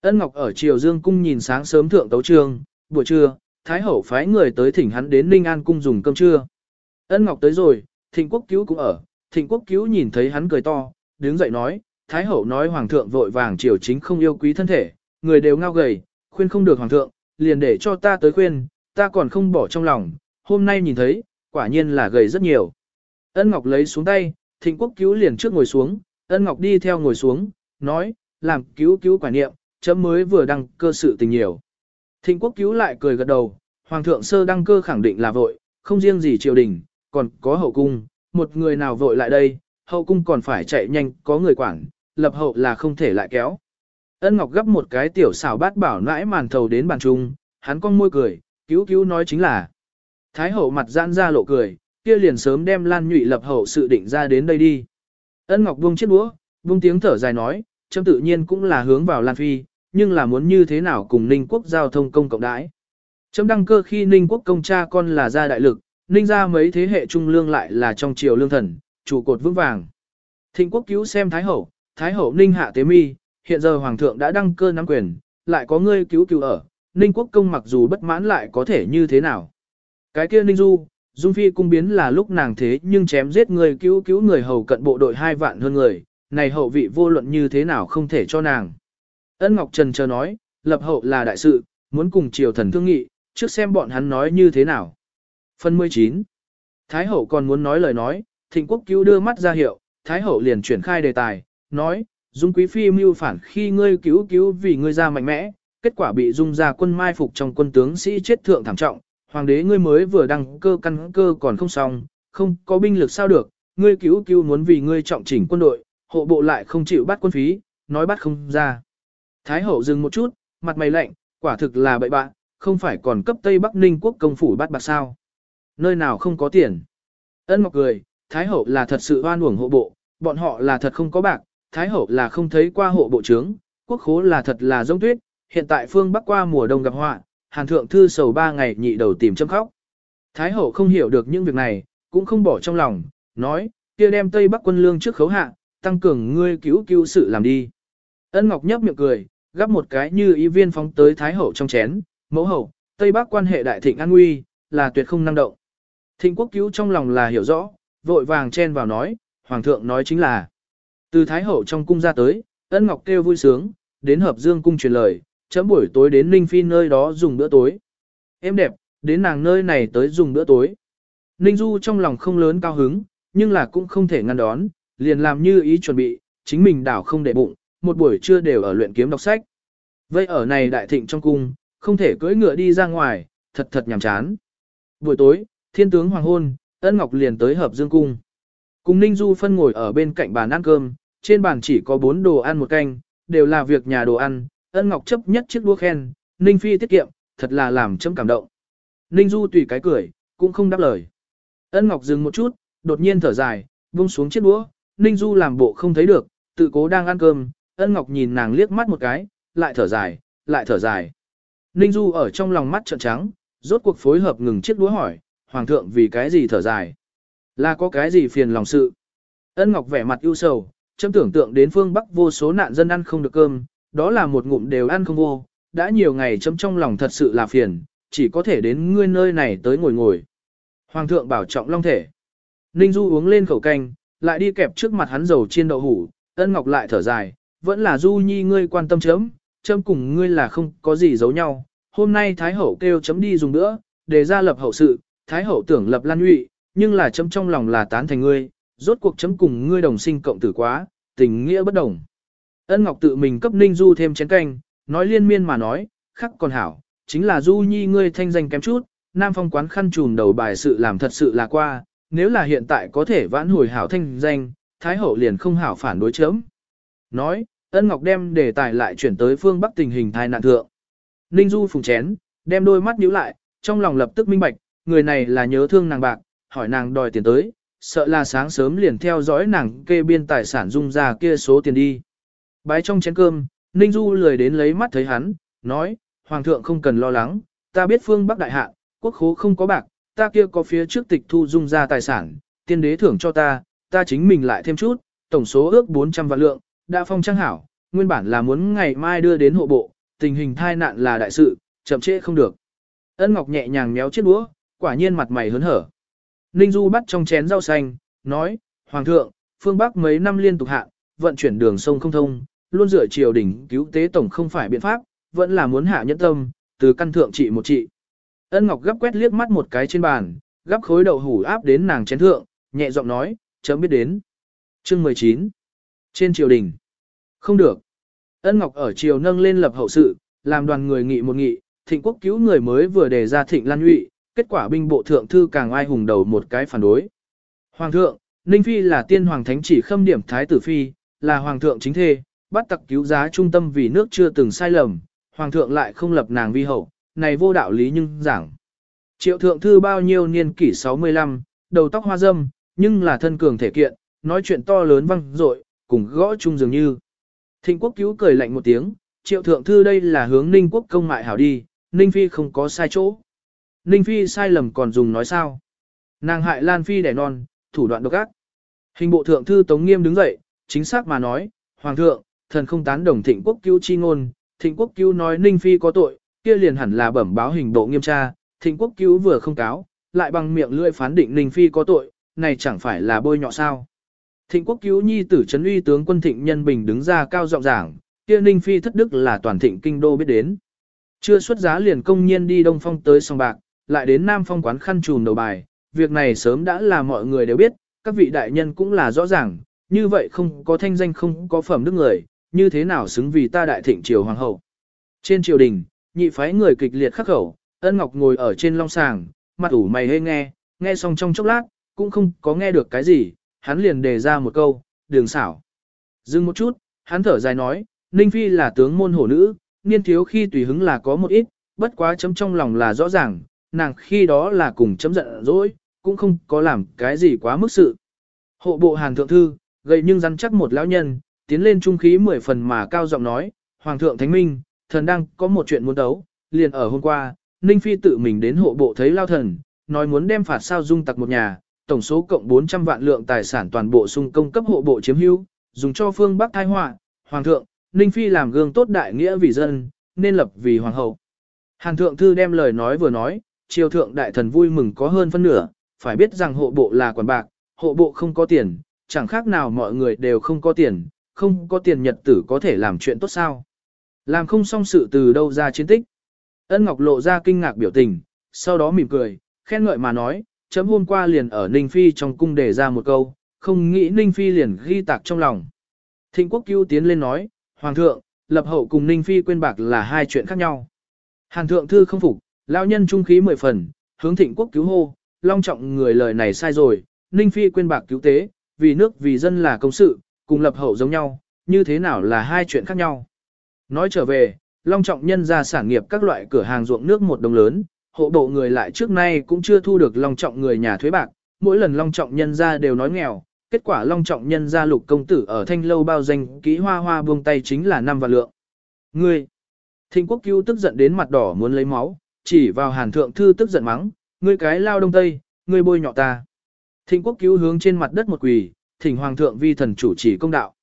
Ân Ngọc ở Triều Dương Cung nhìn sáng sớm thượng tấu trường, buổi trưa, Thái Hậu phái người tới thỉnh hắn đến Ninh An Cung dùng cơm trưa. Ân Ngọc tới rồi, Thịnh Quốc Cứu cũng ở, Thịnh Quốc Cứu nhìn thấy hắn cười to, đứng dậy nói, Thái Hậu nói Hoàng thượng vội vàng triều chính không yêu quý thân thể, người đều ngao gầy, khuyên không được Hoàng thượng, liền để cho ta tới khuyên, ta còn không bỏ trong lòng, hôm nay nhìn thấy, quả nhiên là gầy rất nhiều. Ân Ngọc lấy xuống tay, Thịnh Quốc Cứu liền trước ngồi xuống, Ân Ngọc đi theo ngồi xuống, nói, làm cứu cứu quả niệm, chấm mới vừa đăng cơ sự tình nhiều. Thịnh quốc cứu lại cười gật đầu, Hoàng thượng sơ đăng cơ khẳng định là vội, không riêng gì triều đình, còn có hậu cung, một người nào vội lại đây, hậu cung còn phải chạy nhanh, có người quản, lập hậu là không thể lại kéo. Ân Ngọc gấp một cái tiểu xảo bát bảo nãi màn thầu đến bàn trung, hắn cong môi cười, cứu cứu nói chính là. Thái hậu mặt giãn ra lộ cười, kia liền sớm đem Lan Nhụy lập hậu sự định ra đến đây đi. Ân Ngọc buông chiếc đũa, buông tiếng thở dài nói, châm tự nhiên cũng là hướng vào Lan Phi, nhưng là muốn như thế nào cùng Ninh quốc giao thông công cộng đãi. Châm đăng cơ khi Ninh quốc công cha con là gia đại lực, Ninh ra mấy thế hệ trung lương lại là trong triều lương thần, trụ cột vững vàng. Thịnh quốc cứu xem Thái Hậu, Thái Hậu Ninh hạ tế mi, hiện giờ Hoàng thượng đã đăng cơ nắm quyền, lại có ngươi cứu cứu ở, Ninh quốc công mặc dù bất mãn lại có thể như thế nào. Cái kia Ninh Du, Dung Phi cung biến là lúc nàng thế nhưng chém giết người cứu cứu người hầu cận bộ đội hai vạn hơn người, này hậu vị vô luận như thế nào không thể cho nàng. Ân Ngọc Trần chờ nói, lập hậu là đại sự, muốn cùng triều thần thương nghị, trước xem bọn hắn nói như thế nào. Phần 19 Thái hậu còn muốn nói lời nói, thịnh quốc cứu đưa mắt ra hiệu, Thái hậu liền chuyển khai đề tài, nói, Dung Quý Phi mưu phản khi ngươi cứu cứu vì ngươi ra mạnh mẽ, kết quả bị Dung ra quân mai phục trong quân tướng sĩ chết thượng thảm trọng, hoàng đế ngươi mới vừa đăng cơ căn cơ còn không xong, không có binh lực sao được, ngươi cứu cứu muốn vì ngươi trọng chỉnh quân đội, hộ bộ lại không chịu bắt quân phí, nói bắt không ra. Thái hậu dừng một chút, mặt mày lạnh, quả thực là bậy bạn, không phải còn cấp Tây Bắc Ninh quốc công phủ bắt bạc sao. Nơi nào không có tiền. Ân Ngọc cười, Thái hậu là thật sự oan uổng hộ bộ, bọn họ là thật không có bạc, Thái hậu là không thấy qua hộ bộ trướng, quốc khố là thật là giống tuyết, hiện tại phương Bắc qua mùa đông gặp họa, hàn thượng thư sầu ba ngày nhị đầu tìm châm khóc. Thái hậu không hiểu được những việc này, cũng không bỏ trong lòng, nói, kia đem Tây Bắc quân lương trước khấu hạ, tăng cường ngươi cứu cứu sự làm đi. Ân Ngọc nhấp miệng cười, gắp một cái như ý viên phóng tới Thái Hậu trong chén, mẫu hậu, Tây Bắc quan hệ đại thịnh an nguy, là tuyệt không năng động. Thịnh quốc cứu trong lòng là hiểu rõ, vội vàng chen vào nói, Hoàng thượng nói chính là. Từ Thái Hậu trong cung ra tới, Ân Ngọc kêu vui sướng, đến hợp dương cung truyền lời, chấm buổi tối đến Ninh Phi nơi đó dùng bữa tối. Em đẹp, đến nàng nơi này tới dùng bữa tối. Ninh Du trong lòng không lớn cao hứng, nhưng là cũng không thể ngăn đón, liền làm như ý chuẩn bị, chính mình đảo không để bụng, một buổi trưa đều ở luyện kiếm đọc sách. vậy ở này đại thịnh trong cung, không thể cưỡi ngựa đi ra ngoài, thật thật nhàm chán. Buổi tối, thiên tướng hoàng hôn, ân ngọc liền tới hợp dương cung. Cùng Ninh Du phân ngồi ở bên cạnh bàn ăn cơm, trên bàn chỉ có bốn đồ ăn một canh, đều là việc nhà đồ ăn, ân ngọc chấp nhất chiếc đũa khen, Ninh Phi tiết kiệm, thật là làm chấm cảm động. Ninh Du tùy cái cười, cũng không đáp lời. Ân ngọc dừng một chút, đột nhiên thở dài, buông xuống chiếc đũa, Ninh Du làm bộ không thấy được, tự cố đang ăn cơm, ân ngọc nhìn nàng liếc mắt một cái, lại thở dài, lại thở dài. Ninh Du ở trong lòng mắt trợn trắng, rốt cuộc phối hợp ngừng chiếc đũa hỏi, Hoàng thượng vì cái gì thở dài? Là có cái gì phiền lòng sự? Ân Ngọc vẻ mặt ưu sầu, châm tưởng tượng đến phương Bắc vô số nạn dân ăn không được cơm, đó là một ngụm đều ăn không vô, đã nhiều ngày chấm trong lòng thật sự là phiền, chỉ có thể đến ngươi nơi này tới ngồi ngồi. Hoàng thượng bảo trọng long thể. Ninh Du uống lên khẩu canh, lại đi kẹp trước mặt hắn dầu chiên đậu hủ, ân ngọc lại thở dài, vẫn là du nhi ngươi quan tâm chấm, chấm cùng ngươi là không có gì giấu nhau. Hôm nay Thái Hậu kêu chấm đi dùng nữa, để ra lập hậu sự, Thái Hậu tưởng lập lan nhụy, nhưng là chấm trong lòng là tán thành ngươi, rốt cuộc chấm cùng ngươi đồng sinh cộng tử quá, tình nghĩa bất đồng. Ân Ngọc tự mình cấp Ninh Du thêm chén canh, nói liên miên mà nói, khắc còn hảo, chính là Du Nhi ngươi thanh danh kém chút, Nam Phong quán khăn trùm đầu bài sự làm thật sự là qua, nếu là hiện tại có thể vãn hồi hảo thanh danh, Thái Hậu liền không hảo phản đối chấm. Nói, Ân Ngọc đem đề tài lại chuyển tới phương Bắc tình hình thai nạn thượng. Ninh Du phùng chén, đem đôi mắt nhíu lại, trong lòng lập tức minh bạch, người này là nhớ thương nàng bạc, hỏi nàng đòi tiền tới, sợ là sáng sớm liền theo dõi nàng kê biên tài sản dung ra kia số tiền đi. Bái trong chén cơm, Ninh Du lười đến lấy mắt thấy hắn, nói, Hoàng thượng không cần lo lắng, ta biết phương Bắc đại hạ, quốc khố không có bạc, ta kia có phía trước tịch thu dung ra tài sản, tiên đế thưởng cho ta, ta chính mình lại thêm chút, tổng số ước 400 vạn lượng, đã phong trang hảo, nguyên bản là muốn ngày mai đưa đến hộ bộ, tình hình thai nạn là đại sự, chậm trễ không được. Ân Ngọc nhẹ nhàng méo chiếc đũa, quả nhiên mặt mày hớn hở. Ninh Du bắt trong chén rau xanh, nói, Hoàng thượng, phương Bắc mấy năm liên tục hạ, vận chuyển đường sông không thông, luôn dựa triều đỉnh cứu tế tổng không phải biện pháp, vẫn là muốn hạ nhẫn tâm, từ căn thượng trị một trị. Ân Ngọc gấp quét liếc mắt một cái trên bàn, gấp khối đậu hủ áp đến nàng chén thượng, nhẹ giọng nói, chấm biết đến. Chương 19 Trên triều đình Không được. Ân Ngọc ở triều nâng lên lập hậu sự, làm đoàn người nghị một nghị, thịnh quốc cứu người mới vừa đề ra thịnh lan nhụy, kết quả binh bộ thượng thư càng ai hùng đầu một cái phản đối. Hoàng thượng, Ninh Phi là tiên hoàng thánh chỉ khâm điểm thái tử Phi, là hoàng thượng chính thê, bắt tặc cứu giá trung tâm vì nước chưa từng sai lầm, hoàng thượng lại không lập nàng vi hậu, này vô đạo lý nhưng giảng. Triệu thượng thư bao nhiêu niên kỷ 65, đầu tóc hoa dâm, nhưng là thân cường thể kiện, nói chuyện to lớn văng dội, cùng gõ chung dường như. Thịnh quốc cứu cười lạnh một tiếng, triệu thượng thư đây là hướng ninh quốc công mại hảo đi, ninh phi không có sai chỗ. Ninh phi sai lầm còn dùng nói sao. Nàng hại Lan phi đẻ non, thủ đoạn độc ác. Hình bộ thượng thư Tống Nghiêm đứng dậy, chính xác mà nói, Hoàng thượng, thần không tán đồng thịnh quốc cứu chi ngôn, thịnh quốc cứu nói ninh phi có tội, kia liền hẳn là bẩm báo hình bộ nghiêm tra, thịnh quốc cứu vừa không cáo, lại bằng miệng lưỡi phán định ninh phi có tội, này chẳng phải là bôi nhọ sao. Thịnh quốc cứu nhi tử trấn uy tướng quân thịnh nhân bình đứng ra cao giọng giảng, kia ninh phi thất đức là toàn thịnh kinh đô biết đến. Chưa xuất giá liền công nhiên đi đông phong tới song bạc, lại đến nam phong quán khăn trùm đầu bài, việc này sớm đã là mọi người đều biết, các vị đại nhân cũng là rõ ràng, như vậy không có thanh danh không có phẩm đức người, như thế nào xứng vì ta đại thịnh triều hoàng hậu. Trên triều đình, nhị phái người kịch liệt khắc khẩu, ân ngọc ngồi ở trên long sàng, mặt ủ mày hê nghe, nghe xong trong chốc lát, cũng không có nghe được cái gì, hắn liền đề ra một câu, đường xảo. Dừng một chút, hắn thở dài nói, Ninh Phi là tướng môn hổ nữ, niên thiếu khi tùy hứng là có một ít, bất quá chấm trong lòng là rõ ràng, nàng khi đó là cùng chấm giận dỗi, cũng không có làm cái gì quá mức sự. Hộ bộ hàn thượng thư, gầy nhưng rắn chắc một lão nhân, tiến lên trung khí mười phần mà cao giọng nói, Hoàng thượng Thánh Minh, thần đang có một chuyện muốn đấu, liền ở hôm qua, Ninh Phi tự mình đến hộ bộ thấy lao thần, nói muốn đem phạt sao dung tặc một nhà, tổng số cộng 400 vạn lượng tài sản toàn bộ sung công cấp hộ bộ chiếm hữu, dùng cho phương Bắc thai họa Hoàng thượng, Ninh Phi làm gương tốt đại nghĩa vì dân, nên lập vì Hoàng hậu. Hàn thượng thư đem lời nói vừa nói, triều thượng đại thần vui mừng có hơn phân nửa, phải biết rằng hộ bộ là quản bạc, hộ bộ không có tiền, chẳng khác nào mọi người đều không có tiền, không có tiền nhật tử có thể làm chuyện tốt sao. Làm không xong sự từ đâu ra chiến tích. Ân Ngọc lộ ra kinh ngạc biểu tình, sau đó mỉm cười, khen ngợi mà nói, chấm hôm qua liền ở Ninh Phi trong cung đề ra một câu, không nghĩ Ninh Phi liền ghi tạc trong lòng. Thịnh quốc cứu tiến lên nói, Hoàng thượng, lập hậu cùng Ninh Phi quên bạc là hai chuyện khác nhau. Hàn thượng thư không phục, lao nhân trung khí mười phần, hướng thịnh quốc cứu hô, long trọng người lời này sai rồi, Ninh Phi quên bạc cứu tế, vì nước vì dân là công sự, cùng lập hậu giống nhau, như thế nào là hai chuyện khác nhau. Nói trở về, long trọng nhân ra sản nghiệp các loại cửa hàng ruộng nước một đồng lớn, hộ bộ người lại trước nay cũng chưa thu được long trọng người nhà thuế bạc, mỗi lần long trọng nhân ra đều nói nghèo, kết quả long trọng nhân ra lục công tử ở thanh lâu bao danh ký hoa hoa buông tay chính là năm vạn lượng. Ngươi, thịnh quốc cứu tức giận đến mặt đỏ muốn lấy máu, chỉ vào hàn thượng thư tức giận mắng, ngươi cái lao đông tây, ngươi bôi nhọ ta. Thịnh quốc cứu hướng trên mặt đất một quỳ, thỉnh hoàng thượng vi thần chủ chỉ công đạo.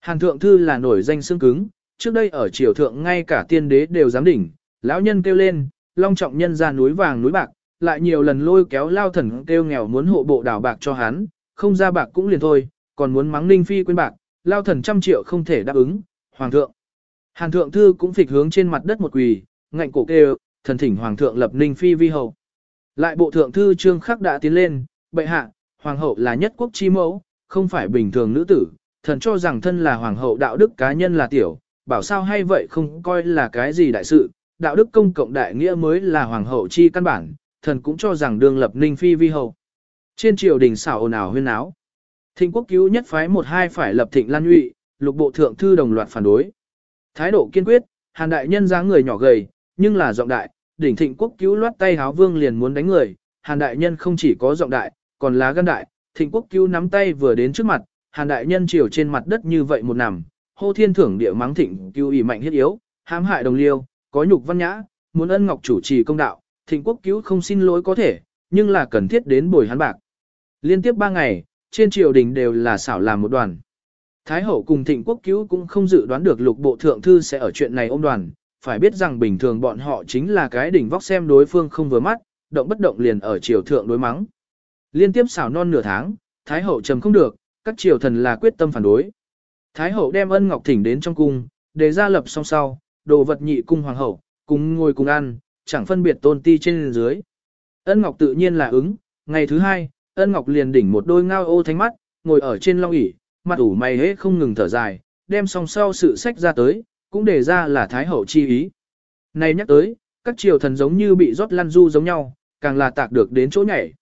Hàn thượng thư là nổi danh xương cứng, trước đây ở triều thượng ngay cả tiên đế đều dám đỉnh, lão nhân kêu lên, long trọng nhân ra núi vàng núi bạc, lại nhiều lần lôi kéo lao thần kêu nghèo muốn hộ bộ đảo bạc cho hắn, không ra bạc cũng liền thôi, còn muốn mắng ninh phi quên bạc, lao thần trăm triệu không thể đáp ứng, hoàng thượng. Hàn thượng thư cũng phịch hướng trên mặt đất một quỳ, ngạnh cổ kêu, thần thỉnh hoàng thượng lập ninh phi vi hậu. Lại bộ thượng thư trương khắc đã tiến lên, bệ hạ, hoàng hậu là nhất quốc chi mẫu, không phải bình thường nữ tử, thần cho rằng thân là hoàng hậu đạo đức cá nhân là tiểu, bảo sao hay vậy không coi là cái gì đại sự, đạo đức công cộng đại nghĩa mới là hoàng hậu chi căn bản, thần cũng cho rằng đương lập Ninh Phi vi hậu. Trên triều đình xảo ồn ào huyên áo. Thịnh quốc cứu nhất phái một hai phải lập thịnh lan nhụy, lục bộ thượng thư đồng loạt phản đối. Thái độ kiên quyết, hàn đại nhân dáng người nhỏ gầy, nhưng là giọng đại, đỉnh thịnh quốc cứu loát tay háo vương liền muốn đánh người, hàn đại nhân không chỉ có giọng đại, còn lá gan đại, thịnh quốc cứu nắm tay vừa đến trước mặt, hàn đại nhân chiều trên mặt đất như vậy một nằm, hô thiên thưởng địa mắng thịnh cứu ỉ mạnh hiết yếu, hãm hại đồng liêu, có nhục văn nhã, muốn ân ngọc chủ trì công đạo, thịnh quốc cứu không xin lỗi có thể, nhưng là cần thiết đến bồi hắn bạc. Liên tiếp ba ngày, trên triều đình đều là xảo làm một đoàn. Thái hậu cùng thịnh quốc cứu cũng không dự đoán được lục bộ thượng thư sẽ ở chuyện này ôm đoàn, phải biết rằng bình thường bọn họ chính là cái đỉnh vóc xem đối phương không vừa mắt, động bất động liền ở triều thượng đối mắng. Liên tiếp xảo non nửa tháng, Thái hậu trầm không được, các triều thần là quyết tâm phản đối. Thái hậu đem ân ngọc thỉnh đến trong cung, để ra lập song sau, đồ vật nhị cung hoàng hậu, cùng ngồi cùng ăn, chẳng phân biệt tôn ti trên dưới. Ân ngọc tự nhiên là ứng, ngày thứ hai, ân ngọc liền đỉnh một đôi ngao ô thánh mắt, ngồi ở trên long ỷ mặt ủ mày hế không ngừng thở dài, đem song sau sự sách ra tới, cũng để ra là thái hậu chi ý. Này nhắc tới, các triều thần giống như bị rót lăn du giống nhau, càng là tạc được đến chỗ nhảy.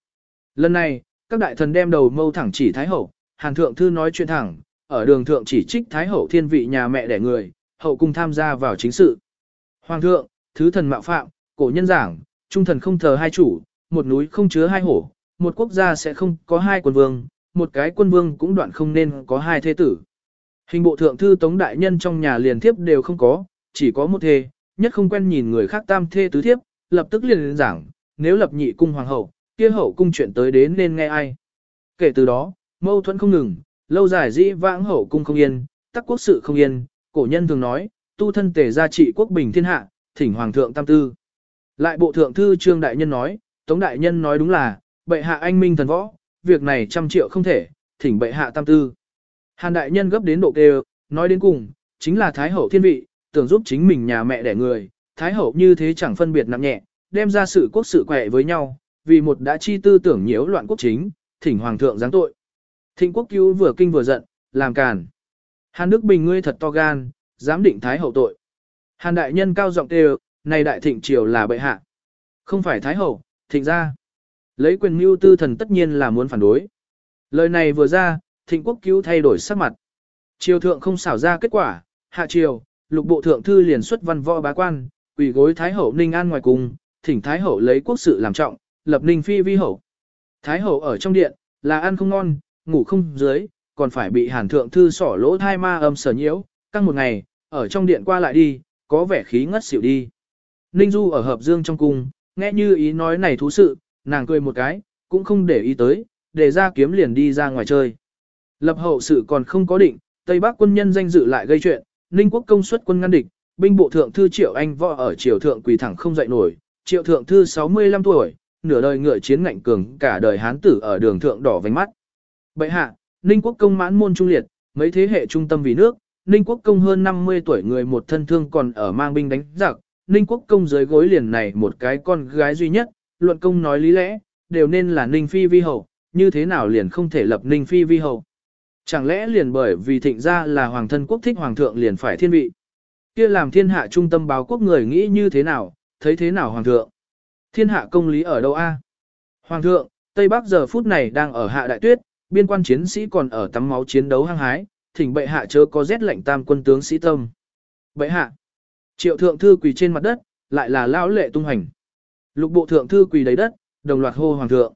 Lần này, các đại thần đem đầu mâu thẳng chỉ thái hậu, hàn thượng thư nói chuyện thẳng, ở đường thượng chỉ trích thái hậu thiên vị nhà mẹ đẻ người, hậu cùng tham gia vào chính sự. Hoàng thượng, thứ thần mạo phạm, cổ nhân giảng, trung thần không thờ hai chủ, một núi không chứa hai hổ, một quốc gia sẽ không có hai quân vương, một cái quân vương cũng đoạn không nên có hai thế tử. Hình bộ thượng thư tống đại nhân trong nhà liền thiếp đều không có, chỉ có một thê, nhất không quen nhìn người khác tam thê tứ thiếp, lập tức liền giảng, nếu lập nhị cung hoàng hậu, kia hậu cung chuyện tới đến nên nghe ai. Kể từ đó, mâu thuẫn không ngừng, lâu dài dĩ vãng hậu cung không yên, tắc quốc sự không yên, cổ nhân thường nói, tu thân tề gia trị quốc bình thiên hạ, thỉnh hoàng thượng tam tư. Lại bộ thượng thư trương đại nhân nói, tống đại nhân nói đúng là, bệ hạ anh minh thần võ, việc này trăm triệu không thể, thỉnh bệ hạ tam tư. Hàn đại nhân gấp đến độ kêu, nói đến cùng, chính là thái hậu thiên vị, tưởng giúp chính mình nhà mẹ đẻ người, thái hậu như thế chẳng phân biệt nặng nhẹ, đem ra sự quốc sự quẻ với nhau, vì một đã chi tư tưởng nhiễu loạn quốc chính, thỉnh hoàng thượng giáng tội. Thịnh quốc cứu vừa kinh vừa giận, làm càn. Hàn Đức Bình ngươi thật to gan, dám định thái hậu tội. Hàn đại nhân cao giọng kêu, này đại thịnh triều là bệ hạ. Không phải thái hậu, thịnh ra. Lấy quyền mưu tư thần tất nhiên là muốn phản đối. Lời này vừa ra, thịnh quốc cứu thay đổi sắc mặt. Triều thượng không xảo ra kết quả, hạ triều, lục bộ thượng thư liền xuất văn võ bá quan, quỷ gối thái hậu ninh an ngoài cùng, thỉnh thái hậu lấy quốc sự làm trọng, lập ninh phi vi hậu. Thái hậu ở trong điện, là ăn không ngon, ngủ không dưới, còn phải bị hàn thượng thư sỏ lỗ thai ma âm sở nhiễu, căng một ngày, ở trong điện qua lại đi, có vẻ khí ngất xỉu đi. Ninh Du ở hợp dương trong cung, nghe như ý nói này thú sự, nàng cười một cái, cũng không để ý tới, để ra kiếm liền đi ra ngoài chơi. Lập hậu sự còn không có định, Tây Bắc quân nhân danh dự lại gây chuyện, Ninh quốc công suất quân ngăn địch, binh bộ thượng thư Triệu Anh võ ở triều thượng quỳ thẳng không dậy nổi, Triệu thượng thư 65 tuổi, nửa đời ngựa chiến ngạnh cường, cả đời hán tử ở đường thượng đỏ vành mắt. Bệ hạ, Ninh quốc công mãn môn trung liệt, mấy thế hệ trung tâm vì nước, Ninh quốc công hơn 50 tuổi người một thân thương còn ở mang binh đánh giặc, Ninh quốc công dưới gối liền này một cái con gái duy nhất, luận công nói lý lẽ, đều nên là Ninh phi vi hậu, như thế nào liền không thể lập Ninh phi vi hậu. Chẳng lẽ liền bởi vì thịnh ra là hoàng thân quốc thích hoàng thượng liền phải thiên vị. kia làm thiên hạ trung tâm báo quốc người nghĩ như thế nào, thấy thế nào hoàng thượng. Thiên hạ công lý ở đâu a? Hoàng thượng, Tây Bắc giờ phút này đang ở hạ đại tuyết, biên quan chiến sĩ còn ở tắm máu chiến đấu hăng hái, thỉnh bệ hạ chớ có rét lạnh tam quân tướng sĩ tâm. Bệ hạ, triệu thượng thư quỳ trên mặt đất, lại là lão lệ tung hành. Lục bộ thượng thư quỳ đầy đất, đồng loạt hô hoàng thượng.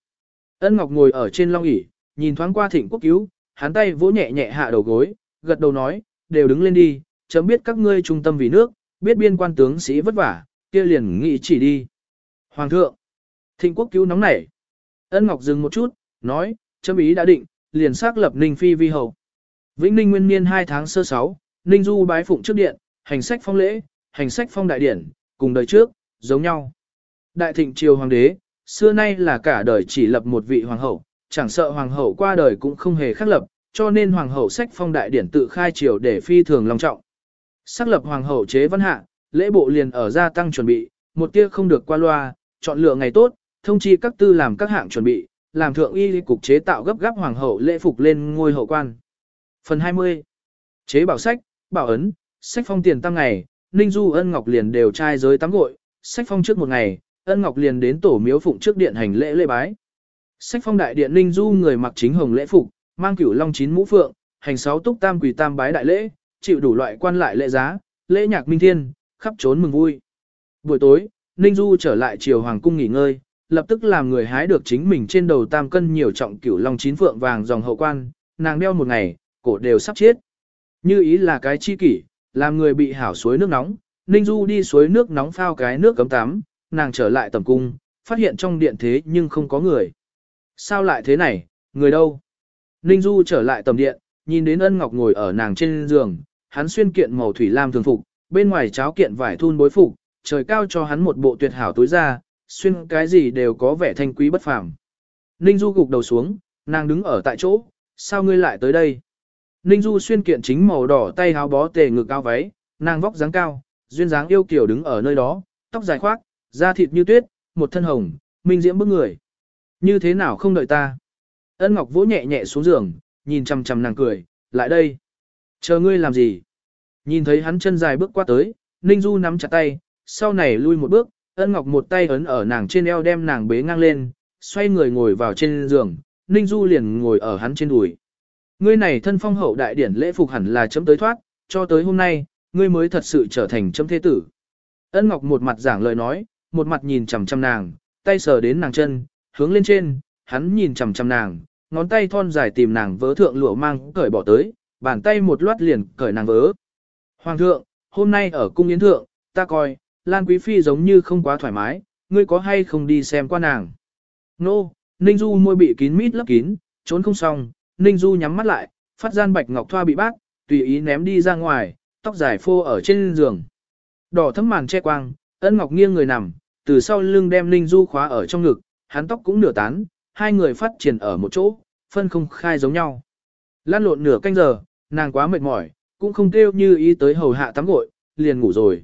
Ân Ngọc ngồi ở trên long ỷ, nhìn thoáng qua thịnh quốc cứu, hắn tay vỗ nhẹ nhẹ hạ đầu gối, gật đầu nói, đều đứng lên đi, chấm biết các ngươi trung tâm vì nước, biết biên quan tướng sĩ vất vả, kia liền nghị chỉ đi. Hoàng thượng, thịnh quốc cứu nóng nảy. Ân Ngọc dừng một chút, nói, chấm ý đã định, liền xác lập Ninh Phi vi hầu. Vĩnh Ninh nguyên niên 2 tháng sơ 6, Ninh Du bái phụng trước điện, hành sách phong lễ, hành sách phong đại điển, cùng đời trước, giống nhau. Đại thịnh triều hoàng đế, xưa nay là cả đời chỉ lập một vị hoàng hậu, chẳng sợ hoàng hậu qua đời cũng không hề khắc lập, cho nên hoàng hậu sách phong đại điển tự khai triều để phi thường long trọng. Xác lập hoàng hậu chế văn hạ, lễ bộ liền ở gia tăng chuẩn bị, một tia không được qua loa, chọn lựa ngày tốt, thông chi các tư làm các hạng chuẩn bị, làm thượng y cục chế tạo gấp gáp hoàng hậu lễ phục lên ngôi hậu quan. Phần 20. Chế bảo sách, bảo ấn, sách phong tiền tăng ngày, Ninh Du ân ngọc liền đều trai giới tắm gội, sách phong trước một ngày, ân ngọc liền đến tổ miếu phụng trước điện hành lễ lễ bái. Sách phong đại điện Ninh Du người mặc chính hồng lễ phục, mang cửu long chín mũ phượng, hành sáu túc tam quỳ tam bái đại lễ, chịu đủ loại quan lại lễ giá, lễ nhạc minh thiên, khắp trốn mừng vui. Buổi tối, Ninh Du trở lại triều hoàng cung nghỉ ngơi, lập tức làm người hái được chính mình trên đầu tam cân nhiều trọng cửu long chín phượng vàng dòng hậu quan, nàng đeo một ngày, cổ đều sắp chết. Như ý là cái chi kỷ, làm người bị hảo suối nước nóng, Ninh Du đi suối nước nóng phao cái nước cấm tắm, nàng trở lại tầm cung, phát hiện trong điện thế nhưng không có người. Sao lại thế này, người đâu? Ninh Du trở lại tầm điện, nhìn đến ân ngọc ngồi ở nàng trên giường, hắn xuyên kiện màu thủy lam thường phục, bên ngoài cháo kiện vải thun bối phục, trời cao cho hắn một bộ tuyệt hảo tối ra, xuyên cái gì đều có vẻ thanh quý bất phàm. Ninh Du gục đầu xuống, nàng đứng ở tại chỗ, sao ngươi lại tới đây? Ninh Du xuyên kiện chính màu đỏ tay háo bó tề ngực cao váy, nàng vóc dáng cao, duyên dáng yêu kiều đứng ở nơi đó, tóc dài khoác, da thịt như tuyết, một thân hồng, minh diễm bức người. Như thế nào không đợi ta? Ân Ngọc vỗ nhẹ nhẹ xuống giường, nhìn chằm chằm nàng cười, lại đây. Chờ ngươi làm gì? Nhìn thấy hắn chân dài bước qua tới, Ninh Du nắm chặt tay, sau này lui một bước, Ân Ngọc một tay ấn ở nàng trên eo đem nàng bế ngang lên, xoay người ngồi vào trên giường, Ninh Du liền ngồi ở hắn trên đùi. Ngươi này thân phong hậu đại điển lễ phục hẳn là chấm tới thoát, cho tới hôm nay, ngươi mới thật sự trở thành chấm thế tử. Ân Ngọc một mặt giảng lời nói, một mặt nhìn chằm chằm nàng, tay sờ đến nàng chân, hướng lên trên, hắn nhìn chằm chằm nàng, ngón tay thon dài tìm nàng vớ thượng lụa mang cởi bỏ tới, bàn tay một loát liền cởi nàng vớ. Hoàng thượng, hôm nay ở cung yến thượng, ta coi, Lan Quý Phi giống như không quá thoải mái, ngươi có hay không đi xem qua nàng. Nô, Ninh Du môi bị kín mít lấp kín, trốn không xong, Ninh Du nhắm mắt lại, phát gian bạch ngọc thoa bị bác, tùy ý ném đi ra ngoài, tóc dài phô ở trên giường. Đỏ thấm màn che quang, ân ngọc nghiêng người nằm, từ sau lưng đem Ninh Du khóa ở trong ngực, hắn tóc cũng nửa tán, hai người phát triển ở một chỗ, phân không khai giống nhau. Lan lộn nửa canh giờ, nàng quá mệt mỏi, cũng không kêu như ý tới hầu hạ tắm gội, liền ngủ rồi.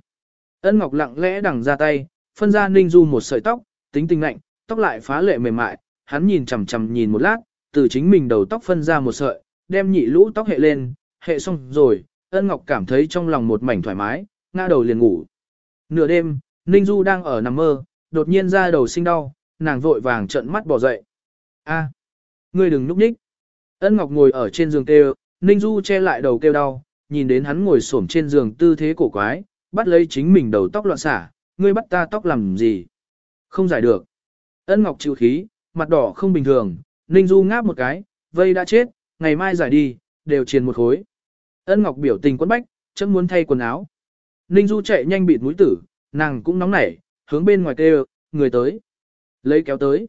Ân Ngọc lặng lẽ đằng ra tay, phân ra Ninh Du một sợi tóc, tính tình lạnh, tóc lại phá lệ mềm mại, hắn nhìn chằm chằm nhìn một lát, từ chính mình đầu tóc phân ra một sợi, đem nhị lũ tóc hệ lên, hệ xong rồi, Ân Ngọc cảm thấy trong lòng một mảnh thoải mái, ngã đầu liền ngủ. Nửa đêm, Ninh Du đang ở nằm mơ, đột nhiên ra đầu sinh đau, nàng vội vàng trợn mắt bỏ dậy. A, ngươi đừng núp nhích. Ân Ngọc ngồi ở trên giường kêu, Ninh Du che lại đầu kêu đau, nhìn đến hắn ngồi xổm trên giường tư thế cổ quái, bắt lấy chính mình đầu tóc loạn xả, ngươi bắt ta tóc làm gì? Không giải được. Ân Ngọc chịu khí, mặt đỏ không bình thường, Ninh Du ngáp một cái, vây đã chết, ngày mai giải đi, đều triền một khối. Ân Ngọc biểu tình quấn bách, chấm muốn thay quần áo. Ninh Du chạy nhanh bịt mũi tử, nàng cũng nóng nảy, hướng bên ngoài kêu, người tới. Lấy kéo tới.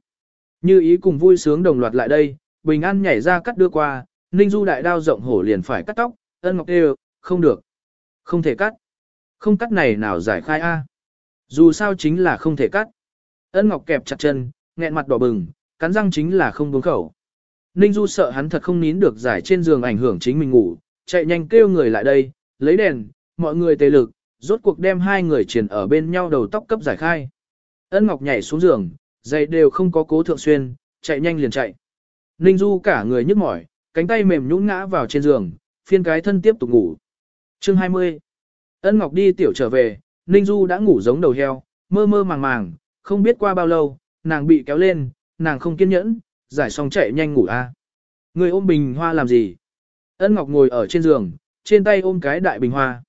Như ý cùng vui sướng đồng loạt lại đây, bình an nhảy ra cắt đưa qua, Ninh Du đại đao rộng hổ liền phải cắt tóc, ân ngọc đều không được. Không thể cắt. Không cắt này nào giải khai a Dù sao chính là không thể cắt. Ân ngọc kẹp chặt chân, nghẹn mặt đỏ bừng, cắn răng chính là không buông khẩu. Ninh Du sợ hắn thật không nín được giải trên giường ảnh hưởng chính mình ngủ, chạy nhanh kêu người lại đây, lấy đèn, mọi người tề lực, rốt cuộc đem hai người triển ở bên nhau đầu tóc cấp giải khai. Ân Ngọc nhảy xuống giường, giày đều không có cố thượng xuyên, chạy nhanh liền chạy. Ninh Du cả người nhức mỏi, cánh tay mềm nhũn ngã vào trên giường, phiên cái thân tiếp tục ngủ. Chương 20 Ân Ngọc đi tiểu trở về, Ninh Du đã ngủ giống đầu heo, mơ mơ màng màng, không biết qua bao lâu, nàng bị kéo lên, nàng không kiên nhẫn, giải xong chạy nhanh ngủ a. Người ôm bình hoa làm gì? Ân Ngọc ngồi ở trên giường, trên tay ôm cái đại bình hoa.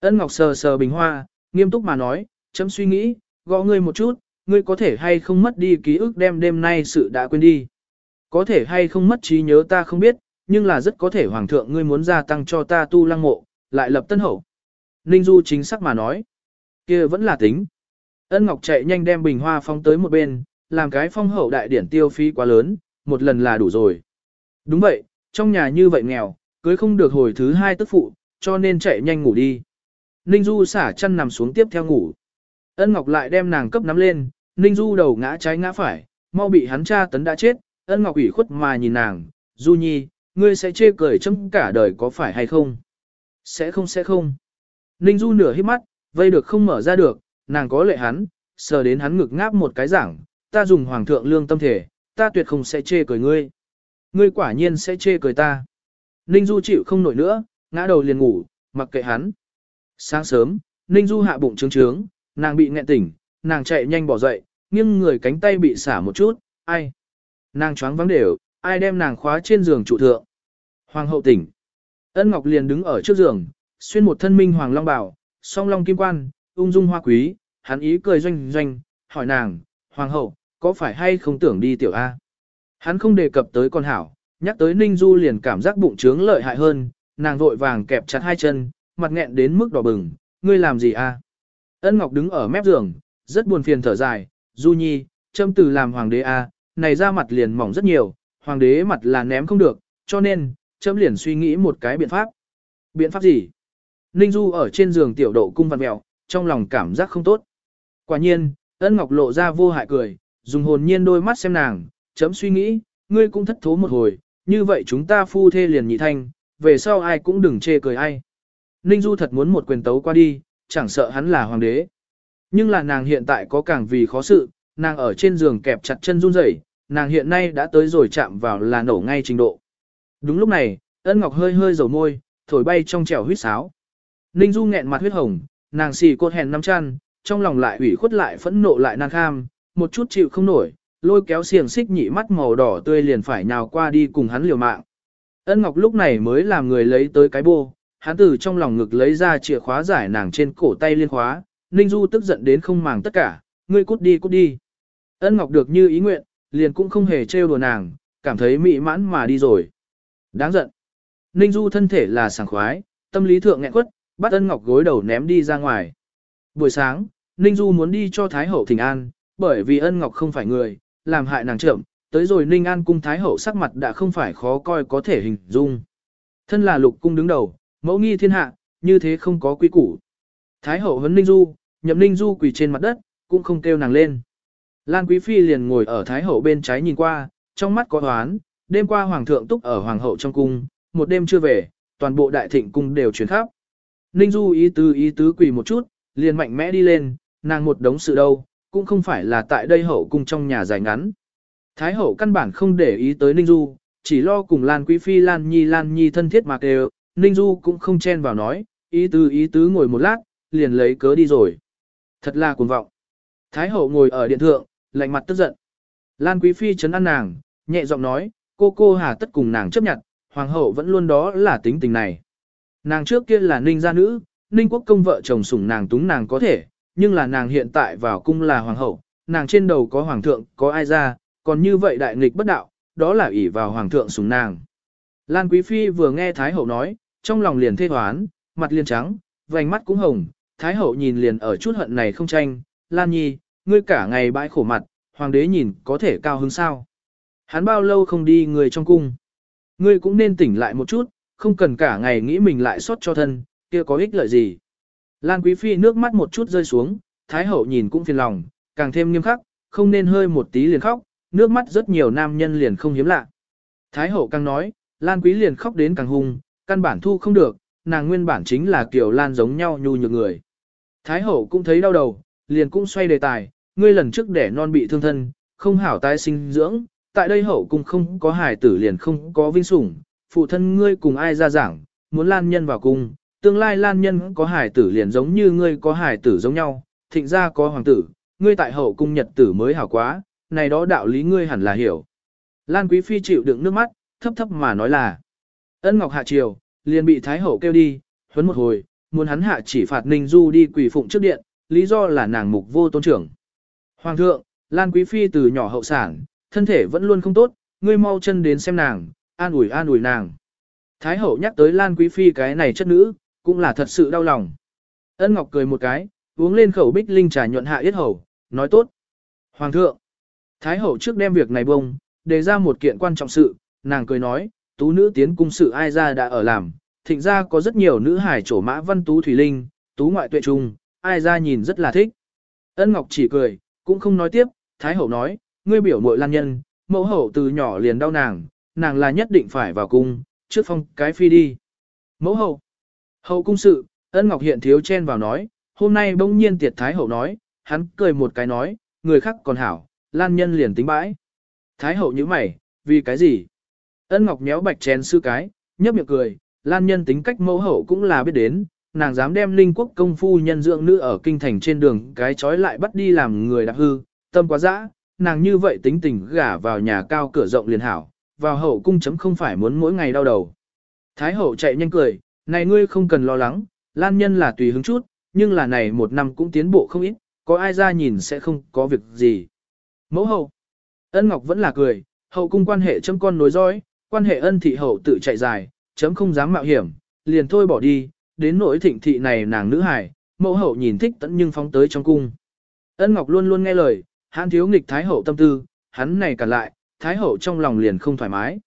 Ân Ngọc sờ sờ bình hoa, nghiêm túc mà nói, chấm suy nghĩ, gõ ngươi một chút, ngươi có thể hay không mất đi ký ức đem đêm nay sự đã quên đi. Có thể hay không mất trí nhớ ta không biết, nhưng là rất có thể hoàng thượng ngươi muốn gia tăng cho ta tu lăng mộ, lại lập tân hậu. Ninh Du chính xác mà nói, kia vẫn là tính. Ân Ngọc chạy nhanh đem bình hoa phong tới một bên, làm cái phong hậu đại điển tiêu phí quá lớn, một lần là đủ rồi. Đúng vậy, trong nhà như vậy nghèo, cưới không được hồi thứ hai tức phụ, cho nên chạy nhanh ngủ đi. Ninh Du xả chân nằm xuống tiếp theo ngủ. Ân Ngọc lại đem nàng cấp nắm lên, Ninh Du đầu ngã trái ngã phải, mau bị hắn tra tấn đã chết, Ân Ngọc ủy khuất mà nhìn nàng, Du Nhi, ngươi sẽ chê cười chấm cả đời có phải hay không? Sẽ không sẽ không. Ninh Du nửa hít mắt, vây được không mở ra được, nàng có lệ hắn, sờ đến hắn ngực ngáp một cái giảng, ta dùng hoàng thượng lương tâm thể, ta tuyệt không sẽ chê cười ngươi. Ngươi quả nhiên sẽ chê cười ta. Ninh Du chịu không nổi nữa, ngã đầu liền ngủ, mặc kệ hắn. Sáng sớm, Ninh Du hạ bụng trướng trướng, nàng bị nghẹn tỉnh, nàng chạy nhanh bỏ dậy, nghiêng người cánh tay bị xả một chút, ai? Nàng choáng vắng đều, ai đem nàng khóa trên giường trụ thượng. Hoàng hậu tỉnh. Ân Ngọc liền đứng ở trước giường, xuyên một thân minh hoàng long bảo, song long kim quan, ung dung hoa quý, hắn ý cười doanh doanh, hỏi nàng, Hoàng hậu, có phải hay không tưởng đi tiểu A? Hắn không đề cập tới con hảo, nhắc tới Ninh Du liền cảm giác bụng trướng lợi hại hơn, nàng vội vàng kẹp chặt hai chân, mặt nghẹn đến mức đỏ bừng, ngươi làm gì a? Ân Ngọc đứng ở mép giường, rất buồn phiền thở dài, Du Nhi, châm từ làm hoàng đế a, này ra mặt liền mỏng rất nhiều, hoàng đế mặt là ném không được, cho nên, châm liền suy nghĩ một cái biện pháp. Biện pháp gì? Ninh Du ở trên giường tiểu độ cung văn mèo, trong lòng cảm giác không tốt. Quả nhiên, ân ngọc lộ ra vô hại cười, dùng hồn nhiên đôi mắt xem nàng, chấm suy nghĩ, ngươi cũng thất thố một hồi, như vậy chúng ta phu thê liền nhị thanh, về sau ai cũng đừng chê cười ai. Ninh Du thật muốn một quyền tấu qua đi, chẳng sợ hắn là hoàng đế. Nhưng là nàng hiện tại có càng vì khó sự, nàng ở trên giường kẹp chặt chân run rẩy, nàng hiện nay đã tới rồi chạm vào là nổ ngay trình độ. Đúng lúc này, ân ngọc hơi hơi dầu môi, thổi bay trong trẻo huyết sáo. Ninh Du nghẹn mặt huyết hồng, nàng xì cột hèn năm chăn, trong lòng lại ủy khuất lại phẫn nộ lại nàng kham, một chút chịu không nổi, lôi kéo xiềng xích nhị mắt màu đỏ tươi liền phải nhào qua đi cùng hắn liều mạng. Ân Ngọc lúc này mới làm người lấy tới cái bô, hắn từ trong lòng ngực lấy ra chìa khóa giải nàng trên cổ tay liên khóa, Ninh Du tức giận đến không màng tất cả, ngươi cút đi cút đi. Ân Ngọc được như ý nguyện, liền cũng không hề trêu đùa nàng, cảm thấy mị mãn mà đi rồi. Đáng giận. Ninh Du thân thể là sảng khoái, tâm lý thượng nghẹn quất, bắt Ân Ngọc gối đầu ném đi ra ngoài. Buổi sáng, Ninh Du muốn đi cho Thái Hậu thỉnh an, bởi vì ân ngọc không phải người, làm hại nàng chậm, tới rồi Ninh An cung Thái Hậu sắc mặt đã không phải khó coi có thể hình dung. Thân là lục cung đứng đầu, mẫu nghi thiên hạ, như thế không có quy củ. Thái Hậu vấn Ninh Du, nhậm Ninh Du quỳ trên mặt đất, cũng không kêu nàng lên. Lan Quý Phi liền ngồi ở Thái Hậu bên trái nhìn qua, trong mắt có hoán, đêm qua Hoàng thượng túc ở Hoàng hậu trong cung, một đêm chưa về, toàn bộ đại thịnh cung đều chuyển khắp. Ninh Du ý tứ ý tứ quỳ một chút, liền mạnh mẽ đi lên, nàng một đống sự đâu, cũng không phải là tại đây hậu cung trong nhà dài ngắn. Thái hậu căn bản không để ý tới Ninh Du, chỉ lo cùng Lan Quý Phi Lan Nhi Lan Nhi thân thiết mà kêu, Ninh Du cũng không chen vào nói, ý tứ ý tứ ngồi một lát, liền lấy cớ đi rồi. Thật là cuồng vọng. Thái hậu ngồi ở điện thượng, lạnh mặt tức giận. Lan Quý Phi chấn an nàng, nhẹ giọng nói, cô cô hà tất cùng nàng chấp nhận, hoàng hậu vẫn luôn đó là tính tình này. Nàng trước kia là ninh gia nữ, ninh quốc công vợ chồng sủng nàng túng nàng có thể, nhưng là nàng hiện tại vào cung là hoàng hậu, nàng trên đầu có hoàng thượng, có ai ra, còn như vậy đại nghịch bất đạo, đó là ỷ vào hoàng thượng sủng nàng. Lan Quý Phi vừa nghe Thái Hậu nói, trong lòng liền thê hoán, mặt liền trắng, vành mắt cũng hồng, Thái Hậu nhìn liền ở chút hận này không tranh, Lan Nhi, ngươi cả ngày bãi khổ mặt, hoàng đế nhìn có thể cao hứng sao. Hắn bao lâu không đi người trong cung. Ngươi cũng nên tỉnh lại một chút, không cần cả ngày nghĩ mình lại sót cho thân, kia có ích lợi gì. Lan Quý Phi nước mắt một chút rơi xuống, Thái Hậu nhìn cũng phiền lòng, càng thêm nghiêm khắc, không nên hơi một tí liền khóc, nước mắt rất nhiều nam nhân liền không hiếm lạ. Thái Hậu càng nói, Lan Quý liền khóc đến càng hung, căn bản thu không được, nàng nguyên bản chính là kiểu Lan giống nhau nhu nhược người. Thái Hậu cũng thấy đau đầu, liền cũng xoay đề tài, ngươi lần trước đẻ non bị thương thân, không hảo tái sinh dưỡng, tại đây hậu cung không có hài tử liền không có vinh sủng, phụ thân ngươi cùng ai ra giảng, muốn Lan nhân vào cung, tương lai lan nhân có hài tử liền giống như ngươi có hài tử giống nhau, thịnh gia có hoàng tử, ngươi tại hậu cung nhật tử mới hảo quá, này đó đạo lý ngươi hẳn là hiểu. Lan Quý Phi chịu đựng nước mắt, thấp thấp mà nói là, ân ngọc hạ triều, liền bị Thái Hậu kêu đi, huấn một hồi, muốn hắn hạ chỉ phạt Ninh Du đi quỳ phụng trước điện, lý do là nàng mục vô tôn trưởng. Hoàng thượng, Lan Quý Phi từ nhỏ hậu sản, thân thể vẫn luôn không tốt, ngươi mau chân đến xem nàng, an ủi an ủi nàng. Thái Hậu nhắc tới Lan Quý Phi cái này chất nữ, cũng là thật sự đau lòng. Ân Ngọc cười một cái, uống lên khẩu bích linh trà nhuận hạ yết hầu, nói tốt. Hoàng thượng, Thái hậu trước đem việc này bông, đề ra một kiện quan trọng sự, nàng cười nói, tú nữ tiến cung sự ai ra đã ở làm, thịnh ra có rất nhiều nữ hải trổ mã văn tú thủy linh, tú ngoại tuệ trung, ai ra nhìn rất là thích. Ân Ngọc chỉ cười, cũng không nói tiếp, Thái hậu nói, ngươi biểu muội lan nhân, mẫu hậu từ nhỏ liền đau nàng, nàng là nhất định phải vào cung, trước phong cái phi đi. Mẫu hậu, Hậu cung sự, ân ngọc hiện thiếu chen vào nói, hôm nay bỗng nhiên tiệt thái hậu nói, hắn cười một cái nói, người khác còn hảo, lan nhân liền tính bãi. Thái hậu như mày, vì cái gì? Ân ngọc méo bạch chén sư cái, nhấp miệng cười, lan nhân tính cách mẫu hậu cũng là biết đến, nàng dám đem linh quốc công phu nhân dưỡng nữ ở kinh thành trên đường cái trói lại bắt đi làm người đạp hư, tâm quá dã, nàng như vậy tính tình gả vào nhà cao cửa rộng liền hảo, vào hậu cung chấm không phải muốn mỗi ngày đau đầu. Thái hậu chạy nhanh cười, này ngươi không cần lo lắng, lan nhân là tùy hứng chút, nhưng là này một năm cũng tiến bộ không ít, có ai ra nhìn sẽ không có việc gì. Mẫu hậu, ân ngọc vẫn là cười, hậu cung quan hệ chấm con nối dõi, quan hệ ân thị hậu tự chạy dài, chấm không dám mạo hiểm, liền thôi bỏ đi, đến nỗi thịnh thị này nàng nữ hài, mẫu hậu nhìn thích tận nhưng phóng tới trong cung. Ân Ngọc luôn luôn nghe lời, hắn thiếu nghịch Thái hậu tâm tư, hắn này cả lại, Thái hậu trong lòng liền không thoải mái.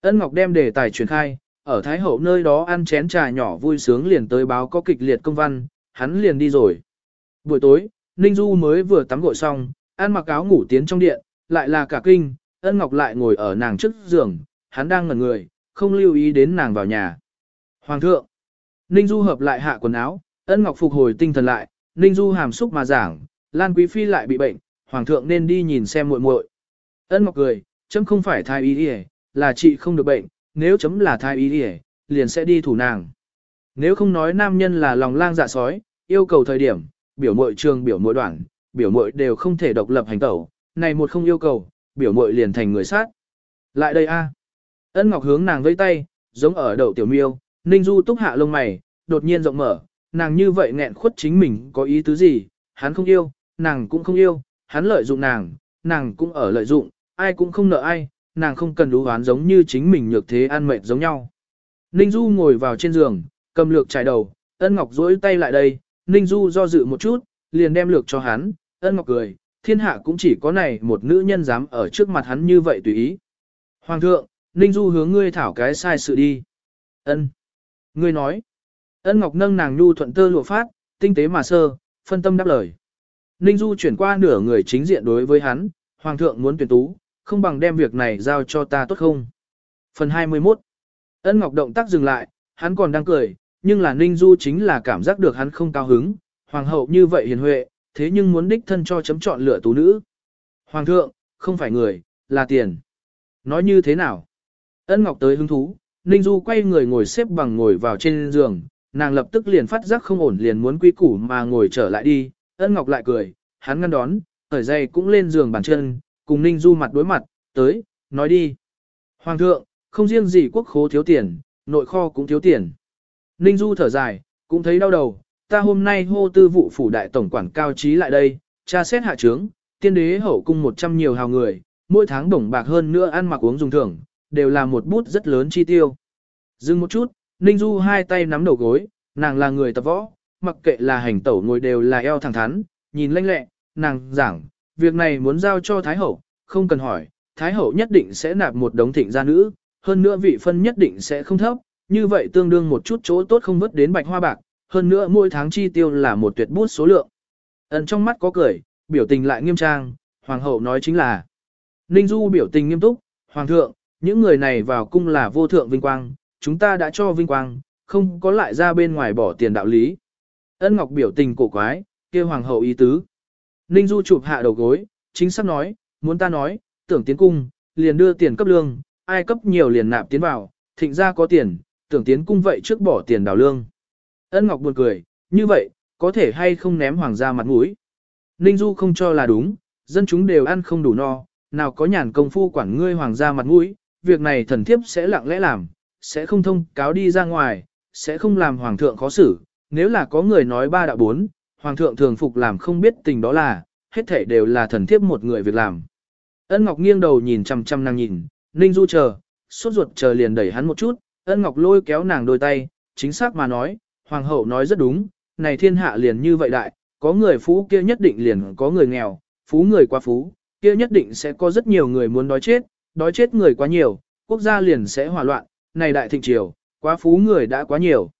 Ân Ngọc đem đề tài truyền khai, ở Thái hậu nơi đó ăn chén trà nhỏ vui sướng liền tới báo có kịch liệt công văn, hắn liền đi rồi. Buổi tối, Ninh Du mới vừa tắm gội xong, ăn mặc áo ngủ tiến trong điện, lại là cả kinh, Ân Ngọc lại ngồi ở nàng trước giường, hắn đang ngẩn người, không lưu ý đến nàng vào nhà. Hoàng thượng, Ninh Du hợp lại hạ quần áo, Ân Ngọc phục hồi tinh thần lại, Ninh Du hàm xúc mà giảng, Lan Quý Phi lại bị bệnh, Hoàng thượng nên đi nhìn xem muội muội. Ân Ngọc cười, chấm không phải thai y đi là chị không được bệnh, nếu chấm là thai y đi liền sẽ đi thủ nàng. Nếu không nói nam nhân là lòng lang dạ sói, yêu cầu thời điểm, biểu muội trường biểu muội đoạn, biểu muội đều không thể độc lập hành tẩu, này một không yêu cầu, biểu muội liền thành người sát. Lại đây a. Ân Ngọc hướng nàng vẫy tay, giống ở đầu tiểu miêu, Ninh Du túc hạ lông mày, đột nhiên rộng mở, nàng như vậy nghẹn khuất chính mình có ý tứ gì, hắn không yêu, nàng cũng không yêu, hắn lợi dụng nàng, nàng cũng ở lợi dụng, ai cũng không nợ ai, nàng không cần đú oán giống như chính mình nhược thế an mệt giống nhau. Ninh Du ngồi vào trên giường, cầm lược trải đầu, ân ngọc duỗi tay lại đây, Ninh Du do dự một chút, liền đem lược cho hắn, ân ngọc cười, thiên hạ cũng chỉ có này một nữ nhân dám ở trước mặt hắn như vậy tùy ý. Hoàng thượng, Ninh Du hướng ngươi thảo cái sai sự đi. Ân. Ngươi nói. Ân Ngọc nâng nàng nhu thuận tơ lụa phát, tinh tế mà sơ, phân tâm đáp lời. Ninh Du chuyển qua nửa người chính diện đối với hắn, Hoàng thượng muốn tuyển tú, không bằng đem việc này giao cho ta tốt không? Phần 21 Ân Ngọc động tác dừng lại, hắn còn đang cười, nhưng là Ninh Du chính là cảm giác được hắn không cao hứng, Hoàng hậu như vậy hiền huệ, thế nhưng muốn đích thân cho chấm chọn lựa tú nữ. Hoàng thượng, không phải người, là tiền. Nói như thế nào? Ân Ngọc tới hứng thú, Ninh Du quay người ngồi xếp bằng ngồi vào trên giường, nàng lập tức liền phát giác không ổn liền muốn quy củ mà ngồi trở lại đi, ân ngọc lại cười, hắn ngăn đón, thở dây cũng lên giường bàn chân, cùng Ninh Du mặt đối mặt, tới, nói đi. Hoàng thượng, không riêng gì quốc khố thiếu tiền, nội kho cũng thiếu tiền. Ninh Du thở dài, cũng thấy đau đầu, ta hôm nay hô tư vụ phủ đại tổng quản cao trí lại đây, tra xét hạ trướng, tiên đế hậu cung 100 nhiều hào người, mỗi tháng đồng bạc hơn nữa ăn mặc uống dùng thưởng, đều là một bút rất lớn chi tiêu. Dừng một chút, Ninh Du hai tay nắm đầu gối, nàng là người tập võ, mặc kệ là hành tẩu ngồi đều là eo thẳng thắn, nhìn lanh lẹ, nàng giảng, việc này muốn giao cho Thái Hậu, không cần hỏi, Thái Hậu nhất định sẽ nạp một đống thịnh gia nữ, hơn nữa vị phân nhất định sẽ không thấp, như vậy tương đương một chút chỗ tốt không vứt đến bạch hoa bạc, hơn nữa mỗi tháng chi tiêu là một tuyệt bút số lượng. Ẩn trong mắt có cười, biểu tình lại nghiêm trang, Hoàng hậu nói chính là. Ninh Du biểu tình nghiêm túc, Hoàng thượng, những người này vào cung là vô thượng vinh quang, chúng ta đã cho vinh quang, không có lại ra bên ngoài bỏ tiền đạo lý. Ân Ngọc biểu tình cổ quái, kêu hoàng hậu ý tứ. Ninh Du chụp hạ đầu gối, chính xác nói, muốn ta nói, tưởng tiến cung, liền đưa tiền cấp lương, ai cấp nhiều liền nạp tiến vào, thịnh ra có tiền, tưởng tiến cung vậy trước bỏ tiền đào lương. Ân Ngọc buồn cười, như vậy, có thể hay không ném hoàng gia mặt mũi. Ninh Du không cho là đúng, dân chúng đều ăn không đủ no, nào có nhàn công phu quản ngươi hoàng gia mặt mũi, việc này thần thiếp sẽ lặng lẽ làm, sẽ không thông cáo đi ra ngoài, sẽ không làm hoàng thượng khó xử, nếu là có người nói ba đạo bốn, hoàng thượng thường phục làm không biết tình đó là, hết thể đều là thần thiếp một người việc làm. Ân Ngọc nghiêng đầu nhìn chăm chăm nàng nhìn, Ninh Du chờ, sốt ruột chờ liền đẩy hắn một chút, Ân Ngọc lôi kéo nàng đôi tay, chính xác mà nói, hoàng hậu nói rất đúng, này thiên hạ liền như vậy đại, có người phú kia nhất định liền có người nghèo, phú người quá phú, kia nhất định sẽ có rất nhiều người muốn đói chết, đói chết người quá nhiều, quốc gia liền sẽ hòa loạn, này đại thịnh triều, quá phú người đã quá nhiều.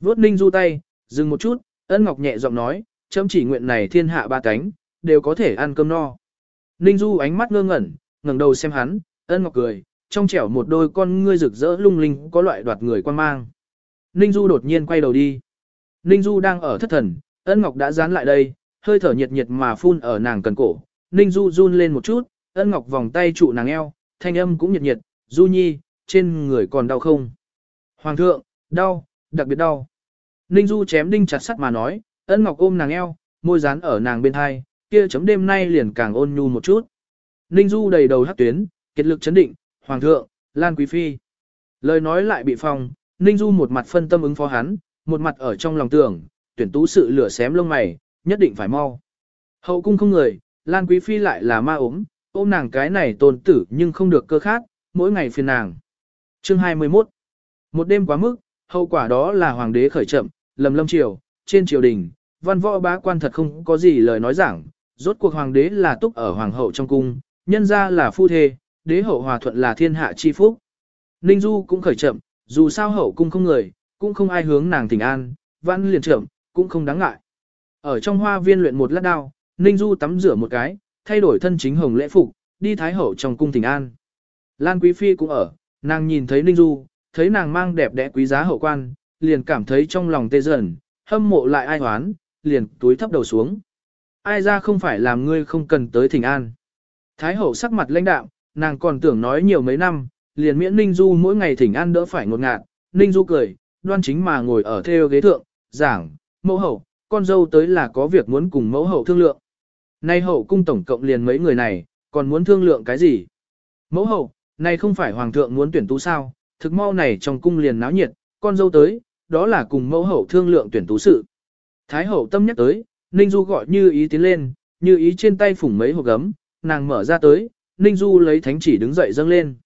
Vốt ninh du tay, dừng một chút, ân ngọc nhẹ giọng nói, chấm chỉ nguyện này thiên hạ ba cánh, đều có thể ăn cơm no. Ninh du ánh mắt ngơ ngẩn, ngẩng đầu xem hắn, ân ngọc cười, trong trẻo một đôi con ngươi rực rỡ lung linh có loại đoạt người quan mang. Ninh du đột nhiên quay đầu đi. Ninh du đang ở thất thần, ân ngọc đã dán lại đây, hơi thở nhiệt nhiệt mà phun ở nàng cần cổ. Ninh du run lên một chút, ân ngọc vòng tay trụ nàng eo, thanh âm cũng nhiệt nhiệt, du nhi, trên người còn đau không? Hoàng thượng, đau, đặc biệt đau. Ninh Du chém đinh chặt sắt mà nói, ân ngọc ôm nàng eo, môi dán ở nàng bên hai, kia chấm đêm nay liền càng ôn nhu một chút. Ninh Du đầy đầu hắc tuyến, kiệt lực chấn định, hoàng thượng, Lan Quý Phi. Lời nói lại bị phong, Ninh Du một mặt phân tâm ứng phó hắn, một mặt ở trong lòng tưởng, tuyển tú sự lửa xém lông mày, nhất định phải mau. Hậu cung không người, Lan Quý Phi lại là ma ốm, ôm nàng cái này tôn tử nhưng không được cơ khát, mỗi ngày phiền nàng. Chương 21 Một đêm quá mức, hậu quả đó là hoàng đế khởi chậm, lầm lâm triều, trên triều đình, văn võ bá quan thật không có gì lời nói giảng, rốt cuộc hoàng đế là túc ở hoàng hậu trong cung, nhân ra là phu thê, đế hậu hòa thuận là thiên hạ chi phúc. Ninh Du cũng khởi chậm, dù sao hậu cung không người, cũng không ai hướng nàng tình an, văn liền chậm, cũng không đáng ngại. Ở trong hoa viên luyện một lát đao, Ninh Du tắm rửa một cái, thay đổi thân chính hồng lễ phục, đi thái hậu trong cung thỉnh an. Lan Quý Phi cũng ở, nàng nhìn thấy Ninh Du, thấy nàng mang đẹp đẽ quý giá hậu quan, liền cảm thấy trong lòng tê dần, hâm mộ lại ai hoán, liền túi thấp đầu xuống. Ai ra không phải làm ngươi không cần tới thỉnh an. Thái hậu sắc mặt lãnh đạm, nàng còn tưởng nói nhiều mấy năm, liền miễn Ninh Du mỗi ngày thỉnh an đỡ phải ngột ngạt. Ninh Du cười, đoan chính mà ngồi ở theo ghế thượng, giảng, mẫu hậu, con dâu tới là có việc muốn cùng mẫu hậu thương lượng. Nay hậu cung tổng cộng liền mấy người này, còn muốn thương lượng cái gì? Mẫu hậu, này không phải hoàng thượng muốn tuyển tú sao, thực mau này trong cung liền náo nhiệt, con dâu tới, đó là cùng mẫu hậu thương lượng tuyển tú sự. Thái hậu tâm nhắc tới, Ninh Du gọi như ý tiến lên, như ý trên tay phủng mấy hộp gấm, nàng mở ra tới, Ninh Du lấy thánh chỉ đứng dậy dâng lên.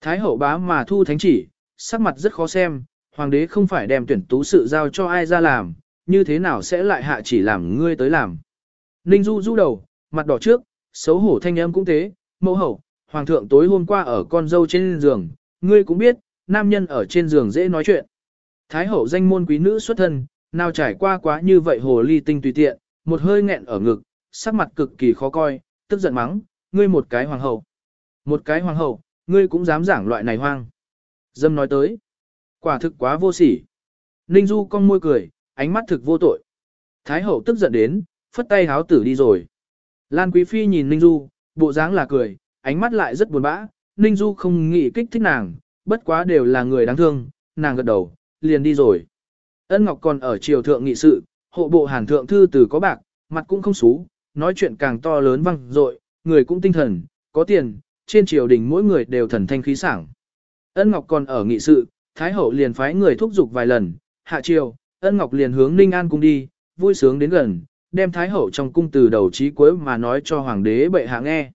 Thái hậu bá mà thu thánh chỉ, sắc mặt rất khó xem, hoàng đế không phải đem tuyển tú sự giao cho ai ra làm, như thế nào sẽ lại hạ chỉ làm ngươi tới làm. Ninh Du du đầu, mặt đỏ trước, xấu hổ thanh âm cũng thế, mẫu hậu, hoàng thượng tối hôm qua ở con dâu trên giường, ngươi cũng biết, nam nhân ở trên giường dễ nói chuyện. Thái hậu danh môn quý nữ xuất thân, nào trải qua quá như vậy hồ ly tinh tùy tiện, một hơi nghẹn ở ngực, sắc mặt cực kỳ khó coi, tức giận mắng, ngươi một cái hoàng hậu. Một cái hoàng hậu, ngươi cũng dám giảng loại này hoang. Dâm nói tới, quả thực quá vô sỉ. Ninh Du cong môi cười, ánh mắt thực vô tội. Thái hậu tức giận đến, phất tay háo tử đi rồi. Lan Quý Phi nhìn Ninh Du, bộ dáng là cười, ánh mắt lại rất buồn bã, Ninh Du không nghĩ kích thích nàng, bất quá đều là người đáng thương, nàng gật đầu, liền đi rồi. Ân Ngọc còn ở triều thượng nghị sự, hộ bộ hàn thượng thư từ có bạc, mặt cũng không xú, nói chuyện càng to lớn văng dội, người cũng tinh thần, có tiền, trên triều đình mỗi người đều thần thanh khí sảng. Ân Ngọc còn ở nghị sự, Thái hậu liền phái người thúc giục vài lần, hạ triều, Ân Ngọc liền hướng Ninh An cung đi, vui sướng đến gần, đem Thái hậu trong cung từ đầu chí cuối mà nói cho hoàng đế bệ hạ nghe.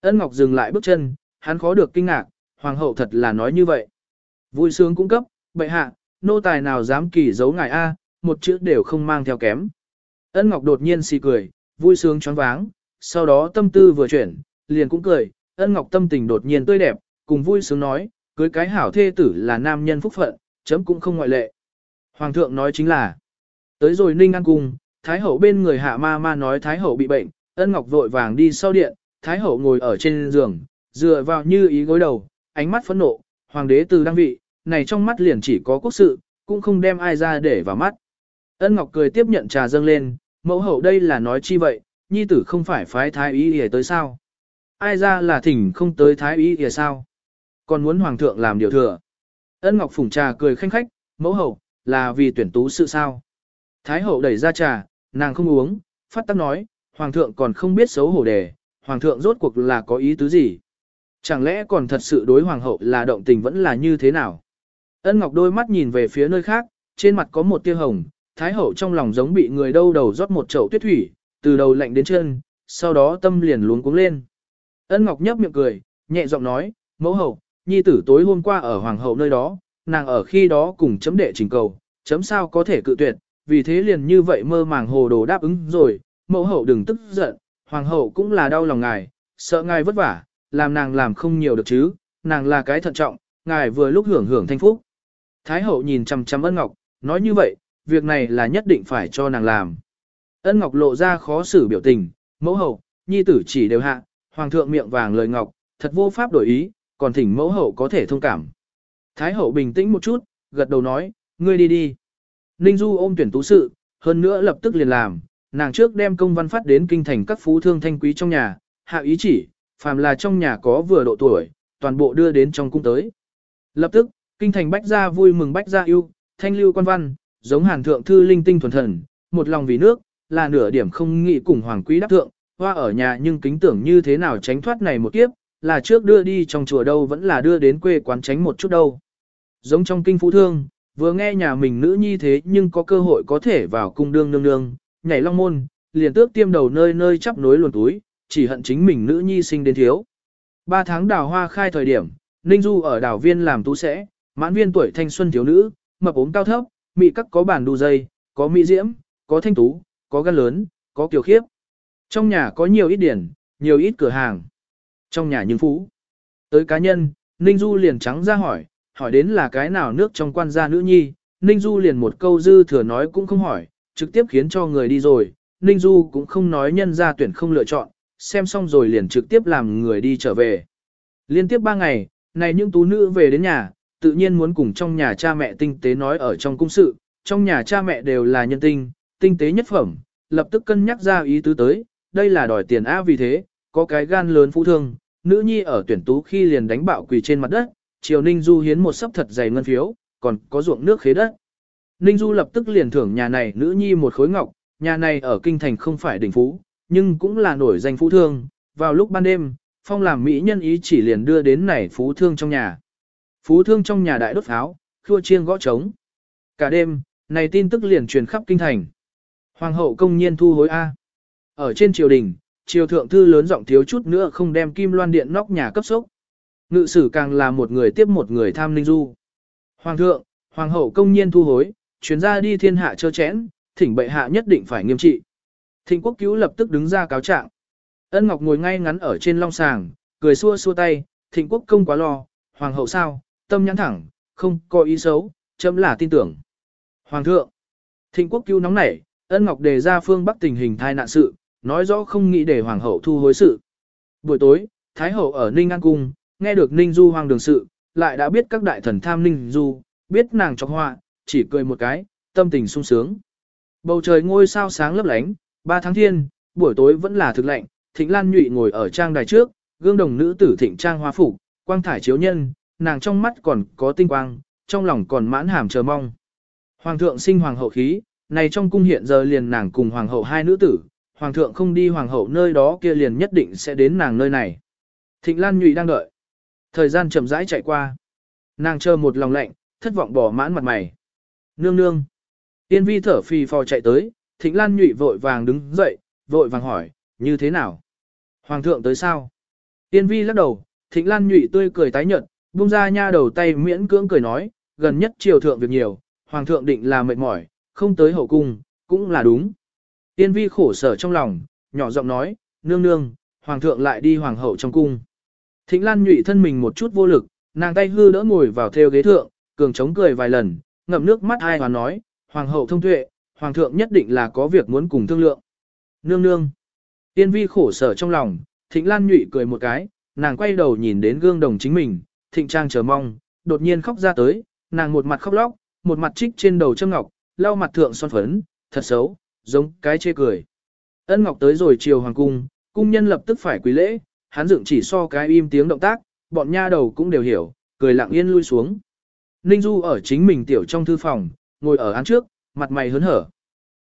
Ân Ngọc dừng lại bước chân, hắn khó được kinh ngạc, hoàng hậu thật là nói như vậy. Vui sướng cung cấp, bệ hạ, nô tài nào dám kỳ giấu ngài A, một chữ đều không mang theo kém. Ân Ngọc đột nhiên xì cười, vui sướng choáng váng, sau đó tâm tư vừa chuyển, liền cũng cười, Ân Ngọc tâm tình đột nhiên tươi đẹp, cùng vui sướng nói, cưới cái hảo thê tử là nam nhân phúc phận, chấm cũng không ngoại lệ. Hoàng thượng nói chính là, tới rồi Ninh An Cung, Thái hậu bên người hạ ma ma nói Thái hậu bị bệnh, ân ngọc vội vàng đi sau điện, Thái hậu ngồi ở trên giường, dựa vào như ý gối đầu, ánh mắt phẫn nộ, hoàng đế từ đăng vị, này trong mắt liền chỉ có quốc sự, cũng không đem ai ra để vào mắt. Ân ngọc cười tiếp nhận trà dâng lên, mẫu hậu đây là nói chi vậy, nhi tử không phải phái thái ý ỉa tới sao. Ai ra là thỉnh không tới thái ý ỉa sao. Còn muốn hoàng thượng làm điều thừa. Ân ngọc phủng trà cười khanh khách, mẫu hậu, là vì tuyển tú sự sao. Thái hậu đẩy ra trà, nàng không uống, phát tắc nói, hoàng thượng còn không biết xấu hổ đề, hoàng thượng rốt cuộc là có ý tứ gì. Chẳng lẽ còn thật sự đối hoàng hậu là động tình vẫn là như thế nào? Ân Ngọc đôi mắt nhìn về phía nơi khác, trên mặt có một tia hồng, thái hậu trong lòng giống bị người đâu đầu rót một chậu tuyết thủy, từ đầu lạnh đến chân, sau đó tâm liền luống cuống lên. Ân Ngọc nhấp miệng cười, nhẹ giọng nói, mẫu hậu, nhi tử tối hôm qua ở hoàng hậu nơi đó, nàng ở khi đó cùng chấm đệ trình cầu, chấm sao có thể cự tuyệt, vì thế liền như vậy mơ màng hồ đồ đáp ứng rồi, mẫu hậu đừng tức giận, hoàng hậu cũng là đau lòng ngài, sợ ngài vất vả, làm nàng làm không nhiều được chứ, nàng là cái thận trọng, ngài vừa lúc hưởng hưởng thanh phúc. Thái hậu nhìn chằm chằm ân ngọc, nói như vậy, việc này là nhất định phải cho nàng làm. Ân ngọc lộ ra khó xử biểu tình, mẫu hậu, nhi tử chỉ đều hạ, hoàng thượng miệng vàng lời ngọc, thật vô pháp đổi ý, còn thỉnh mẫu hậu có thể thông cảm. Thái hậu bình tĩnh một chút, gật đầu nói, ngươi đi đi. Ninh Du ôm tuyển tú sự, hơn nữa lập tức liền làm, nàng trước đem công văn phát đến kinh thành các phú thương thanh quý trong nhà, hạ ý chỉ, phàm là trong nhà có vừa độ tuổi, toàn bộ đưa đến trong cung tới. Lập tức, kinh thành bách gia vui mừng bách gia yêu, thanh lưu quan văn, giống hàn thượng thư linh tinh thuần thần, một lòng vì nước, là nửa điểm không nghĩ cùng hoàng quý đắc thượng, hoa ở nhà nhưng kính tưởng như thế nào tránh thoát này một kiếp, là trước đưa đi trong chùa đâu vẫn là đưa đến quê quán tránh một chút đâu. Giống trong kinh phú thương, vừa nghe nhà mình nữ nhi thế nhưng có cơ hội có thể vào cung đương nương nương, nhảy long môn, liền tước tiêm đầu nơi nơi chắp nối luồn túi, chỉ hận chính mình nữ nhi sinh đến thiếu. Ba tháng đào hoa khai thời điểm, Ninh Du ở đào viên làm tú sẽ, mãn viên tuổi thanh xuân thiếu nữ, mập ốm cao thấp, mị các có bản đu dây, có mỹ diễm, có thanh tú, có gan lớn, có kiều khiếp. Trong nhà có nhiều ít điển, nhiều ít cửa hàng. Trong nhà những phú. Tới cá nhân, Ninh Du liền trắng ra hỏi, hỏi đến là cái nào nước trong quan gia nữ nhi, Ninh Du liền một câu dư thừa nói cũng không hỏi, trực tiếp khiến cho người đi rồi, Ninh Du cũng không nói nhân ra tuyển không lựa chọn, xem xong rồi liền trực tiếp làm người đi trở về. Liên tiếp ba ngày, này những tú nữ về đến nhà, tự nhiên muốn cùng trong nhà cha mẹ tinh tế nói ở trong cung sự, trong nhà cha mẹ đều là nhân tinh, tinh tế nhất phẩm, lập tức cân nhắc ra ý tứ tới, đây là đòi tiền á vì thế, có cái gan lớn phú thương, nữ nhi ở tuyển tú khi liền đánh bạo quỳ trên mặt đất, triều Ninh Du hiến một sấp thật dày ngân phiếu, còn có ruộng nước khế đất. Ninh Du lập tức liền thưởng nhà này nữ nhi một khối ngọc, nhà này ở kinh thành không phải đỉnh phú, nhưng cũng là nổi danh phú thương, vào lúc ban đêm, phong làm mỹ nhân ý chỉ liền đưa đến này phú thương trong nhà. Phú thương trong nhà đại đốt pháo, khua chiêng gõ trống. Cả đêm, này tin tức liền truyền khắp kinh thành. Hoàng hậu công nhiên thu hối A. Ở trên triều đình, triều thượng thư lớn giọng thiếu chút nữa không đem kim loan điện nóc nhà cấp sốc. Ngự sử càng là một người tiếp một người tham linh du. Hoàng thượng, hoàng hậu công nhiên thu hối, chuyến ra đi thiên hạ chơ chẽn, thỉnh bệ hạ nhất định phải nghiêm trị. Thịnh quốc cứu lập tức đứng ra cáo trạng. Ân Ngọc ngồi ngay ngắn ở trên long sàng, cười xua xua tay, thịnh quốc công quá lo, hoàng hậu sao, tâm nhãn thẳng, không có ý xấu, chấm là tin tưởng. Hoàng thượng, thịnh quốc cứu nóng nảy, ân Ngọc đề ra phương bắc tình hình thai nạn sự, nói rõ không nghĩ để hoàng hậu thu hối sự. Buổi tối, Thái hậu ở Ninh An Cung, nghe được Ninh Du hoàng đường sự, lại đã biết các đại thần tham Ninh Du, biết nàng chọc họa, chỉ cười một cái, tâm tình sung sướng. Bầu trời ngôi sao sáng lấp lánh, ba tháng thiên, buổi tối vẫn là thực lạnh, Thịnh Lan Nhụy ngồi ở trang đài trước, gương đồng nữ tử thịnh trang hoa phục, quang thải chiếu nhân, nàng trong mắt còn có tinh quang, trong lòng còn mãn hàm chờ mong. Hoàng thượng sinh hoàng hậu khí, này trong cung hiện giờ liền nàng cùng hoàng hậu hai nữ tử, hoàng thượng không đi hoàng hậu nơi đó kia liền nhất định sẽ đến nàng nơi này. Thịnh Lan Nhụy đang đợi. Thời gian chậm rãi chạy qua. Nàng chờ một lòng lạnh, thất vọng bỏ mãn mặt mày. Nương nương. Tiên vi thở phì phò chạy tới, Thịnh Lan nhụy vội vàng đứng dậy, vội vàng hỏi, như thế nào? Hoàng thượng tới sao? Tiên vi lắc đầu, Thịnh Lan nhụy tươi cười tái nhợt, buông ra nha đầu tay miễn cưỡng cười nói, gần nhất triều thượng việc nhiều, Hoàng thượng định là mệt mỏi, không tới hậu cung, cũng là đúng. Tiên vi khổ sở trong lòng, nhỏ giọng nói, nương nương, Hoàng thượng lại đi Hoàng hậu trong cung. Thịnh Lan nhụy thân mình một chút vô lực, nàng tay hư đỡ ngồi vào theo ghế thượng, cường chống cười vài lần, ngậm nước mắt ai hoàn nói, Hoàng hậu thông tuệ, Hoàng thượng nhất định là có việc muốn cùng thương lượng. Nương nương. Tiên vi khổ sở trong lòng, thịnh lan nhụy cười một cái, nàng quay đầu nhìn đến gương đồng chính mình, thịnh trang chờ mong, đột nhiên khóc ra tới, nàng một mặt khóc lóc, một mặt trích trên đầu châm ngọc, lau mặt thượng son phấn, thật xấu, giống cái chê cười. Ân ngọc tới rồi chiều hoàng cung, cung nhân lập tức phải quý lễ, hắn dựng chỉ so cái im tiếng động tác, bọn nha đầu cũng đều hiểu, cười lặng yên lui xuống. Ninh Du ở chính mình tiểu trong thư phòng, ngồi ở án trước, mặt mày hớn hở.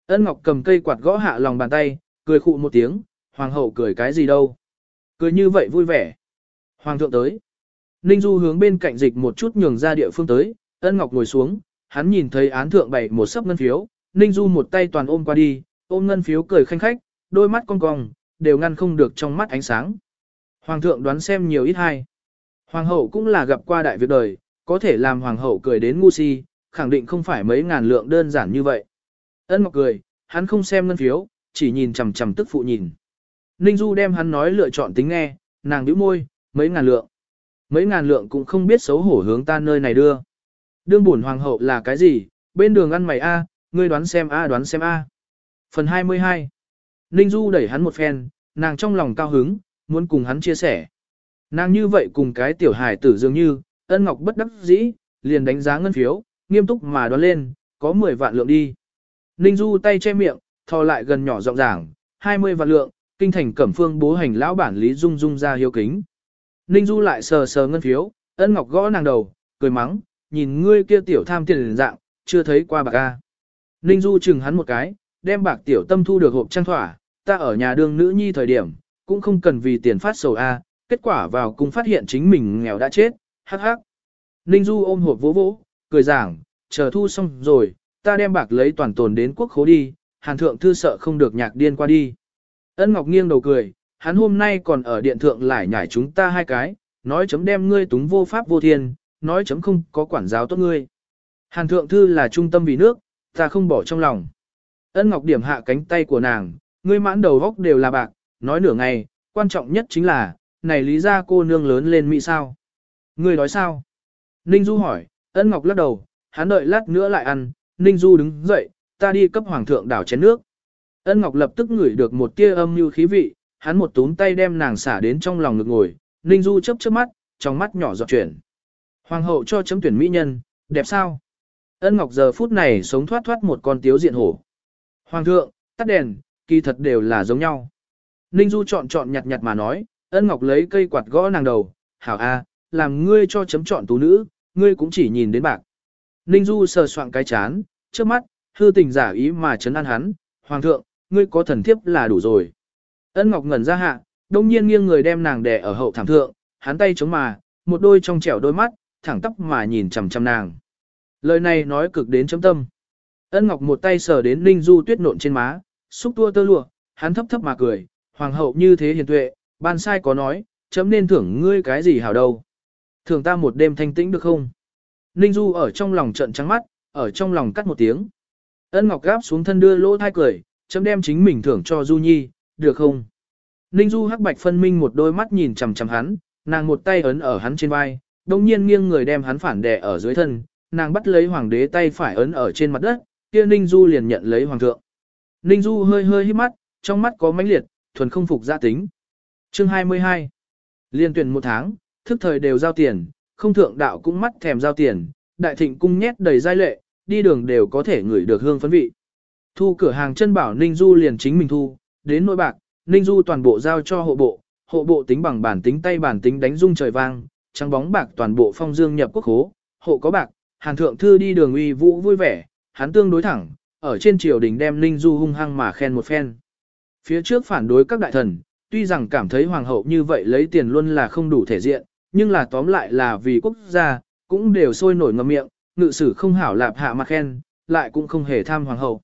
Ân Ngọc cầm cây quạt gõ hạ lòng bàn tay, cười khụ một tiếng, hoàng hậu cười cái gì đâu. Cười như vậy vui vẻ. Hoàng thượng tới. Ninh Du hướng bên cạnh dịch một chút nhường ra địa phương tới, ân Ngọc ngồi xuống, hắn nhìn thấy án thượng bày một sấp ngân phiếu, Ninh Du một tay toàn ôm qua đi, ôm ngân phiếu cười khanh khách, đôi mắt cong cong, đều ngăn không được trong mắt ánh sáng. Hoàng thượng đoán xem nhiều ít hay. Hoàng hậu cũng là gặp qua đại việc đời, có thể làm hoàng hậu cười đến ngu si, khẳng định không phải mấy ngàn lượng đơn giản như vậy. Ân Ngọc cười, hắn không xem ngân phiếu, chỉ nhìn chằm chằm tức phụ nhìn. Ninh Du đem hắn nói lựa chọn tính nghe, nàng nhíu môi, mấy ngàn lượng. Mấy ngàn lượng cũng không biết xấu hổ hướng ta nơi này đưa. Đương bổn hoàng hậu là cái gì, bên đường ăn mày A, ngươi đoán xem A đoán xem A. Phần 22 Ninh Du đẩy hắn một phen, nàng trong lòng cao hứng, muốn cùng hắn chia sẻ. Nàng như vậy cùng cái tiểu hài tử dường như, ân ngọc bất đắc dĩ, liền đánh giá ngân phiếu, nghiêm túc mà đoán lên, có 10 vạn lượng đi. Ninh Du tay che miệng, thò lại gần nhỏ giọng giảng, 20 vạn lượng, kinh thành cẩm phương bố hành lão bản Lý Dung Dung ra hiếu kính. Ninh Du lại sờ sờ ngân phiếu, ân ngọc gõ nàng đầu, cười mắng, nhìn ngươi kia tiểu tham tiền dạng, chưa thấy qua bạc ca. Ninh Du chừng hắn một cái, đem bạc tiểu tâm thu được hộp trang thỏa, ta ở nhà đương nữ nhi thời điểm, cũng không cần vì tiền phát sầu a, kết quả vào cùng phát hiện chính mình nghèo đã chết, hắc hắc. Ninh Du ôm hộp vỗ vỗ, cười giảng, chờ thu xong rồi, ta đem bạc lấy toàn tồn đến quốc khố đi, hàn thượng thư sợ không được nhạc điên qua đi. Ân Ngọc nghiêng đầu cười, hắn hôm nay còn ở điện thượng lại nhảy chúng ta hai cái, nói chấm đem ngươi túng vô pháp vô thiên, nói chấm không có quản giáo tốt ngươi. Hàn thượng thư là trung tâm vì nước, ta không bỏ trong lòng. Ân Ngọc điểm hạ cánh tay của nàng, ngươi mãn đầu góc đều là bạc, nói nửa ngày, quan trọng nhất chính là, này lý ra cô nương lớn lên mỹ sao. Ngươi nói sao? Ninh Du hỏi, ân Ngọc lắc đầu, hắn đợi lát nữa lại ăn, Ninh Du đứng dậy, ta đi cấp hoàng thượng đảo chén nước. Ân Ngọc lập tức ngửi được một tia âm như khí vị, hắn một túm tay đem nàng xả đến trong lòng ngực ngồi, Ninh Du chớp chớp mắt, trong mắt nhỏ giọt chuyển. Hoàng hậu cho chấm tuyển mỹ nhân, đẹp sao? Ân Ngọc giờ phút này sống thoát thoát một con tiếu diện hổ. Hoàng thượng, tắt đèn, kỳ thật đều là giống nhau. Ninh Du chọn chọn nhặt nhặt mà nói, Ân Ngọc lấy cây quạt gõ nàng đầu, hảo a, làm ngươi cho chấm chọn tú nữ, ngươi cũng chỉ nhìn đến bạc. Ninh Du sờ soạn cái chán, trước mắt, hư tình giả ý mà chấn an hắn, Hoàng thượng, ngươi có thần thiếp là đủ rồi. Ân Ngọc ngẩn ra hạ, đông nhiên nghiêng người đem nàng đè ở hậu thảm thượng, hắn tay chống mà, một đôi trong trẻo đôi mắt, thẳng tóc mà nhìn chằm chằm nàng. Lời này nói cực đến chấm tâm. Ân Ngọc một tay sờ đến Ninh Du tuyết nộn trên má, xúc tua tơ lụa, hắn thấp thấp mà cười, hoàng hậu như thế hiền tuệ, ban sai có nói, chấm nên thưởng ngươi cái gì hảo đâu. Thưởng ta một đêm thanh tĩnh được không? Ninh Du ở trong lòng trận trắng mắt, ở trong lòng cắt một tiếng. Ân Ngọc gáp xuống thân đưa lỗ thai cười, chấm đem chính mình thưởng cho Du Nhi, được không? Ninh Du hắc bạch phân minh một đôi mắt nhìn chằm chằm hắn, nàng một tay ấn ở hắn trên vai, đồng nhiên nghiêng người đem hắn phản đè ở dưới thân, nàng bắt lấy hoàng đế tay phải ấn ở trên mặt đất, kia Ninh Du liền nhận lấy hoàng thượng. Ninh Du hơi hơi hít mắt, trong mắt có mãnh liệt, thuần không phục gia tính. Chương 22 Liên tuyển một tháng, thức thời đều giao tiền, không thượng đạo cũng mắt thèm giao tiền, đại thịnh cung nhét đầy giai lệ, đi đường đều có thể ngửi được hương phấn vị. Thu cửa hàng chân bảo Ninh Du liền chính mình thu, đến nỗi bạc, Ninh Du toàn bộ giao cho hộ bộ, hộ bộ tính bằng bản tính tay bản tính đánh rung trời vang, trắng bóng bạc toàn bộ phong dương nhập quốc khố, hộ có bạc, hàn thượng thư đi đường uy vũ vui vẻ, hắn tương đối thẳng, ở trên triều đình đem Ninh Du hung hăng mà khen một phen. Phía trước phản đối các đại thần, tuy rằng cảm thấy hoàng hậu như vậy lấy tiền luôn là không đủ thể diện, nhưng là tóm lại là vì quốc gia, cũng đều sôi nổi ngầm miệng, ngự sử không hảo lạp hạ mặt khen, lại cũng không hề tham hoàng hậu.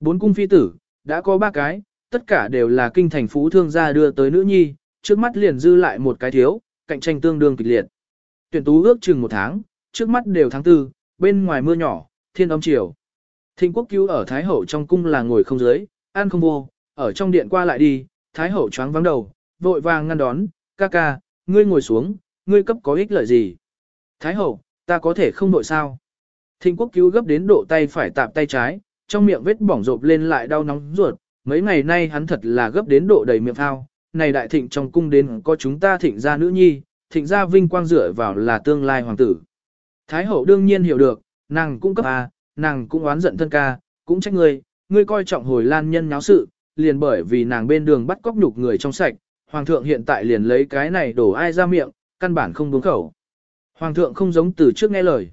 Bốn cung phi tử, đã có ba cái, tất cả đều là kinh thành phú thương gia đưa tới nữ nhi, trước mắt liền dư lại một cái thiếu, cạnh tranh tương đương kịch liệt. Tuyển tú ước chừng một tháng, trước mắt đều tháng tư, bên ngoài mưa nhỏ, thiên âm chiều. Thịnh quốc cứu ở Thái Hậu trong cung là ngồi không dưới, ăn không vô, ở trong điện qua lại đi, Thái Hậu choáng vắng đầu, vội vàng ngăn đón, ca ca, ngươi ngồi xuống, ngươi cấp có ích lợi gì. Thái Hậu, ta có thể không nội sao. Thịnh quốc cứu gấp đến độ tay phải tạp tay trái, trong miệng vết bỏng rộp lên lại đau nóng ruột, mấy ngày nay hắn thật là gấp đến độ đầy miệng phao, này đại thịnh trong cung đến có chúng ta thịnh gia nữ nhi, thịnh gia vinh quang dựa vào là tương lai hoàng tử. Thái hậu đương nhiên hiểu được, nàng cũng cấp A, nàng cũng oán giận thân ca, cũng trách ngươi, ngươi coi trọng hồi lan nhân nháo sự, liền bởi vì nàng bên đường bắt cóc nhục người trong sạch, hoàng thượng hiện tại liền lấy cái này đổ ai ra miệng, căn bản không buông khẩu. Hoàng thượng không giống từ trước nghe lời.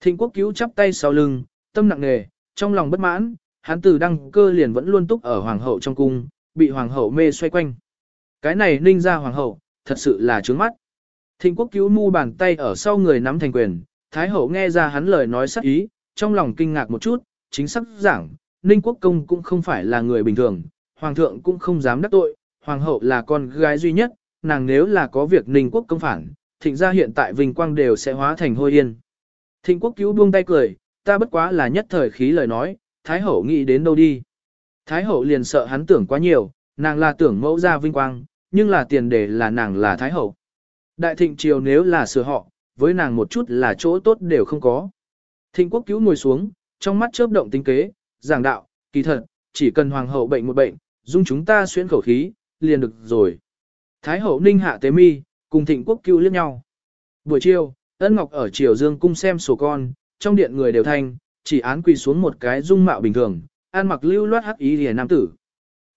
Thịnh quốc cứu chắp tay sau lưng, tâm nặng nề, trong lòng bất mãn, hắn từ đăng cơ liền vẫn luôn túc ở hoàng hậu trong cung, bị hoàng hậu mê xoay quanh. Cái này ninh ra hoàng hậu, thật sự là trướng mắt. Thịnh quốc cứu mu bàn tay ở sau người nắm thành quyền, thái hậu nghe ra hắn lời nói sắc ý, trong lòng kinh ngạc một chút, chính xác giảng, ninh quốc công cũng không phải là người bình thường, hoàng thượng cũng không dám đắc tội, hoàng hậu là con gái duy nhất, nàng nếu là có việc ninh quốc công phản, thịnh ra hiện tại vinh quang đều sẽ hóa thành hôi yên. Thịnh quốc cứu buông tay cười, ta bất quá là nhất thời khí lời nói, Thái hậu nghĩ đến đâu đi. Thái hậu liền sợ hắn tưởng quá nhiều, nàng là tưởng mẫu ra vinh quang, nhưng là tiền đề là nàng là Thái hậu. Đại thịnh triều nếu là sửa họ, với nàng một chút là chỗ tốt đều không có. Thịnh quốc cứu ngồi xuống, trong mắt chớp động tính kế, giảng đạo, kỳ thật, chỉ cần hoàng hậu bệnh một bệnh, dung chúng ta xuyên khẩu khí, liền được rồi. Thái hậu ninh hạ tế mi, cùng thịnh quốc cứu liếc nhau. Buổi chiều, ân ngọc ở triều dương cung xem sổ con, trong điện người đều thanh, chỉ án quỳ xuống một cái dung mạo bình thường, an mặc lưu loát hắc ý lìa nam tử.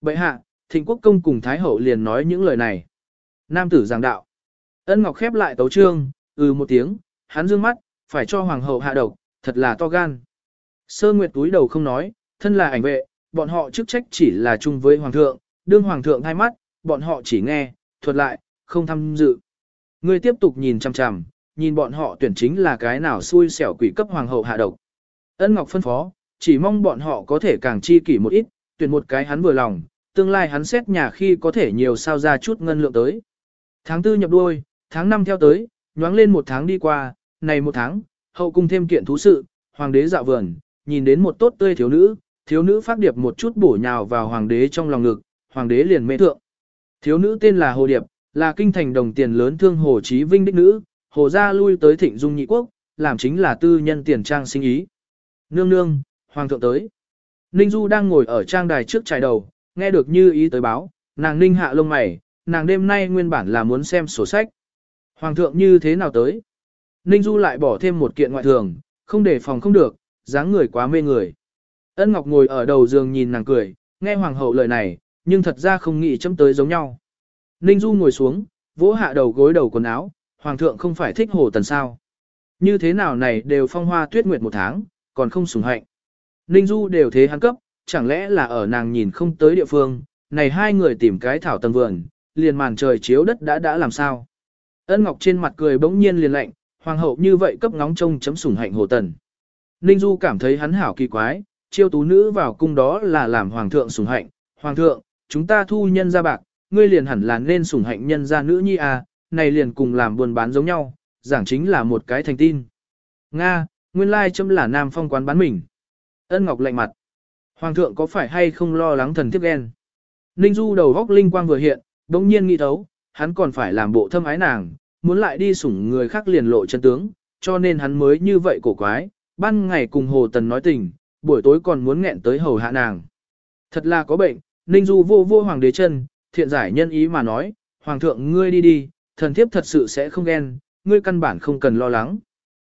Bệ hạ, thịnh quốc công cùng thái hậu liền nói những lời này. Nam tử giảng đạo. Ân ngọc khép lại tấu trương, ừ một tiếng, hắn dương mắt, phải cho hoàng hậu hạ độc, thật là to gan. Sơ nguyệt túi đầu không nói, thân là ảnh vệ, bọn họ chức trách chỉ là chung với hoàng thượng, đương hoàng thượng thay mắt, bọn họ chỉ nghe, thuật lại, không tham dự. Ngươi tiếp tục nhìn chằm chằm, nhìn bọn họ tuyển chính là cái nào xui xẻo quỷ cấp hoàng hậu hạ độc. Ân Ngọc phân phó, chỉ mong bọn họ có thể càng chi kỷ một ít, tuyển một cái hắn vừa lòng, tương lai hắn xét nhà khi có thể nhiều sao ra chút ngân lượng tới. Tháng tư nhập đuôi, tháng năm theo tới, nhoáng lên một tháng đi qua, này một tháng, hậu cung thêm kiện thú sự, hoàng đế dạo vườn, nhìn đến một tốt tươi thiếu nữ, thiếu nữ phát điệp một chút bổ nhào vào hoàng đế trong lòng ngực, hoàng đế liền mê thượng. Thiếu nữ tên là Hồ Điệp, là kinh thành đồng tiền lớn thương Hồ Chí Vinh đích nữ, Hồ gia lui tới thịnh dung nhị quốc, làm chính là tư nhân tiền trang sinh ý. Nương nương, hoàng thượng tới. Ninh Du đang ngồi ở trang đài trước trải đầu, nghe được như ý tới báo, nàng ninh hạ lông mày, nàng đêm nay nguyên bản là muốn xem sổ sách. Hoàng thượng như thế nào tới? Ninh Du lại bỏ thêm một kiện ngoại thường, không để phòng không được, dáng người quá mê người. Ân Ngọc ngồi ở đầu giường nhìn nàng cười, nghe hoàng hậu lời này, nhưng thật ra không nghĩ chấm tới giống nhau. Ninh Du ngồi xuống, vỗ hạ đầu gối đầu quần áo, hoàng thượng không phải thích hồ tần sao. Như thế nào này đều phong hoa tuyết nguyệt một tháng, còn không sủng hạnh. Ninh Du đều thế hắn cấp, chẳng lẽ là ở nàng nhìn không tới địa phương, này hai người tìm cái thảo tầng vườn, liền màn trời chiếu đất đã đã làm sao. Ân Ngọc trên mặt cười bỗng nhiên liền lạnh, hoàng hậu như vậy cấp ngóng trông chấm sủng hạnh hồ tần. Ninh Du cảm thấy hắn hảo kỳ quái, chiêu tú nữ vào cung đó là làm hoàng thượng sủng hạnh. Hoàng thượng, chúng ta thu nhân ra bạc, ngươi liền hẳn là nên sủng hạnh nhân ra nữ nhi à, này liền cùng làm buôn bán giống nhau, giảng chính là một cái thành tin. Nga, nguyên lai chấm là nam phong quán bán mình. Ân Ngọc lạnh mặt. Hoàng thượng có phải hay không lo lắng thần thiếp ghen? Ninh Du đầu góc linh quang vừa hiện, đống nhiên nghĩ thấu, hắn còn phải làm bộ thâm ái nàng, muốn lại đi sủng người khác liền lộ chân tướng, cho nên hắn mới như vậy cổ quái, ban ngày cùng Hồ Tần nói tình, buổi tối còn muốn nghẹn tới hầu hạ nàng. Thật là có bệnh, Ninh Du vô vô hoàng đế chân, thiện giải nhân ý mà nói, hoàng thượng ngươi đi đi, thần thiếp thật sự sẽ không ghen, ngươi căn bản không cần lo lắng.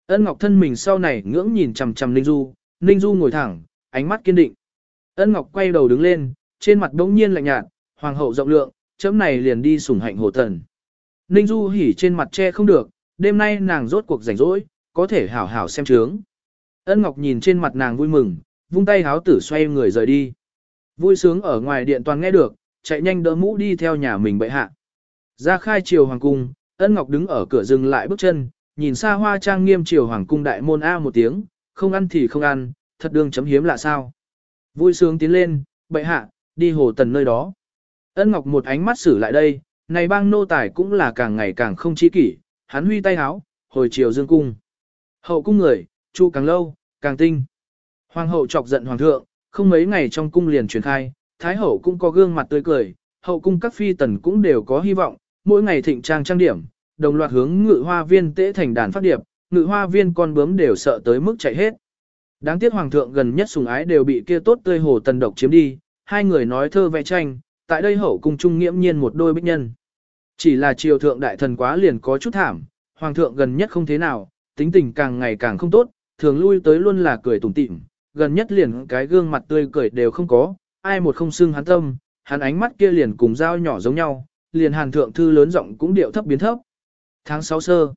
Ân Ngọc thân mình sau này ngưỡng nhìn chằm chằm Ninh Du, Ninh Du ngồi thẳng, ánh mắt kiên định. Ân Ngọc quay đầu đứng lên, trên mặt đống nhiên lạnh nhạt, hoàng hậu rộng lượng, chấm này liền đi sủng hạnh hồ thần. Ninh Du hỉ trên mặt che không được, đêm nay nàng rốt cuộc rảnh rỗi, có thể hảo hảo xem trướng. Ân Ngọc nhìn trên mặt nàng vui mừng, vung tay háo tử xoay người rời đi. Vui sướng ở ngoài điện toàn nghe được, chạy nhanh đỡ mũ đi theo nhà mình bệ hạ. Ra khai triều hoàng cung, Ân Ngọc đứng ở cửa dừng lại bước chân, nhìn xa hoa trang nghiêm triều hoàng cung đại môn A một tiếng, không ăn thì không ăn, thật đương chấm hiếm lạ sao. Vui sướng tiến lên, bệ hạ, đi hồ tần nơi đó. Ân Ngọc một ánh mắt xử lại đây, này bang nô tài cũng là càng ngày càng không chi kỷ, hắn huy tay háo, hồi triều dương cung. Hậu cung người, chu càng lâu, càng tinh. Hoàng hậu chọc giận hoàng thượng, không mấy ngày trong cung liền truyền khai, thái hậu cũng có gương mặt tươi cười, hậu cung các phi tần cũng đều có hy vọng, mỗi ngày thịnh trang trang điểm, đồng loạt hướng ngự hoa viên tễ thành đàn phát điệp, ngự hoa viên con bướm đều sợ tới mức chạy hết. Đáng tiếc hoàng thượng gần nhất sùng ái đều bị kia tốt tươi hồ tần độc chiếm đi, hai người nói thơ vẽ tranh, tại đây hậu cung trung nghiễm nhiên một đôi bích nhân. Chỉ là triều thượng đại thần quá liền có chút thảm, hoàng thượng gần nhất không thế nào, tính tình càng ngày càng không tốt, thường lui tới luôn là cười tủm tỉm, gần nhất liền cái gương mặt tươi cười đều không có, ai một không xưng hắn tâm, hắn ánh mắt kia liền cùng dao nhỏ giống nhau, liền hàn thượng thư lớn giọng cũng điệu thấp biến thấp. Tháng 6 sơ,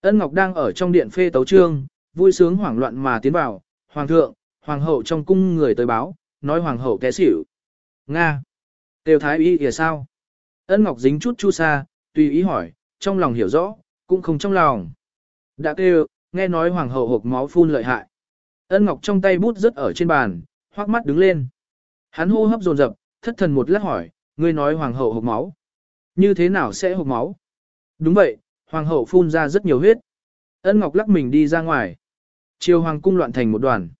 Ân Ngọc đang ở trong điện phê tấu trương, vui sướng hoảng loạn mà tiến vào, hoàng thượng, hoàng hậu trong cung người tới báo, nói hoàng hậu té xỉu. Nga. Tiêu thái y kìa sao? Ân Ngọc dính chút chu sa, tùy ý hỏi, trong lòng hiểu rõ, cũng không trong lòng. Đã kêu, nghe nói hoàng hậu hộp máu phun lợi hại. Ân Ngọc trong tay bút rất ở trên bàn, hoắc mắt đứng lên. Hắn hô hấp dồn dập, thất thần một lát hỏi, ngươi nói hoàng hậu hộp máu. Như thế nào sẽ hộp máu? Đúng vậy, hoàng hậu phun ra rất nhiều huyết. Ân Ngọc lắc mình đi ra ngoài. chiều hoàng cung loạn thành một đoàn.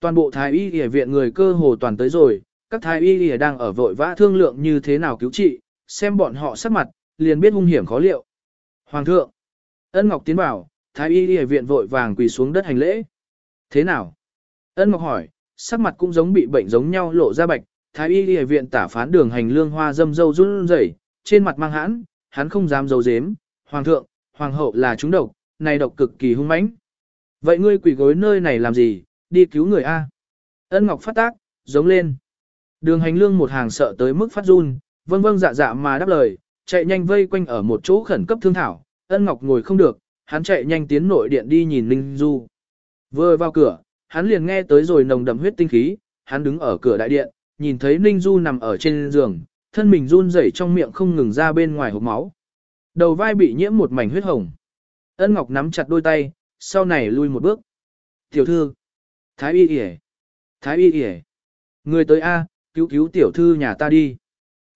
Toàn bộ thái y y viện người cơ hồ toàn tới rồi, các thái y y đang ở vội vã thương lượng như thế nào cứu trị, xem bọn họ sắc mặt, liền biết hung hiểm khó liệu. Hoàng thượng, ân ngọc tiến bảo, thái y y viện vội vàng quỳ xuống đất hành lễ. Thế nào? Ân ngọc hỏi, sắc mặt cũng giống bị bệnh giống nhau lộ ra bạch, thái y y viện tả phán đường hành lương hoa dâm dâu run rẩy, trên mặt mang hãn, hắn không dám giấu giếm. Hoàng thượng, hoàng hậu là chúng độc, này độc cực kỳ hung mãnh. Vậy ngươi quỳ gối nơi này làm gì, đi cứu người A. Ân Ngọc phát tác, giống lên. Đường hành lương một hàng sợ tới mức phát run, vâng vâng dạ dạ mà đáp lời, chạy nhanh vây quanh ở một chỗ khẩn cấp thương thảo. Ân Ngọc ngồi không được, hắn chạy nhanh tiến nội điện đi nhìn Linh Du. Vừa vào cửa, hắn liền nghe tới rồi nồng đậm huyết tinh khí, hắn đứng ở cửa đại điện, nhìn thấy Ninh Du nằm ở trên giường, thân mình run rẩy trong miệng không ngừng ra bên ngoài hộp máu. Đầu vai bị nhiễm một mảnh huyết hồng. Ân Ngọc nắm chặt đôi tay, sau này lui một bước. Tiểu thư. Thái y yể. Thái y yể. Người tới A, cứu cứu tiểu thư nhà ta đi.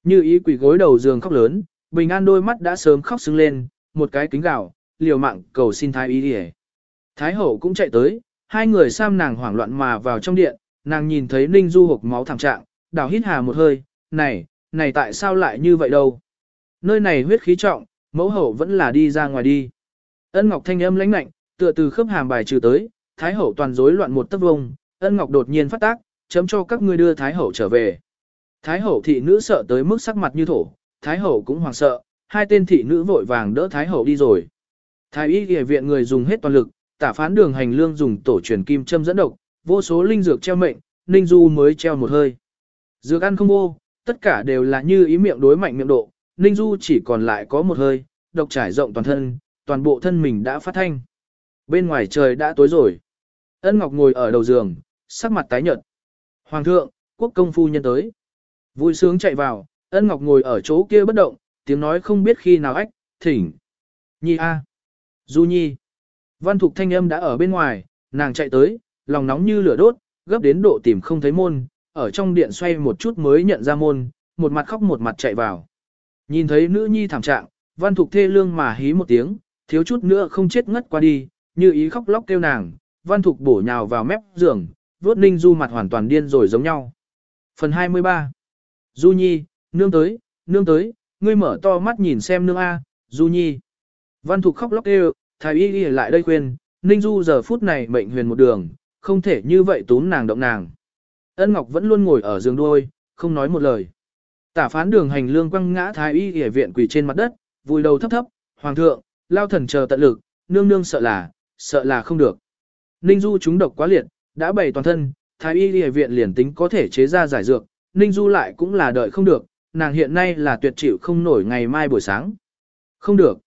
Như ý quỷ gối đầu giường khóc lớn, bình an đôi mắt đã sớm khóc sưng lên, một cái kính gạo, liều mạng cầu xin thái y yể. Thái hậu cũng chạy tới, hai người sam nàng hoảng loạn mà vào trong điện, nàng nhìn thấy Ninh Du hộp máu thảm trạng, đào hít hà một hơi, này, này tại sao lại như vậy đâu? Nơi này huyết khí trọng, mẫu hậu vẫn là đi ra ngoài đi. Ân Ngọc thanh âm lãnh lạnh, tựa từ khớp hàm bài trừ tới, Thái hậu toàn rối loạn một tấc vông, Ân Ngọc đột nhiên phát tác, chấm cho các ngươi đưa Thái hậu trở về. Thái hậu thị nữ sợ tới mức sắc mặt như thổ, Thái hậu cũng hoảng sợ, hai tên thị nữ vội vàng đỡ Thái hậu đi rồi. Thái y y viện người dùng hết toàn lực, tả phán đường hành lương dùng tổ truyền kim châm dẫn độc, vô số linh dược treo mệnh, Ninh Du mới treo một hơi. Dược ăn không vô, tất cả đều là như ý miệng đối mạnh miệng độ, Ninh Du chỉ còn lại có một hơi, độc trải rộng toàn thân, toàn bộ thân mình đã phát thanh. Bên ngoài trời đã tối rồi. Ân Ngọc ngồi ở đầu giường, sắc mặt tái nhợt. Hoàng thượng, quốc công phu nhân tới. Vui sướng chạy vào, Ân Ngọc ngồi ở chỗ kia bất động, tiếng nói không biết khi nào ách, thỉnh. Nhi A. Du Nhi. Văn Thục thanh âm đã ở bên ngoài, nàng chạy tới, lòng nóng như lửa đốt, gấp đến độ tìm không thấy môn, ở trong điện xoay một chút mới nhận ra môn, một mặt khóc một mặt chạy vào. Nhìn thấy nữ nhi thảm trạng, Văn Thục thê lương mà hí một tiếng, thiếu chút nữa không chết ngất qua đi, như ý khóc lóc kêu nàng, Văn Thục bổ nhào vào mép giường, vuốt Ninh Du mặt hoàn toàn điên rồi giống nhau. Phần 23 Du Nhi, nương tới, nương tới, ngươi mở to mắt nhìn xem nương A, Du Nhi. Văn Thục khóc lóc kêu, thái y đi lại đây khuyên, Ninh Du giờ phút này mệnh huyền một đường, không thể như vậy tốn nàng động nàng. Ân Ngọc vẫn luôn ngồi ở giường đuôi, không nói một lời. Tả phán đường hành lương quăng ngã thái y y viện quỳ trên mặt đất, vùi đầu thấp thấp, hoàng thượng, lao thần chờ tận lực, nương nương sợ là, sợ là không được. Ninh Du chúng độc quá liệt, đã bày toàn thân, thái y y viện liền tính có thể chế ra giải dược, Ninh Du lại cũng là đợi không được, nàng hiện nay là tuyệt chịu không nổi ngày mai buổi sáng. Không được.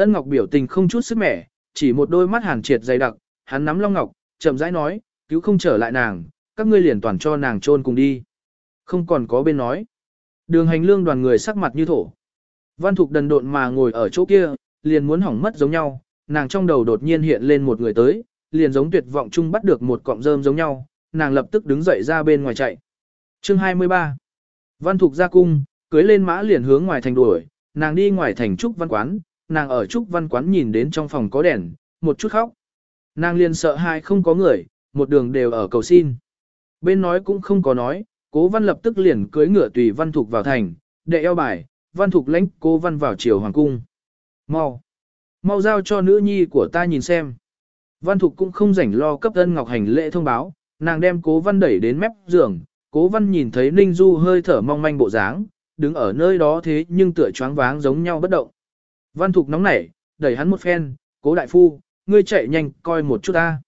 Ân Ngọc biểu tình không chút sức mẻ, chỉ một đôi mắt hàn triệt dày đặc, hắn nắm Long Ngọc, chậm rãi nói, cứu không trở lại nàng, các ngươi liền toàn cho nàng chôn cùng đi. Không còn có bên nói. Đường hành lương đoàn người sắc mặt như thổ. Văn Thục đần độn mà ngồi ở chỗ kia, liền muốn hỏng mất giống nhau, nàng trong đầu đột nhiên hiện lên một người tới, liền giống tuyệt vọng chung bắt được một cọng rơm giống nhau, nàng lập tức đứng dậy ra bên ngoài chạy. Chương 23 Văn Thục ra cung, cưới lên mã liền hướng ngoài thành đuổi, nàng đi ngoài thành trúc văn quán, nàng ở trúc văn quán nhìn đến trong phòng có đèn, một chút khóc. Nàng liền sợ hai không có người, một đường đều ở cầu xin. Bên nói cũng không có nói, cố văn lập tức liền cưới ngựa tùy văn thục vào thành, đệ eo bài, văn thục lãnh cố văn vào triều hoàng cung. Mau! Mau giao cho nữ nhi của ta nhìn xem. Văn thục cũng không rảnh lo cấp ân ngọc hành lễ thông báo, nàng đem cố văn đẩy đến mép giường, cố văn nhìn thấy Ninh Du hơi thở mong manh bộ dáng, đứng ở nơi đó thế nhưng tựa choáng váng giống nhau bất động. Văn thục nóng nảy, đẩy hắn một phen, cố đại phu, ngươi chạy nhanh coi một chút ta.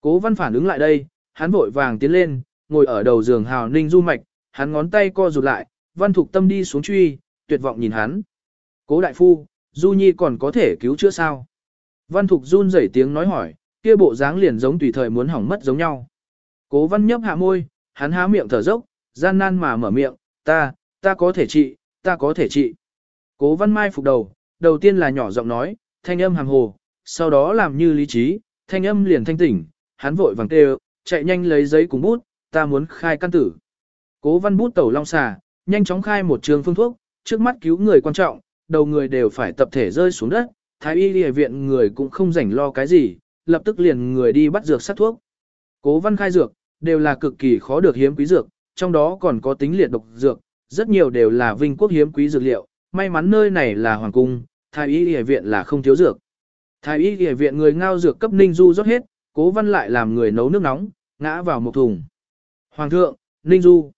Cố văn phản ứng lại đây, hắn vội vàng tiến lên, ngồi ở đầu giường hào ninh du mạch, hắn ngón tay co rụt lại, văn thục tâm đi xuống truy, tuyệt vọng nhìn hắn. Cố đại phu, du nhi còn có thể cứu chữa sao? Văn thục run rẩy tiếng nói hỏi, kia bộ dáng liền giống tùy thời muốn hỏng mất giống nhau. Cố văn nhấp hạ môi, hắn há miệng thở dốc, gian nan mà mở miệng, ta, ta có thể trị, ta có thể trị. Cố văn mai phục đầu, đầu tiên là nhỏ giọng nói, thanh âm hàm hồ, sau đó làm như lý trí, thanh âm liền thanh tỉnh, hắn vội vàng kêu, chạy nhanh lấy giấy cùng bút, ta muốn khai căn tử. Cố văn bút tẩu long xà, nhanh chóng khai một trường phương thuốc, trước mắt cứu người quan trọng, đầu người đều phải tập thể rơi xuống đất, thái y y viện người cũng không rảnh lo cái gì, lập tức liền người đi bắt dược sát thuốc. Cố văn khai dược, đều là cực kỳ khó được hiếm quý dược, trong đó còn có tính liệt độc dược, rất nhiều đều là vinh quốc hiếm quý dược liệu, may mắn nơi này là hoàng cung, thái y y viện là không thiếu dược. Thái y y viện người ngao dược cấp Ninh Du rót hết, cố văn lại làm người nấu nước nóng, ngã vào một thùng. Hoàng thượng, Ninh Du.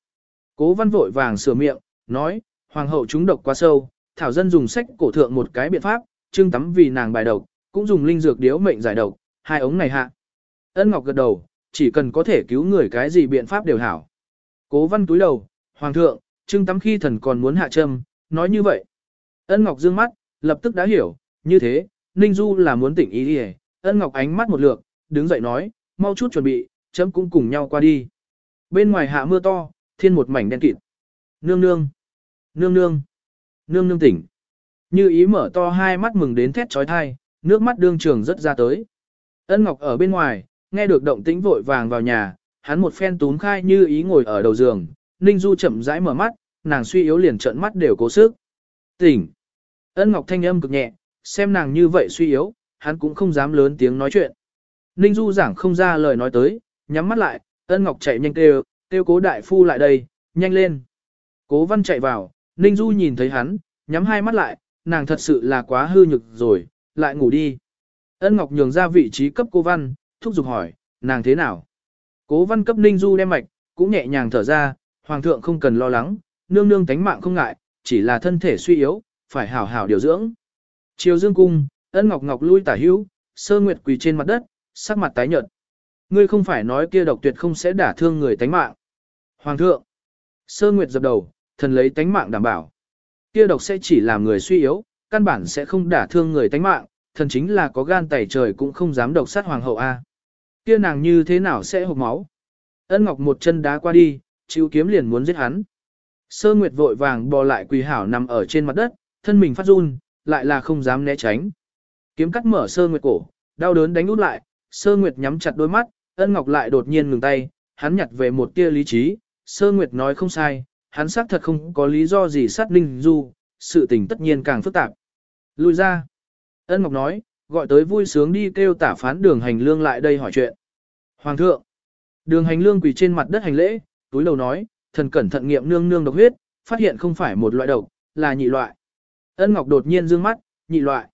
Cố văn vội vàng sửa miệng, nói, hoàng hậu chúng độc quá sâu, thảo dân dùng sách cổ thượng một cái biện pháp, trưng tắm vì nàng bài độc, cũng dùng linh dược điếu mệnh giải độc, hai ống này hạ. Ân Ngọc gật đầu, chỉ cần có thể cứu người cái gì biện pháp đều hảo. Cố văn túi đầu, hoàng thượng, trưng tắm khi thần còn muốn hạ châm, nói như vậy. Ân Ngọc dương mắt, lập tức đã hiểu, như thế, Ninh Du là muốn tỉnh ý đi Ân Ngọc ánh mắt một lượt, đứng dậy nói, mau chút chuẩn bị, chấm cũng cùng nhau qua đi. Bên ngoài hạ mưa to, thiên một mảnh đen kịt. Nương nương. Nương nương. Nương nương tỉnh. Như ý mở to hai mắt mừng đến thét trói thai, nước mắt đương trường rất ra tới. Ân Ngọc ở bên ngoài, nghe được động tĩnh vội vàng vào nhà, hắn một phen túm khai như ý ngồi ở đầu giường, Ninh Du chậm rãi mở mắt, nàng suy yếu liền trợn mắt đều cố sức. Tỉnh. Ân Ngọc thanh âm cực nhẹ, xem nàng như vậy suy yếu, hắn cũng không dám lớn tiếng nói chuyện. Ninh Du giảng không ra lời nói tới, nhắm mắt lại, Ân Ngọc chạy nhanh kêu, kêu cố đại phu lại đây, nhanh lên. Cố văn chạy vào, Ninh Du nhìn thấy hắn, nhắm hai mắt lại, nàng thật sự là quá hư nhực rồi, lại ngủ đi. Ân Ngọc nhường ra vị trí cấp cô văn, thúc giục hỏi, nàng thế nào? Cố văn cấp Ninh Du đem mạch, cũng nhẹ nhàng thở ra, hoàng thượng không cần lo lắng, nương nương tánh mạng không ngại, chỉ là thân thể suy yếu, phải hảo hảo điều dưỡng. Chiều dương cung, ân ngọc ngọc lui tả hữu, sơ nguyệt quỳ trên mặt đất, sắc mặt tái nhợt. Ngươi không phải nói kia độc tuyệt không sẽ đả thương người tánh mạng. Hoàng thượng, sơ nguyệt dập đầu, thần lấy tánh mạng đảm bảo. Kia độc sẽ chỉ làm người suy yếu, căn bản sẽ không đả thương người tánh mạng, thần chính là có gan tẩy trời cũng không dám độc sát hoàng hậu A. Kia nàng như thế nào sẽ hộc máu? Ân Ngọc một chân đá qua đi, chịu kiếm liền muốn giết hắn. Sơ Nguyệt vội vàng bò lại quỳ hảo nằm ở trên mặt đất, thân mình phát run, lại là không dám né tránh. Kiếm cắt mở Sơ Nguyệt cổ, đau đớn đánh út lại, Sơ Nguyệt nhắm chặt đôi mắt, Ân Ngọc lại đột nhiên ngừng tay, hắn nhặt về một tia lý trí, Sơ Nguyệt nói không sai, hắn xác thật không có lý do gì sát Ninh Du, sự tình tất nhiên càng phức tạp. Lùi ra. Ân Ngọc nói, gọi tới vui sướng đi kêu tả phán đường hành lương lại đây hỏi chuyện. Hoàng thượng. Đường hành lương quỳ trên mặt đất hành lễ, túi đầu nói, thần cẩn thận nghiệm nương nương độc huyết, phát hiện không phải một loại độc, là nhị loại. Ân Ngọc đột nhiên dương mắt, nhị loại.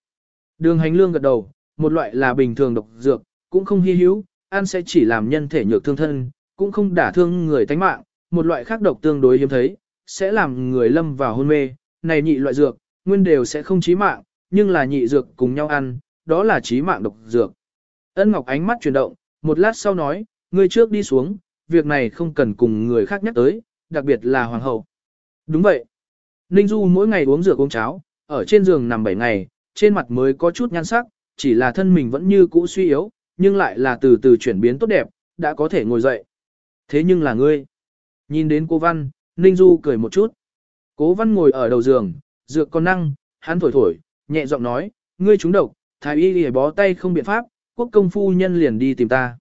Đường hành lương gật đầu, một loại là bình thường độc dược, cũng không hy hữu, ăn sẽ chỉ làm nhân thể nhược thương thân, cũng không đả thương người tánh mạng, một loại khác độc tương đối hiếm thấy, sẽ làm người lâm vào hôn mê, này nhị loại dược, nguyên đều sẽ không chí mạng, nhưng là nhị dược cùng nhau ăn, đó là chí mạng độc dược. Ân Ngọc ánh mắt chuyển động, một lát sau nói, ngươi trước đi xuống, việc này không cần cùng người khác nhắc tới, đặc biệt là hoàng hậu. Đúng vậy. Ninh Du mỗi ngày uống rượu uống cháo, ở trên giường nằm 7 ngày, trên mặt mới có chút nhan sắc, chỉ là thân mình vẫn như cũ suy yếu, nhưng lại là từ từ chuyển biến tốt đẹp, đã có thể ngồi dậy. Thế nhưng là ngươi. Nhìn đến cô Văn, Ninh Du cười một chút. Cố Văn ngồi ở đầu giường, dược con năng, hắn thổi thổi, nhẹ giọng nói, ngươi trúng độc, thái y lìa bó tay không biện pháp, quốc công phu nhân liền đi tìm ta.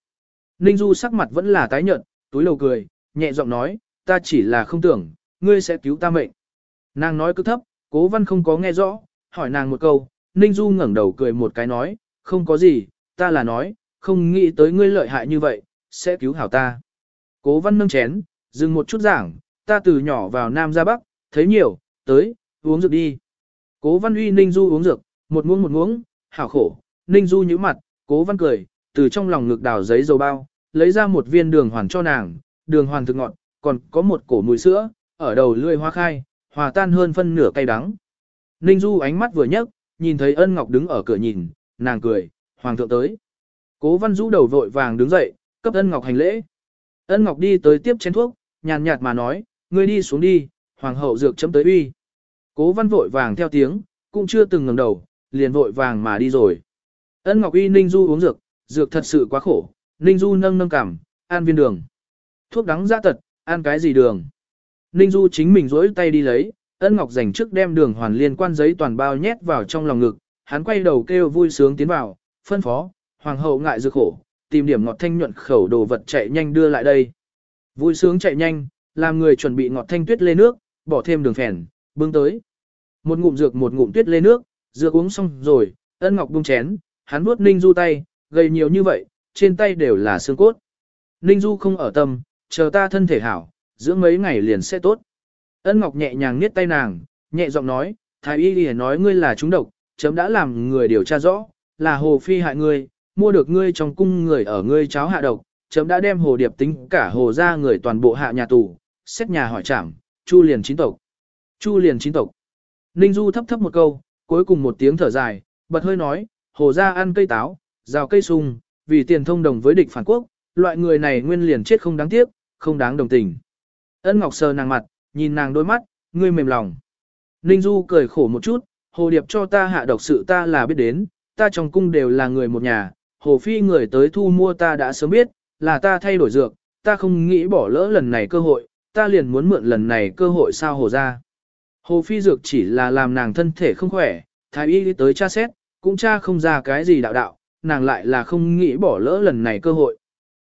Ninh Du sắc mặt vẫn là tái nhợt, túi lầu cười, nhẹ giọng nói, ta chỉ là không tưởng, ngươi sẽ cứu ta mệnh. Nàng nói cứ thấp, cố văn không có nghe rõ, hỏi nàng một câu, Ninh Du ngẩng đầu cười một cái nói, không có gì, ta là nói, không nghĩ tới ngươi lợi hại như vậy, sẽ cứu hảo ta. Cố văn nâng chén, dừng một chút giảng, ta từ nhỏ vào Nam ra Bắc, thấy nhiều, tới, uống rượu đi. Cố văn uy Ninh Du uống rượu, một muỗng một muỗng, hảo khổ, Ninh Du nhíu mặt, cố văn cười, từ trong lòng ngực đào giấy dầu bao, lấy ra một viên đường hoàn cho nàng, đường hoàn thực ngọt, còn có một cổ mùi sữa, ở đầu lươi hoa khai, hòa tan hơn phân nửa cay đắng. Ninh Du ánh mắt vừa nhấc, nhìn thấy ân ngọc đứng ở cửa nhìn, nàng cười, hoàng thượng tới. Cố văn Du đầu vội vàng đứng dậy, cấp ân ngọc hành lễ. Ân ngọc đi tới tiếp chén thuốc, nhàn nhạt mà nói, ngươi đi xuống đi, hoàng hậu dược chấm tới uy. Cố văn vội vàng theo tiếng, cũng chưa từng ngẩng đầu, liền vội vàng mà đi rồi. Ân ngọc uy ninh du uống dược, dược thật sự quá khổ, ninh du nâng nâng cảm, an viên đường. Thuốc đắng ra tật, ăn cái gì đường. Ninh du chính mình rỗi tay đi lấy, ân ngọc dành trước đem đường hoàn liên quan giấy toàn bao nhét vào trong lòng ngực, hắn quay đầu kêu vui sướng tiến vào, phân phó, hoàng hậu ngại dược khổ, tìm điểm ngọt thanh nhuận khẩu đồ vật chạy nhanh đưa lại đây. Vui sướng chạy nhanh, làm người chuẩn bị ngọt thanh tuyết lê nước, bỏ thêm đường phèn, bưng tới. Một ngụm dược một ngụm tuyết lê nước, dược uống xong rồi, ân ngọc bung chén, hắn vuốt Ninh Du tay, gầy nhiều như vậy, trên tay đều là xương cốt. Ninh Du không ở tâm, chờ ta thân thể hảo, dưỡng mấy ngày liền sẽ tốt. Ân Ngọc nhẹ nhàng niết tay nàng, nhẹ giọng nói, Thái y lìa nói ngươi là trúng độc, chấm đã làm người điều tra rõ, là hồ phi hại ngươi, mua được ngươi trong cung người ở ngươi cháo hạ độc, chấm đã đem hồ điệp tính cả hồ ra người toàn bộ hạ nhà tù, xét nhà hỏi trảm, chu liền chín tộc. Chu liền chín tộc. Ninh Du thấp thấp một câu, cuối cùng một tiếng thở dài, bật hơi nói, hồ ra ăn cây táo, rào cây sung, vì tiền thông đồng với địch phản quốc, loại người này nguyên liền chết không đáng tiếc, không đáng đồng tình. Ân Ngọc sờ nàng mặt, nhìn nàng đôi mắt, ngươi mềm lòng. Ninh Du cười khổ một chút, hồ điệp cho ta hạ độc sự ta là biết đến, ta trong cung đều là người một nhà, hồ phi người tới thu mua ta đã sớm biết, là ta thay đổi dược, ta không nghĩ bỏ lỡ lần này cơ hội, ta liền muốn mượn lần này cơ hội sao hồ ra. Hồ Phi Dược chỉ là làm nàng thân thể không khỏe, thái y đi tới tra xét, cũng tra không ra cái gì đạo đạo, nàng lại là không nghĩ bỏ lỡ lần này cơ hội.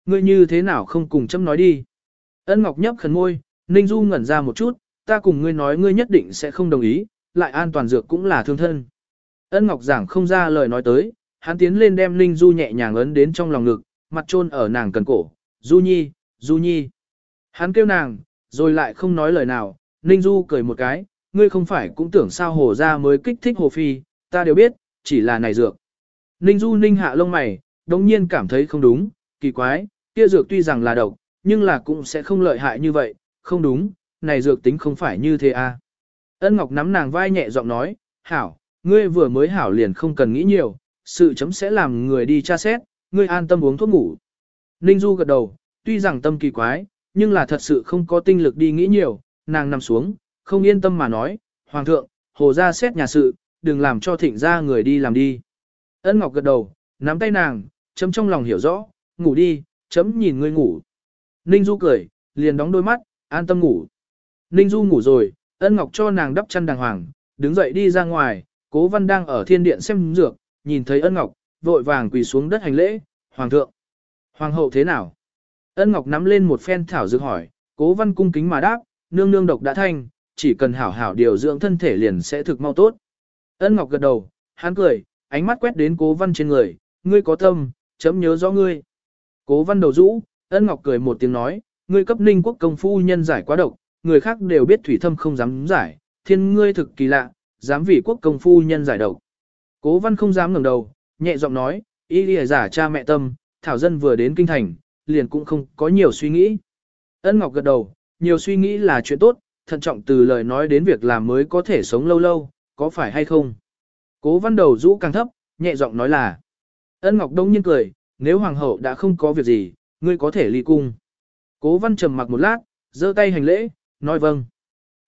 Ngươi như thế nào không cùng chấm nói đi. Ân Ngọc nhấp khẩn môi, Ninh Du ngẩn ra một chút, ta cùng ngươi nói ngươi nhất định sẽ không đồng ý, lại an toàn dược cũng là thương thân. Ân Ngọc giảng không ra lời nói tới, hắn tiến lên đem Ninh Du nhẹ nhàng ấn đến trong lòng ngực, mặt trôn ở nàng cần cổ, Du Nhi, Du Nhi. Hắn kêu nàng, rồi lại không nói lời nào, Ninh Du cười một cái, ngươi không phải cũng tưởng sao hồ ra mới kích thích hồ phi, ta đều biết, chỉ là này dược. Ninh Du ninh hạ lông mày, đồng nhiên cảm thấy không đúng, kỳ quái, kia dược tuy rằng là độc, nhưng là cũng sẽ không lợi hại như vậy, không đúng, này dược tính không phải như thế à. Ân Ngọc nắm nàng vai nhẹ giọng nói, hảo, ngươi vừa mới hảo liền không cần nghĩ nhiều, sự chấm sẽ làm người đi tra xét, ngươi an tâm uống thuốc ngủ. Ninh Du gật đầu, tuy rằng tâm kỳ quái, nhưng là thật sự không có tinh lực đi nghĩ nhiều, nàng nằm xuống, không yên tâm mà nói, Hoàng thượng, hồ ra xét nhà sự, đừng làm cho thịnh ra người đi làm đi. Ân Ngọc gật đầu, nắm tay nàng, chấm trong lòng hiểu rõ, ngủ đi, chấm nhìn ngươi ngủ. Ninh Du cười, liền đóng đôi mắt, an tâm ngủ. Ninh Du ngủ rồi, Ân Ngọc cho nàng đắp chăn đàng hoàng, đứng dậy đi ra ngoài, Cố Văn đang ở thiên điện xem dược, nhìn thấy Ân Ngọc, vội vàng quỳ xuống đất hành lễ, "Hoàng thượng, hoàng hậu thế nào?" Ân Ngọc nắm lên một phen thảo dược hỏi, Cố Văn cung kính mà đáp, "Nương nương độc đã thanh, chỉ cần hảo hảo điều dưỡng thân thể liền sẽ thực mau tốt." Ân Ngọc gật đầu, hắn cười, ánh mắt quét đến Cố Văn trên người, "Ngươi có tâm, chấm nhớ rõ ngươi." Cố Văn đầu rũ, Ân Ngọc cười một tiếng nói, "Ngươi cấp Ninh quốc công phu nhân giải quá độc, người khác đều biết thủy thâm không dám giải, thiên ngươi thực kỳ lạ, dám vì quốc công phu nhân giải độc. Cố văn không dám ngẩng đầu, nhẹ giọng nói, y lìa giả cha mẹ tâm, thảo dân vừa đến kinh thành, liền cũng không có nhiều suy nghĩ. Ân Ngọc gật đầu, nhiều suy nghĩ là chuyện tốt, thận trọng từ lời nói đến việc làm mới có thể sống lâu lâu, có phải hay không? Cố văn đầu rũ càng thấp, nhẹ giọng nói là. Ân Ngọc đông nhiên cười, nếu hoàng hậu đã không có việc gì, ngươi có thể ly cung. Cố văn trầm mặc một lát, giơ tay hành lễ, nói vâng.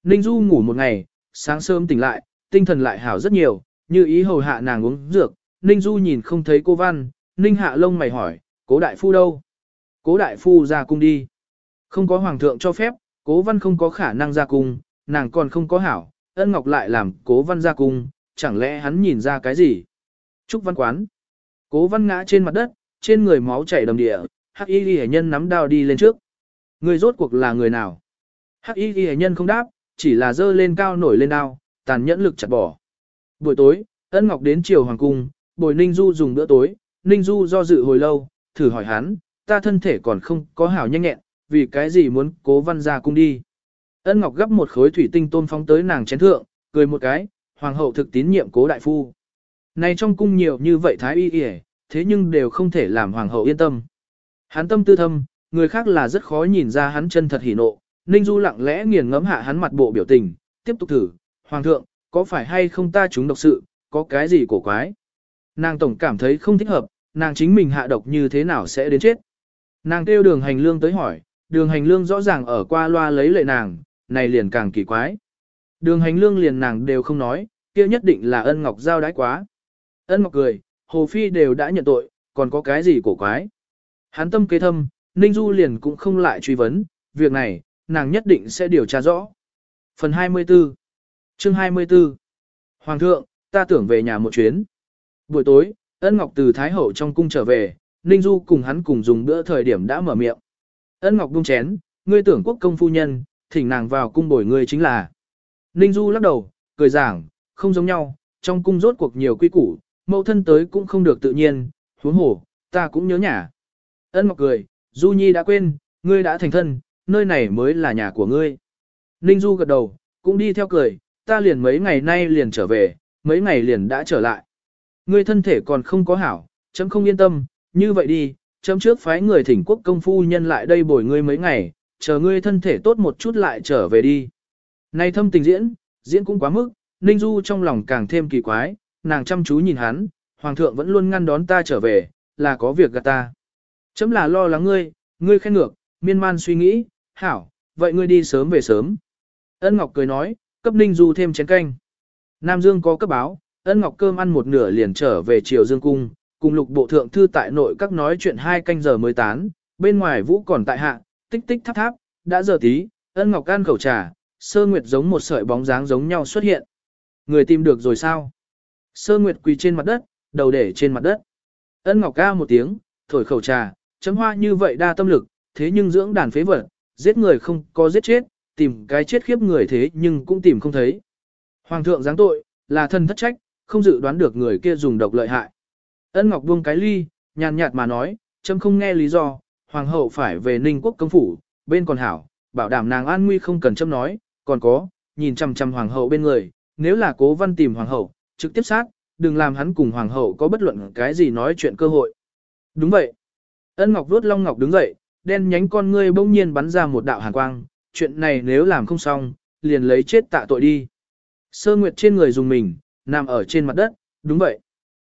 Ninh Du ngủ một ngày, sáng sớm tỉnh lại, tinh thần lại hảo rất nhiều, như ý hầu hạ nàng uống dược. Ninh Du nhìn không thấy cô Văn, Ninh hạ lông mày hỏi, cố đại phu đâu? Cố đại phu ra cung đi. Không có hoàng thượng cho phép, cố văn không có khả năng ra cung, nàng còn không có hảo, ân ngọc lại làm cố văn ra cung, chẳng lẽ hắn nhìn ra cái gì? Trúc văn quán. Cố văn ngã trên mặt đất, trên người máu chảy đầm địa, hắc y ghi nhân nắm đao đi lên trước. Người rốt cuộc là người nào? Hắc y ghi nhân không đáp, chỉ là dơ lên cao nổi lên đao, tàn nhẫn lực chặt bỏ. Buổi tối, ân ngọc đến chiều hoàng cung, bồi Ninh Du dùng bữa tối, Ninh Du do dự hồi lâu, thử hỏi hắn, ta thân thể còn không có hảo nhanh nhẹn, vì cái gì muốn cố văn ra cung đi. Ân ngọc gấp một khối thủy tinh tôn phóng tới nàng chén thượng, cười một cái, hoàng hậu thực tín nhiệm cố đại phu. Này trong cung nhiều như vậy thái y y thế nhưng đều không thể làm hoàng hậu yên tâm. Hắn tâm tư thâm, người khác là rất khó nhìn ra hắn chân thật hỉ nộ, Ninh Du lặng lẽ nghiền ngẫm hạ hắn mặt bộ biểu tình, tiếp tục thử, Hoàng thượng, có phải hay không ta chúng độc sự, có cái gì cổ quái? Nàng tổng cảm thấy không thích hợp, nàng chính mình hạ độc như thế nào sẽ đến chết. Nàng kêu đường hành lương tới hỏi, đường hành lương rõ ràng ở qua loa lấy lệ nàng, này liền càng kỳ quái. Đường hành lương liền nàng đều không nói, kia nhất định là ân ngọc giao đái quá. Ân ngọc cười, hồ phi đều đã nhận tội, còn có cái gì cổ quái. Hắn tâm kế thâm, Ninh Du liền cũng không lại truy vấn, việc này, nàng nhất định sẽ điều tra rõ. Phần 24 Chương 24 Hoàng thượng, ta tưởng về nhà một chuyến. Buổi tối, Ân Ngọc từ Thái Hậu trong cung trở về, Ninh Du cùng hắn cùng dùng bữa thời điểm đã mở miệng. Ân Ngọc buông chén, ngươi tưởng quốc công phu nhân, thỉnh nàng vào cung bồi ngươi chính là. Ninh Du lắc đầu, cười giảng, không giống nhau, trong cung rốt cuộc nhiều quy củ, mẫu thân tới cũng không được tự nhiên, huống hổ, ta cũng nhớ nhà. Ân Ngọc cười, Du Nhi đã quên, ngươi đã thành thân, nơi này mới là nhà của ngươi. Ninh Du gật đầu, cũng đi theo cười, ta liền mấy ngày nay liền trở về, mấy ngày liền đã trở lại. Ngươi thân thể còn không có hảo, chấm không yên tâm, như vậy đi, chấm trước phái người thỉnh quốc công phu nhân lại đây bồi ngươi mấy ngày, chờ ngươi thân thể tốt một chút lại trở về đi. Này thâm tình diễn, diễn cũng quá mức, Ninh Du trong lòng càng thêm kỳ quái, nàng chăm chú nhìn hắn, Hoàng thượng vẫn luôn ngăn đón ta trở về, là có việc gạt ta. Chấm là lo lắng ngươi, ngươi khen ngược, miên man suy nghĩ, hảo, vậy ngươi đi sớm về sớm. Ân Ngọc cười nói, cấp Ninh Du thêm chén canh. Nam Dương có cấp báo, Ân Ngọc cơm ăn một nửa liền trở về Triều Dương Cung, cùng lục bộ thượng thư tại nội các nói chuyện hai canh giờ mới tán, bên ngoài vũ còn tại hạ, tích tích tháp tháp, đã giờ tí, Ân Ngọc ăn khẩu trà, Sơ Nguyệt giống một sợi bóng dáng giống nhau xuất hiện. Người tìm được rồi sao? Sơ Nguyệt quỳ trên mặt đất, đầu để trên mặt đất. Ân Ngọc ca một tiếng, thổi khẩu trà, chấm hoa như vậy đa tâm lực, thế nhưng dưỡng đàn phế vật, giết người không có giết chết, tìm cái chết khiếp người thế nhưng cũng tìm không thấy. Hoàng thượng giáng tội, là thân thất trách, không dự đoán được người kia dùng độc lợi hại. Ân Ngọc buông cái ly, nhàn nhạt mà nói, chấm không nghe lý do, hoàng hậu phải về Ninh quốc công phủ, bên còn hảo, bảo đảm nàng an nguy không cần chấm nói, còn có, nhìn chằm chằm hoàng hậu bên người, nếu là cố văn tìm hoàng hậu, trực tiếp sát, đừng làm hắn cùng hoàng hậu có bất luận cái gì nói chuyện cơ hội. Đúng vậy. Ân Ngọc vuốt Long Ngọc đứng dậy, đen nhánh con ngươi bỗng nhiên bắn ra một đạo hàn quang, chuyện này nếu làm không xong, liền lấy chết tạ tội đi. Sơ Nguyệt trên người dùng mình, nằm ở trên mặt đất, đúng vậy.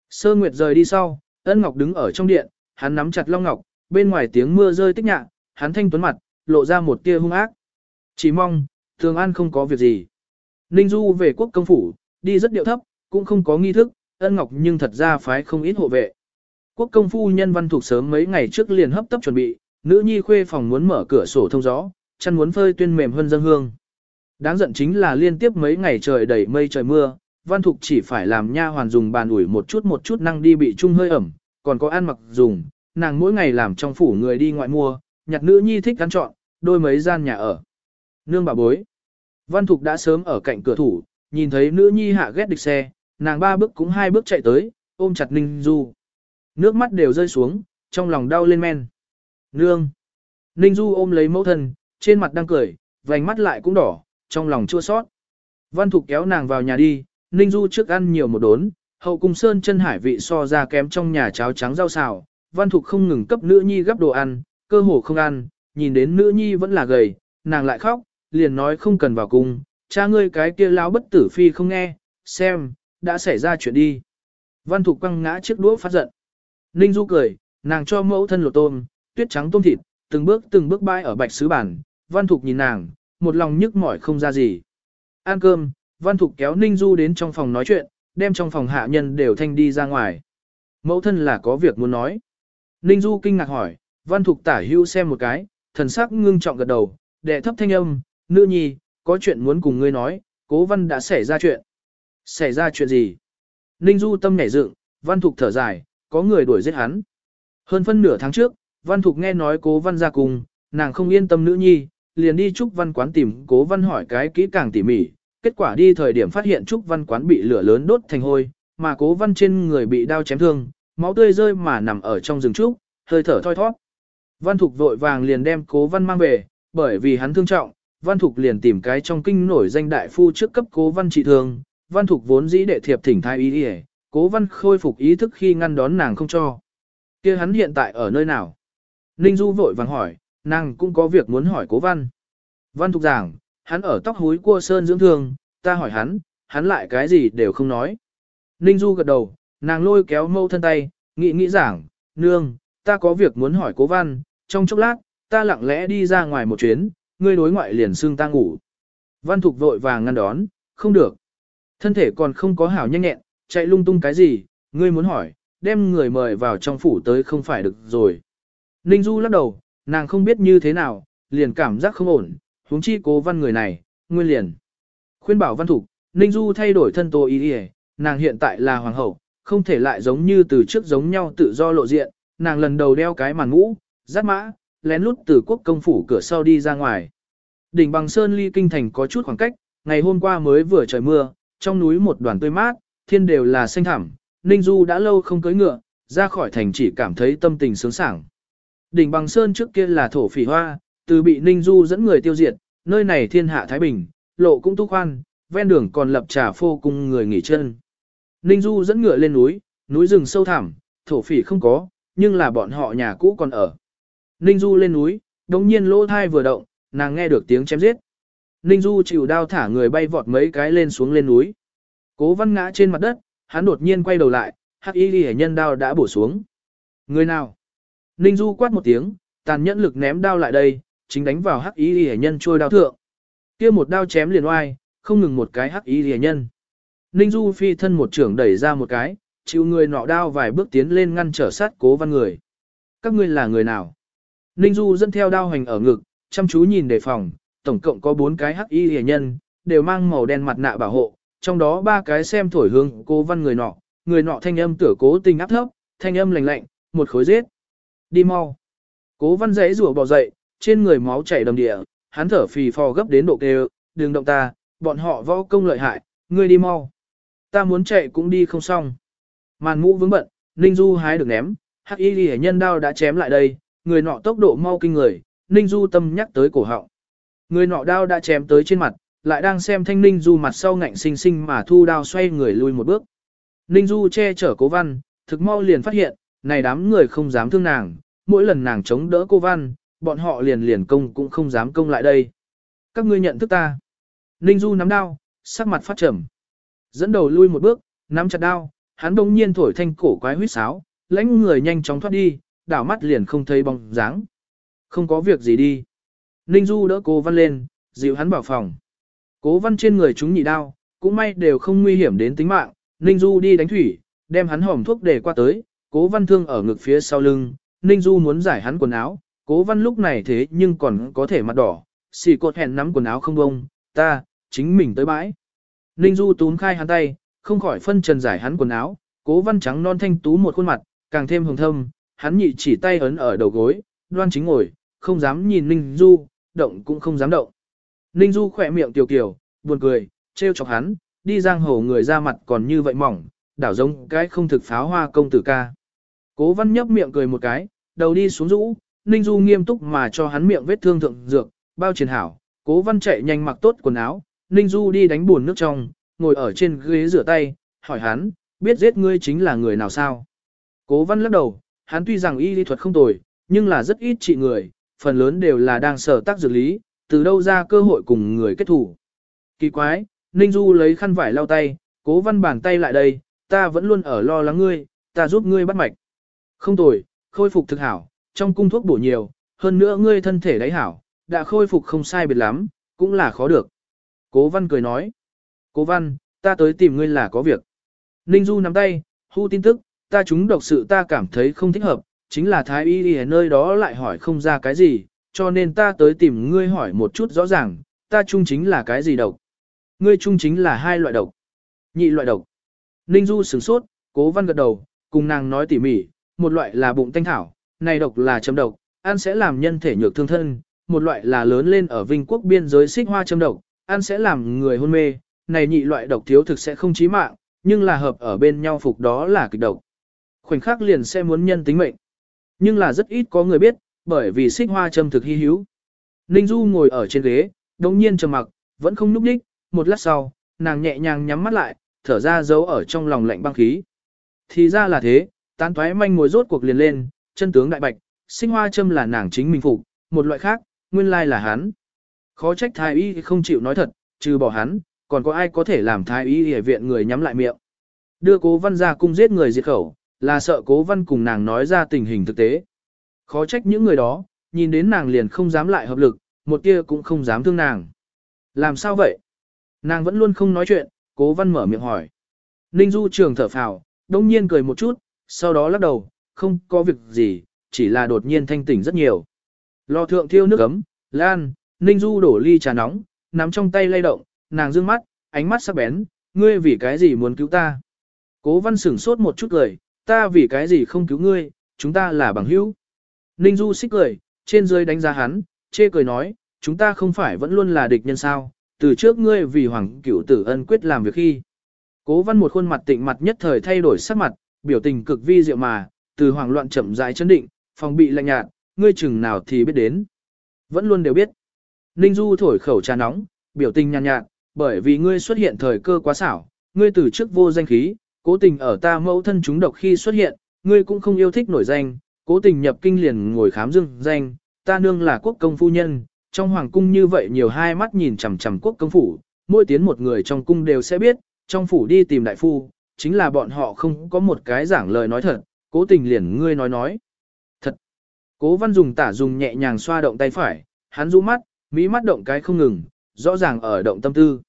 Sơ Nguyệt rời đi sau, Ân Ngọc đứng ở trong điện, hắn nắm chặt Long Ngọc, bên ngoài tiếng mưa rơi tích nhạ, hắn thanh tuấn mặt, lộ ra một tia hung ác. Chỉ mong, Thường An không có việc gì. Ninh Du về quốc công phủ, đi rất điệu thấp, cũng không có nghi thức, Ân Ngọc nhưng thật ra phái không ít hộ vệ. Quốc công phu nhân văn thuộc sớm mấy ngày trước liền hấp tấp chuẩn bị, nữ nhi khuê phòng muốn mở cửa sổ thông gió, chăn muốn phơi tuyên mềm hơn dân hương. Đáng giận chính là liên tiếp mấy ngày trời đầy mây trời mưa, văn thục chỉ phải làm nha hoàn dùng bàn ủi một chút một chút năng đi bị chung hơi ẩm, còn có ăn mặc dùng, nàng mỗi ngày làm trong phủ người đi ngoại mua, nhặt nữ nhi thích ăn chọn, đôi mấy gian nhà ở. Nương bà bối. Văn thục đã sớm ở cạnh cửa thủ, nhìn thấy nữ nhi hạ ghét địch xe, nàng ba bước cũng hai bước chạy tới, ôm chặt Ninh Du. Nước mắt đều rơi xuống, trong lòng đau lên men. Nương. Ninh Du ôm lấy mẫu thân, trên mặt đang cười, vành mắt lại cũng đỏ, trong lòng chua sót. Văn Thục kéo nàng vào nhà đi, Ninh Du trước ăn nhiều một đốn, hậu cung sơn chân hải vị so ra kém trong nhà cháo trắng rau xào. Văn Thục không ngừng cấp nữ nhi gấp đồ ăn, cơ hồ không ăn, nhìn đến nữ nhi vẫn là gầy, nàng lại khóc, liền nói không cần vào cung, cha ngươi cái kia lão bất tử phi không nghe, xem, đã xảy ra chuyện đi. Văn Thục quăng ngã chiếc đũa phát giận. Ninh Du cười, nàng cho mẫu thân lột tôm, tuyết trắng tôm thịt, từng bước từng bước bay ở bạch sứ bản, Văn Thục nhìn nàng, một lòng nhức mỏi không ra gì. Ăn cơm, Văn Thục kéo Ninh Du đến trong phòng nói chuyện, đem trong phòng hạ nhân đều thanh đi ra ngoài. Mẫu thân là có việc muốn nói. Ninh Du kinh ngạc hỏi, Văn Thục tả hưu xem một cái, thần sắc ngưng trọng gật đầu, đệ thấp thanh âm, nữ nhi, có chuyện muốn cùng ngươi nói, cố văn đã xảy ra chuyện. Xảy ra chuyện gì? Ninh Du tâm nhảy dựng, Văn Thục thở dài, có người đuổi giết hắn. Hơn phân nửa tháng trước, Văn Thục nghe nói cố văn ra cùng, nàng không yên tâm nữ nhi, liền đi Trúc Văn quán tìm cố văn hỏi cái kỹ càng tỉ mỉ. Kết quả đi thời điểm phát hiện Trúc Văn quán bị lửa lớn đốt thành hôi, mà cố văn trên người bị đau chém thương, máu tươi rơi mà nằm ở trong rừng trúc, hơi thở thoi thoát. Văn Thục vội vàng liền đem cố văn mang về, bởi vì hắn thương trọng, Văn Thục liền tìm cái trong kinh nổi danh đại phu trước cấp cố văn trị thương. Văn Thục vốn dĩ đệ thiệp thỉnh thái ý y cố văn khôi phục ý thức khi ngăn đón nàng không cho. kia hắn hiện tại ở nơi nào? Ninh Du vội vàng hỏi, nàng cũng có việc muốn hỏi cố văn. Văn Thục giảng, hắn ở tóc húi cua sơn dưỡng thương, ta hỏi hắn, hắn lại cái gì đều không nói. Ninh Du gật đầu, nàng lôi kéo mâu thân tay, nghĩ nghĩ giảng, nương, ta có việc muốn hỏi cố văn, trong chốc lát, ta lặng lẽ đi ra ngoài một chuyến, ngươi đối ngoại liền xương ta ngủ. Văn Thục vội vàng ngăn đón, không được. Thân thể còn không có hảo nhanh nhẹn, chạy lung tung cái gì, ngươi muốn hỏi, đem người mời vào trong phủ tới không phải được rồi. Ninh Du lắc đầu, nàng không biết như thế nào, liền cảm giác không ổn, huống chi cố văn người này, nguyên liền. Khuyên bảo văn thục, Ninh Du thay đổi thân tô ý đi nàng hiện tại là hoàng hậu, không thể lại giống như từ trước giống nhau tự do lộ diện, nàng lần đầu đeo cái màn mũ, giáp mã, lén lút từ quốc công phủ cửa sau đi ra ngoài. Đỉnh bằng sơn ly kinh thành có chút khoảng cách, ngày hôm qua mới vừa trời mưa, trong núi một đoàn tươi mát, thiên đều là xanh thẳm, Ninh Du đã lâu không cưỡi ngựa, ra khỏi thành chỉ cảm thấy tâm tình sướng sảng. Đỉnh bằng sơn trước kia là thổ phỉ hoa, từ bị Ninh Du dẫn người tiêu diệt, nơi này thiên hạ Thái Bình, lộ cũng tu khoan, ven đường còn lập trà phô cùng người nghỉ chân. Ninh Du dẫn ngựa lên núi, núi rừng sâu thẳm, thổ phỉ không có, nhưng là bọn họ nhà cũ còn ở. Ninh Du lên núi, đồng nhiên lỗ thai vừa động, nàng nghe được tiếng chém giết. Ninh Du chịu đao thả người bay vọt mấy cái lên xuống lên núi. Cố văn ngã trên mặt đất, hắn đột nhiên quay đầu lại, hắc y ghi nhân đao đã bổ xuống. Người nào? Ninh Du quát một tiếng, tàn nhẫn lực ném đao lại đây, chính đánh vào hắc y ghi nhân trôi đao thượng. kia một đao chém liền oai, không ngừng một cái hắc y ghi nhân. Ninh Du phi thân một trưởng đẩy ra một cái, chịu người nọ đao vài bước tiến lên ngăn trở sát cố văn người. Các ngươi là người nào? Ninh Du dẫn theo đao hành ở ngực, chăm chú nhìn đề phòng, tổng cộng có bốn cái hắc y hề nhân, đều mang màu đen mặt nạ bảo hộ, trong đó ba cái xem thổi hương cô văn người nọ, người nọ thanh âm tửa cố tình áp thấp, thanh âm lạnh lạnh, một khối giết. Đi mau. Cố văn giấy rùa bò dậy, trên người máu chảy đầm địa, hắn thở phì phò gấp đến độ kêu, đừng động ta, bọn họ võ công lợi hại, ngươi đi mau. Ta muốn chạy cũng đi không xong. Màn mũ vướng bận, Ninh Du hái được ném, hắc y ghi nhân đao đã chém lại đây, người nọ tốc độ mau kinh người, Ninh Du tâm nhắc tới cổ họng. Người nọ đao đã chém tới trên mặt, lại đang xem thanh Ninh Du mặt sau ngạnh sinh sinh mà thu đao xoay người lui một bước. Ninh Du che chở cố văn, thực mau liền phát hiện, này đám người không dám thương nàng, mỗi lần nàng chống đỡ cô văn, bọn họ liền liền công cũng không dám công lại đây. Các ngươi nhận thức ta. Ninh Du nắm đao, sắc mặt phát trầm. Dẫn đầu lui một bước, nắm chặt đao, hắn đông nhiên thổi thanh cổ quái huyết sáo, lãnh người nhanh chóng thoát đi, đảo mắt liền không thấy bóng dáng. Không có việc gì đi. Ninh Du đỡ cố văn lên, dịu hắn vào phòng. Cố văn trên người chúng nhị đao, cũng may đều không nguy hiểm đến tính mạng. Ninh Du đi đánh thủy, đem hắn hòm thuốc để qua tới, cố văn thương ở ngực phía sau lưng. Ninh Du muốn giải hắn quần áo, cố văn lúc này thế nhưng còn có thể mặt đỏ. Xì cột hẹn nắm quần áo không bông, ta, chính mình tới bãi. Ninh Du túm khai hắn tay, không khỏi phân trần giải hắn quần áo, cố văn trắng non thanh tú một khuôn mặt, càng thêm hồng thâm, hắn nhị chỉ tay ấn ở đầu gối, đoan chính ngồi, không dám nhìn Ninh Du, động cũng không dám động. Ninh Du khỏe miệng tiểu kiểu, buồn cười, trêu chọc hắn, đi giang hồ người ra mặt còn như vậy mỏng, đảo giống cái không thực pháo hoa công tử ca. Cố văn nhấp miệng cười một cái, đầu đi xuống rũ, Ninh Du nghiêm túc mà cho hắn miệng vết thương thượng dược, bao triển hảo, cố văn chạy nhanh mặc tốt quần áo, Ninh Du đi đánh buồn nước trong, ngồi ở trên ghế rửa tay, hỏi hắn, biết giết ngươi chính là người nào sao? Cố văn lắc đầu, hắn tuy rằng y lý thuật không tồi, nhưng là rất ít trị người, phần lớn đều là đang sở tác dược lý, từ đâu ra cơ hội cùng người kết thủ. Kỳ quái, Ninh Du lấy khăn vải lau tay, cố văn bàn tay lại đây, ta vẫn luôn ở lo lắng ngươi, ta giúp ngươi bắt mạch. Không tồi, khôi phục thực hảo, trong cung thuốc bổ nhiều, hơn nữa ngươi thân thể đáy hảo, đã khôi phục không sai biệt lắm, cũng là khó được. Cố văn cười nói, cố văn, ta tới tìm ngươi là có việc. Ninh Du nắm tay, hưu tin tức, ta chúng độc sự ta cảm thấy không thích hợp, chính là thái y đi ở nơi đó lại hỏi không ra cái gì, cho nên ta tới tìm ngươi hỏi một chút rõ ràng, ta chung chính là cái gì độc. Ngươi chung chính là hai loại độc. Nhị loại độc. Ninh Du sửng sốt, cố văn gật đầu, cùng nàng nói tỉ mỉ, một loại là bụng thanh thảo, này độc là châm độc, ăn sẽ làm nhân thể nhược thương thân, một loại là lớn lên ở vinh quốc biên giới xích hoa châm độc, ăn sẽ làm người hôn mê, này nhị loại độc thiếu thực sẽ không chí mạng, nhưng là hợp ở bên nhau phục đó là kịch độc. Khoảnh khắc liền sẽ muốn nhân tính mệnh. Nhưng là rất ít có người biết, bởi vì xích hoa châm thực hy hữu. Ninh Du ngồi ở trên ghế, đồng nhiên trầm mặc, vẫn không núp đích, một lát sau, nàng nhẹ nhàng nhắm mắt lại, thở ra giấu ở trong lòng lạnh băng khí. Thì ra là thế, tán thoái manh ngồi rốt cuộc liền lên, chân tướng đại bạch, xích hoa châm là nàng chính mình phục, một loại khác, nguyên lai là hắn. Khó trách thái y không chịu nói thật, trừ bỏ hắn, còn có ai có thể làm thái y ở viện người nhắm lại miệng. Đưa cố văn ra cung giết người diệt khẩu, là sợ cố văn cùng nàng nói ra tình hình thực tế. Khó trách những người đó, nhìn đến nàng liền không dám lại hợp lực, một tia cũng không dám thương nàng. Làm sao vậy? Nàng vẫn luôn không nói chuyện, cố văn mở miệng hỏi. Ninh Du trường thở phào, đông nhiên cười một chút, sau đó lắc đầu, không có việc gì, chỉ là đột nhiên thanh tỉnh rất nhiều. Lò thượng thiêu nước ấm, lan, Ninh Du đổ ly trà nóng, nắm trong tay lay động, nàng dương mắt, ánh mắt sắc bén, ngươi vì cái gì muốn cứu ta? Cố văn sửng sốt một chút cười, ta vì cái gì không cứu ngươi, chúng ta là bằng hữu. Ninh Du xích cười, trên dưới đánh giá hắn, chê cười nói, chúng ta không phải vẫn luôn là địch nhân sao, từ trước ngươi vì hoàng cửu tử ân quyết làm việc khi. Cố văn một khuôn mặt tịnh mặt nhất thời thay đổi sắc mặt, biểu tình cực vi diệu mà, từ hoàng loạn chậm rãi chấn định, phòng bị lạnh nhạt, ngươi chừng nào thì biết đến. Vẫn luôn đều biết. Ninh Du thổi khẩu trà nóng, biểu tình nhàn nhạt, bởi vì ngươi xuất hiện thời cơ quá xảo, ngươi từ trước vô danh khí, cố tình ở ta mẫu thân chúng độc khi xuất hiện, ngươi cũng không yêu thích nổi danh, cố tình nhập kinh liền ngồi khám dương danh, ta nương là quốc công phu nhân, trong hoàng cung như vậy nhiều hai mắt nhìn chằm chằm quốc công phủ, mỗi tiến một người trong cung đều sẽ biết, trong phủ đi tìm đại phu, chính là bọn họ không có một cái giảng lời nói thật, cố tình liền ngươi nói nói. Thật! Cố văn dùng tả dùng nhẹ nhàng xoa động tay phải, hắn rũ mắt, mỹ mắt động cái không ngừng, rõ ràng ở động tâm tư.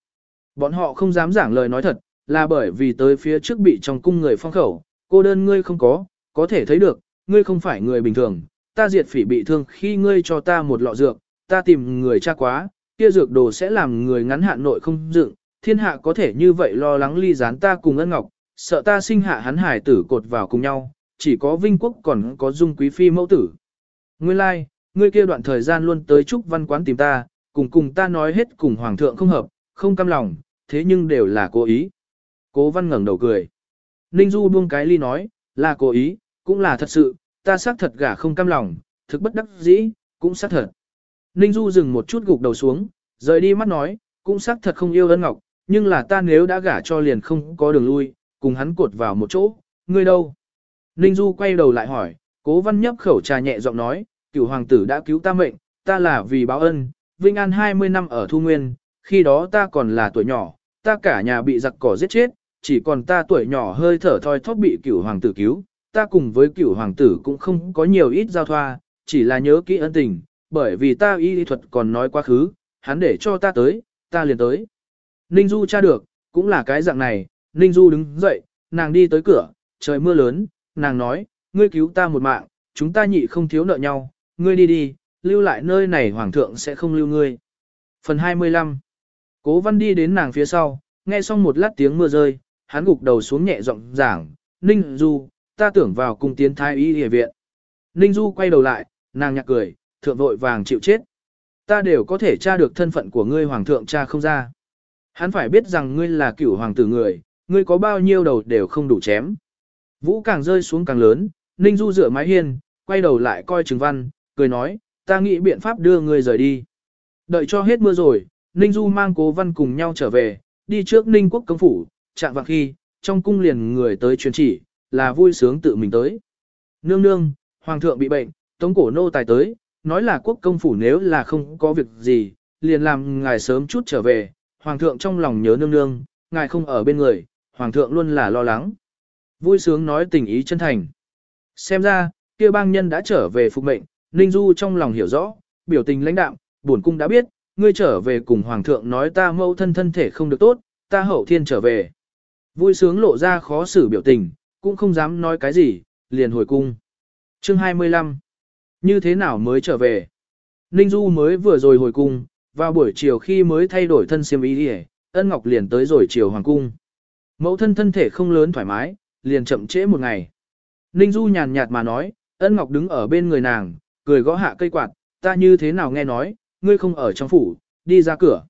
Bọn họ không dám giảng lời nói thật, là bởi vì tới phía trước bị trong cung người phong khẩu, cô đơn ngươi không có, có thể thấy được, ngươi không phải người bình thường, ta diệt phỉ bị thương khi ngươi cho ta một lọ dược, ta tìm người tra quá, kia dược đồ sẽ làm người ngắn hạn nội không dựng, thiên hạ có thể như vậy lo lắng ly gián ta cùng ân ngọc, sợ ta sinh hạ hắn hải tử cột vào cùng nhau, chỉ có vinh quốc còn có dung quý phi mẫu tử. Nguyên lai, like, ngươi kia đoạn thời gian luôn tới trúc văn quán tìm ta, cùng cùng ta nói hết cùng hoàng thượng không hợp, không cam lòng, thế nhưng đều là cố ý. Cố văn ngẩng đầu cười. Ninh Du buông cái ly nói, là cố ý, cũng là thật sự, ta xác thật gả không cam lòng, thực bất đắc dĩ, cũng xác thật. Ninh Du dừng một chút gục đầu xuống, rời đi mắt nói, cũng xác thật không yêu ân ngọc, nhưng là ta nếu đã gả cho liền không có đường lui, cùng hắn cột vào một chỗ, ngươi đâu? Ninh Du quay đầu lại hỏi, cố văn nhấp khẩu trà nhẹ giọng nói, cửu hoàng tử đã cứu ta mệnh, ta là vì báo ân, Vinh An 20 năm ở Thu Nguyên, khi đó ta còn là tuổi nhỏ, ta cả nhà bị giặc cỏ giết chết, chỉ còn ta tuổi nhỏ hơi thở thoi thóp bị cửu hoàng tử cứu, ta cùng với cửu hoàng tử cũng không có nhiều ít giao thoa, chỉ là nhớ kỹ ân tình, bởi vì ta y lý thuật còn nói quá khứ, hắn để cho ta tới, ta liền tới. Ninh Du tra được, cũng là cái dạng này, Ninh Du đứng dậy, nàng đi tới cửa, trời mưa lớn, nàng nói, ngươi cứu ta một mạng, chúng ta nhị không thiếu nợ nhau, ngươi đi đi, lưu lại nơi này hoàng thượng sẽ không lưu ngươi. Phần 25 Cố văn đi đến nàng phía sau, nghe xong một lát tiếng mưa rơi, hắn gục đầu xuống nhẹ giọng giảng, Ninh Du, ta tưởng vào cung tiến thái y y viện. Ninh Du quay đầu lại, nàng nhạc cười, thượng vội vàng chịu chết. Ta đều có thể tra được thân phận của ngươi hoàng thượng cha không ra. Hắn phải biết rằng ngươi là cửu hoàng tử người, ngươi có bao nhiêu đầu đều không đủ chém. Vũ càng rơi xuống càng lớn, Ninh Du dựa mái hiên, quay đầu lại coi Trừng Văn, cười nói, ta nghĩ biện pháp đưa ngươi rời đi. Đợi cho hết mưa rồi, Ninh Du mang cố văn cùng nhau trở về, đi trước Ninh quốc công phủ, chạm vào khi, trong cung liền người tới truyền chỉ, là vui sướng tự mình tới. Nương nương, hoàng thượng bị bệnh, tống cổ nô tài tới, nói là quốc công phủ nếu là không có việc gì, liền làm ngài sớm chút trở về, hoàng thượng trong lòng nhớ nương nương, ngài không ở bên người, hoàng thượng luôn là lo lắng. Vui sướng nói tình ý chân thành. Xem ra, kia bang nhân đã trở về phục mệnh, Ninh Du trong lòng hiểu rõ, biểu tình lãnh đạm, buồn cung đã biết, ngươi trở về cùng hoàng thượng nói ta mâu thân thân thể không được tốt, ta hậu thiên trở về. Vui sướng lộ ra khó xử biểu tình, cũng không dám nói cái gì, liền hồi cung. Chương 25 Như thế nào mới trở về? Ninh Du mới vừa rồi hồi cung, vào buổi chiều khi mới thay đổi thân xiêm y đi ân ngọc liền tới rồi chiều hoàng cung. Mẫu thân thân thể không lớn thoải mái, liền chậm trễ một ngày. Ninh Du nhàn nhạt mà nói, ân ngọc đứng ở bên người nàng, cười gõ hạ cây quạt, ta như thế nào nghe nói, ngươi không ở trong phủ, đi ra cửa.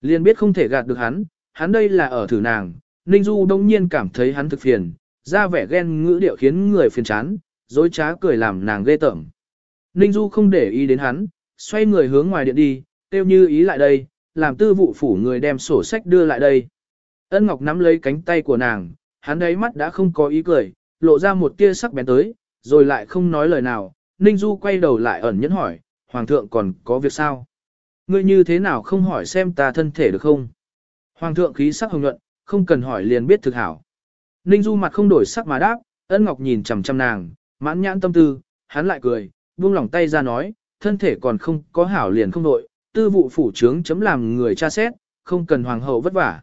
Liền biết không thể gạt được hắn, hắn đây là ở thử nàng, Ninh Du đông nhiên cảm thấy hắn thực phiền, ra vẻ ghen ngữ điệu khiến người phiền chán, dối trá cười làm nàng ghê tởm. Ninh Du không để ý đến hắn, xoay người hướng ngoài điện đi, tiêu như ý lại đây, làm tư vụ phủ người đem sổ sách đưa lại đây. Ân Ngọc nắm lấy cánh tay của nàng, hắn đấy mắt đã không có ý cười, lộ ra một tia sắc bén tới, rồi lại không nói lời nào, Ninh Du quay đầu lại ẩn nhẫn hỏi, Hoàng thượng còn có việc sao? Ngươi như thế nào không hỏi xem ta thân thể được không? Hoàng thượng khí sắc hồng nhuận, không cần hỏi liền biết thực hảo. Ninh Du mặt không đổi sắc mà đáp, ân ngọc nhìn chằm chằm nàng, mãn nhãn tâm tư, hắn lại cười, buông lỏng tay ra nói, thân thể còn không có hảo liền không đội, tư vụ phủ trướng chấm làm người tra xét, không cần hoàng hậu vất vả.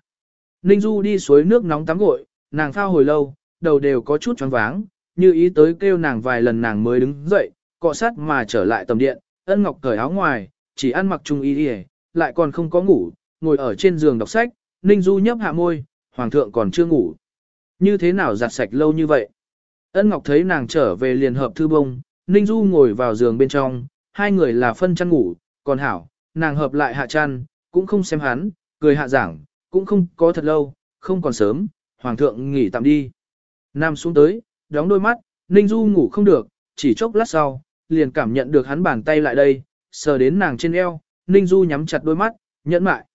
Ninh Du đi suối nước nóng tắm gội, nàng phao hồi lâu, đầu đều có chút choáng váng, như ý tới kêu nàng vài lần nàng mới đứng dậy, cọ sát mà trở lại tầm điện, ân ngọc cởi áo ngoài, chỉ ăn mặc trung y đi lại còn không có ngủ, ngồi ở trên giường đọc sách, Ninh Du nhấp hạ môi, hoàng thượng còn chưa ngủ. Như thế nào giặt sạch lâu như vậy? Ân Ngọc thấy nàng trở về liền hợp thư bông, Ninh Du ngồi vào giường bên trong, hai người là phân chăn ngủ, còn hảo, nàng hợp lại hạ chăn, cũng không xem hắn, cười hạ giảng, cũng không có thật lâu, không còn sớm, hoàng thượng nghỉ tạm đi. Nam xuống tới, đóng đôi mắt, Ninh Du ngủ không được, chỉ chốc lát sau, liền cảm nhận được hắn bàn tay lại đây, sờ đến nàng trên eo, Ninh Du nhắm chặt đôi mắt, nhẫn mại.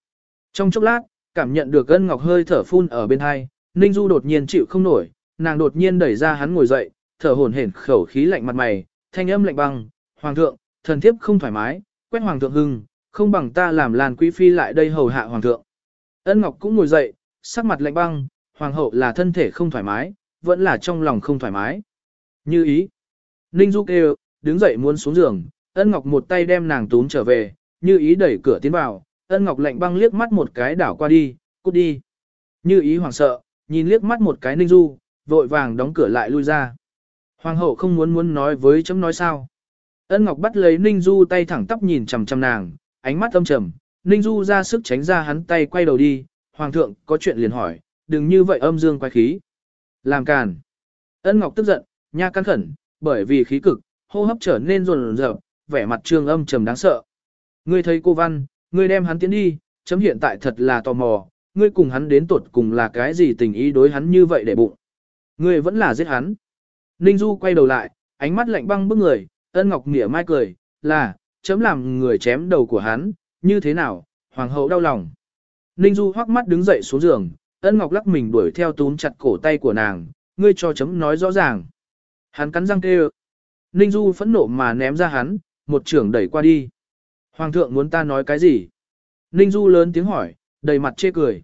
Trong chốc lát, cảm nhận được Ân Ngọc hơi thở phun ở bên hai, Ninh Du đột nhiên chịu không nổi, nàng đột nhiên đẩy ra hắn ngồi dậy, thở hổn hển khẩu khí lạnh mặt mày, thanh âm lạnh băng, "Hoàng thượng, thần thiếp không thoải mái, quét hoàng thượng hưng, không bằng ta làm làn quý phi lại đây hầu hạ hoàng thượng." Ân Ngọc cũng ngồi dậy, sắc mặt lạnh băng, "Hoàng hậu là thân thể không thoải mái, vẫn là trong lòng không thoải mái." Như ý. Ninh Du kêu, đứng dậy muốn xuống giường, Ân Ngọc một tay đem nàng túm trở về, như ý đẩy cửa tiến vào, Ân Ngọc lạnh băng liếc mắt một cái đảo qua đi, cút đi. Như ý hoảng sợ, nhìn liếc mắt một cái Ninh Du, vội vàng đóng cửa lại lui ra. Hoàng hậu không muốn muốn nói với chấm nói sao. Ân Ngọc bắt lấy Ninh Du tay thẳng tắp nhìn chằm chằm nàng, ánh mắt âm trầm, Ninh Du ra sức tránh ra hắn tay quay đầu đi, hoàng thượng có chuyện liền hỏi, đừng như vậy âm dương quay khí. Làm càn. Ân Ngọc tức giận, nha căn khẩn, bởi vì khí cực, hô hấp trở nên rồn rợp, vẻ mặt trương âm trầm đáng sợ. Ngươi thấy cô Văn, ngươi đem hắn tiến đi, chấm hiện tại thật là tò mò, ngươi cùng hắn đến tuột cùng là cái gì tình ý đối hắn như vậy để bụng. Ngươi vẫn là giết hắn. Ninh Du quay đầu lại, ánh mắt lạnh băng bức người, ân ngọc mỉa mai cười, là, chấm làm người chém đầu của hắn, như thế nào, hoàng hậu đau lòng. Ninh Du hoắc mắt đứng dậy xuống giường, ân ngọc lắc mình đuổi theo túm chặt cổ tay của nàng, ngươi cho chấm nói rõ ràng. Hắn cắn răng kêu. Ninh Du phẫn nộ mà ném ra hắn, một trưởng đẩy qua đi. Hoàng thượng muốn ta nói cái gì? Ninh Du lớn tiếng hỏi, đầy mặt chê cười.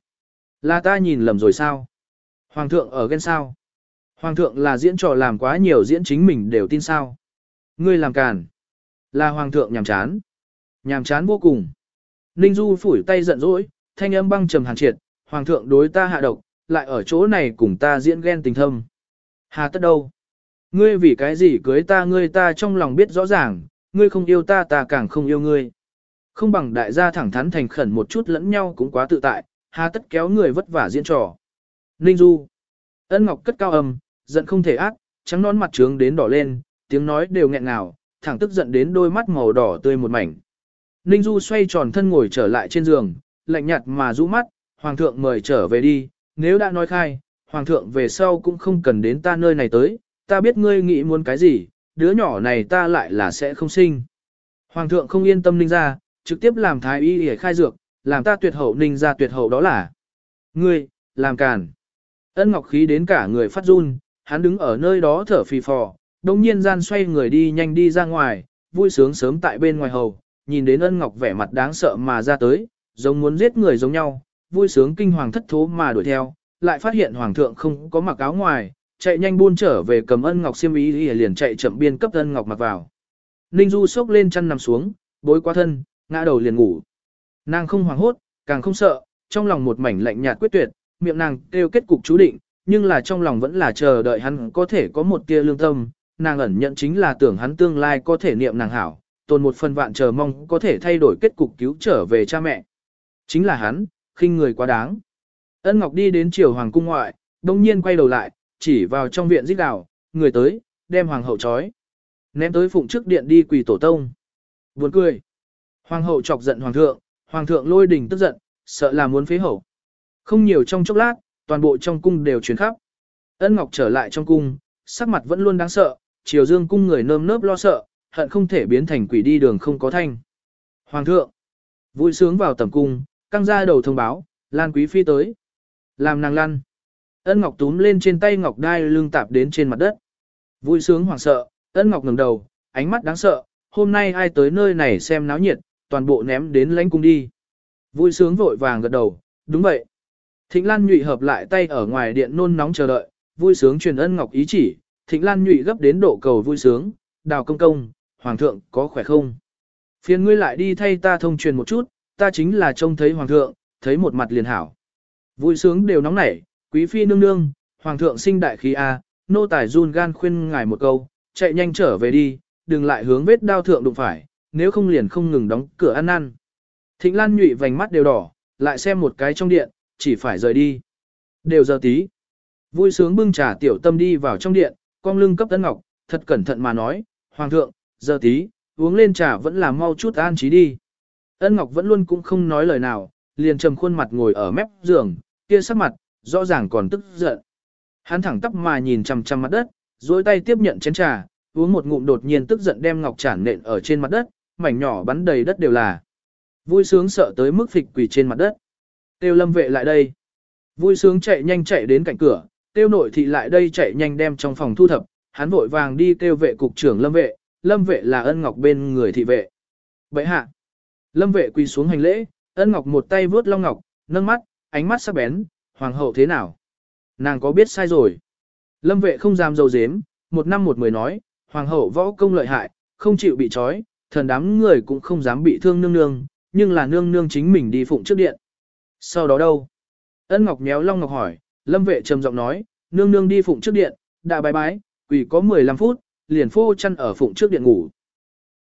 Là ta nhìn lầm rồi sao? Hoàng thượng ở ghen sao? Hoàng thượng là diễn trò làm quá nhiều diễn chính mình đều tin sao? Ngươi làm càn. Là hoàng thượng nhàm chán. Nhàm chán vô cùng. Ninh Du phủi tay giận dỗi, thanh âm băng trầm hàn triệt, hoàng thượng đối ta hạ độc, lại ở chỗ này cùng ta diễn ghen tình thâm. Hà tất đâu? Ngươi vì cái gì cưới ta ngươi ta trong lòng biết rõ ràng, ngươi không yêu ta ta càng không yêu ngươi. Không bằng đại gia thẳng thắn thành khẩn một chút lẫn nhau cũng quá tự tại, hà tất kéo người vất vả diễn trò. Ninh Du. Ân Ngọc cất cao âm, giận không thể ác, trắng nón mặt trướng đến đỏ lên, tiếng nói đều nghẹn ngào, thẳng tức giận đến đôi mắt màu đỏ tươi một mảnh. Ninh Du xoay tròn thân ngồi trở lại trên giường, lạnh nhạt mà rũ mắt, Hoàng thượng mời trở về đi, nếu đã nói khai, Hoàng thượng về sau cũng không cần đến ta nơi này tới, ta biết ngươi nghĩ muốn cái gì, đứa nhỏ này ta lại là sẽ không sinh. Hoàng thượng không yên tâm Ninh ra, trực tiếp làm thái y để khai dược, làm ta tuyệt hậu Ninh ra tuyệt hậu đó là. Ngươi, làm càn. Ân Ngọc khí đến cả người phát run, hắn đứng ở nơi đó thở phì phò, đồng nhiên gian xoay người đi nhanh đi ra ngoài, vui sướng sớm tại bên ngoài hầu, nhìn đến ân ngọc vẻ mặt đáng sợ mà ra tới, giống muốn giết người giống nhau, vui sướng kinh hoàng thất thố mà đuổi theo, lại phát hiện hoàng thượng không có mặc áo ngoài, chạy nhanh buôn trở về cầm ân ngọc xiêm ý liền chạy chậm biên cấp ân ngọc mặc vào. Ninh Du sốc lên chăn nằm xuống, bối qua thân, ngã đầu liền ngủ. Nàng không hoảng hốt, càng không sợ, trong lòng một mảnh lạnh nhạt quyết tuyệt, miệng nàng kêu kết cục chú định, nhưng là trong lòng vẫn là chờ đợi hắn có thể có một tia lương tâm, nàng ẩn nhận chính là tưởng hắn tương lai có thể niệm nàng hảo, tồn một phần vạn chờ mong có thể thay đổi kết cục cứu trở về cha mẹ. Chính là hắn, khinh người quá đáng. Ân Ngọc đi đến triều hoàng cung ngoại, đông nhiên quay đầu lại, chỉ vào trong viện giết đảo, người tới, đem hoàng hậu trói. Ném tới phụng trước điện đi quỳ tổ tông. Buồn cười. Hoàng hậu chọc giận hoàng thượng, hoàng thượng lôi đình tức giận, sợ là muốn phế hậu. Không nhiều trong chốc lát, toàn bộ trong cung đều chuyển khắp. Ân Ngọc trở lại trong cung, sắc mặt vẫn luôn đáng sợ, triều dương cung người nơm nớp lo sợ, hận không thể biến thành quỷ đi đường không có thanh. Hoàng thượng, vui sướng vào tầm cung, căng ra đầu thông báo, Lan Quý Phi tới. Làm nàng lăn. Ân Ngọc túm lên trên tay Ngọc đai lưng tạp đến trên mặt đất. Vui sướng hoảng sợ, Ân Ngọc ngẩng đầu, ánh mắt đáng sợ, hôm nay ai tới nơi này xem náo nhiệt, toàn bộ ném đến lãnh cung đi. Vui sướng vội vàng gật đầu, đúng vậy. Thịnh Lan nhụy hợp lại tay ở ngoài điện nôn nóng chờ đợi, vui sướng truyền Ân Ngọc ý chỉ, Thịnh Lan nhụy gấp đến độ cầu vui sướng, đào công công, hoàng thượng có khỏe không? Phiền ngươi lại đi thay ta thông truyền một chút, ta chính là trông thấy hoàng thượng, thấy một mặt liền hảo. Vui sướng đều nóng nảy, quý phi nương nương, hoàng thượng sinh đại khí A, nô tài run gan khuyên ngài một câu, chạy nhanh trở về đi, đừng lại hướng vết đao thượng đụng phải, nếu không liền không ngừng đóng cửa ăn ăn. Thịnh Lan nhụy vành mắt đều đỏ, lại xem một cái trong điện, chỉ phải rời đi. Đều giờ tí. Vui sướng bưng trà tiểu tâm đi vào trong điện, con lưng cấp tấn ngọc, thật cẩn thận mà nói, Hoàng thượng, giờ tí, uống lên trà vẫn là mau chút an trí đi. Ân Ngọc vẫn luôn cũng không nói lời nào, liền trầm khuôn mặt ngồi ở mép giường, kia sắc mặt, rõ ràng còn tức giận. Hắn thẳng tắp mà nhìn chằm chằm mặt đất, duỗi tay tiếp nhận chén trà, uống một ngụm đột nhiên tức giận đem ngọc chản nện ở trên mặt đất, mảnh nhỏ bắn đầy đất đều là. Vui sướng sợ tới mức phịch quỳ trên mặt đất. Tiêu lâm vệ lại đây. Vui sướng chạy nhanh chạy đến cạnh cửa, tiêu nội thị lại đây chạy nhanh đem trong phòng thu thập, hắn vội vàng đi tiêu vệ cục trưởng lâm vệ, lâm vệ là ân ngọc bên người thị vệ. Vậy hạ, lâm vệ quỳ xuống hành lễ, ân ngọc một tay vướt long ngọc, nâng mắt, ánh mắt sắc bén, hoàng hậu thế nào? Nàng có biết sai rồi? Lâm vệ không dám dâu dếm, một năm một mười nói, hoàng hậu võ công lợi hại, không chịu bị trói, thần đám người cũng không dám bị thương nương nương, nhưng là nương nương chính mình đi phụng trước điện. Sau đó đâu? Ân Ngọc nhéo Long Ngọc hỏi, Lâm vệ trầm giọng nói, nương nương đi phụng trước điện, đã bái bái, quỷ có 15 phút, liền phô chăn ở phụng trước điện ngủ.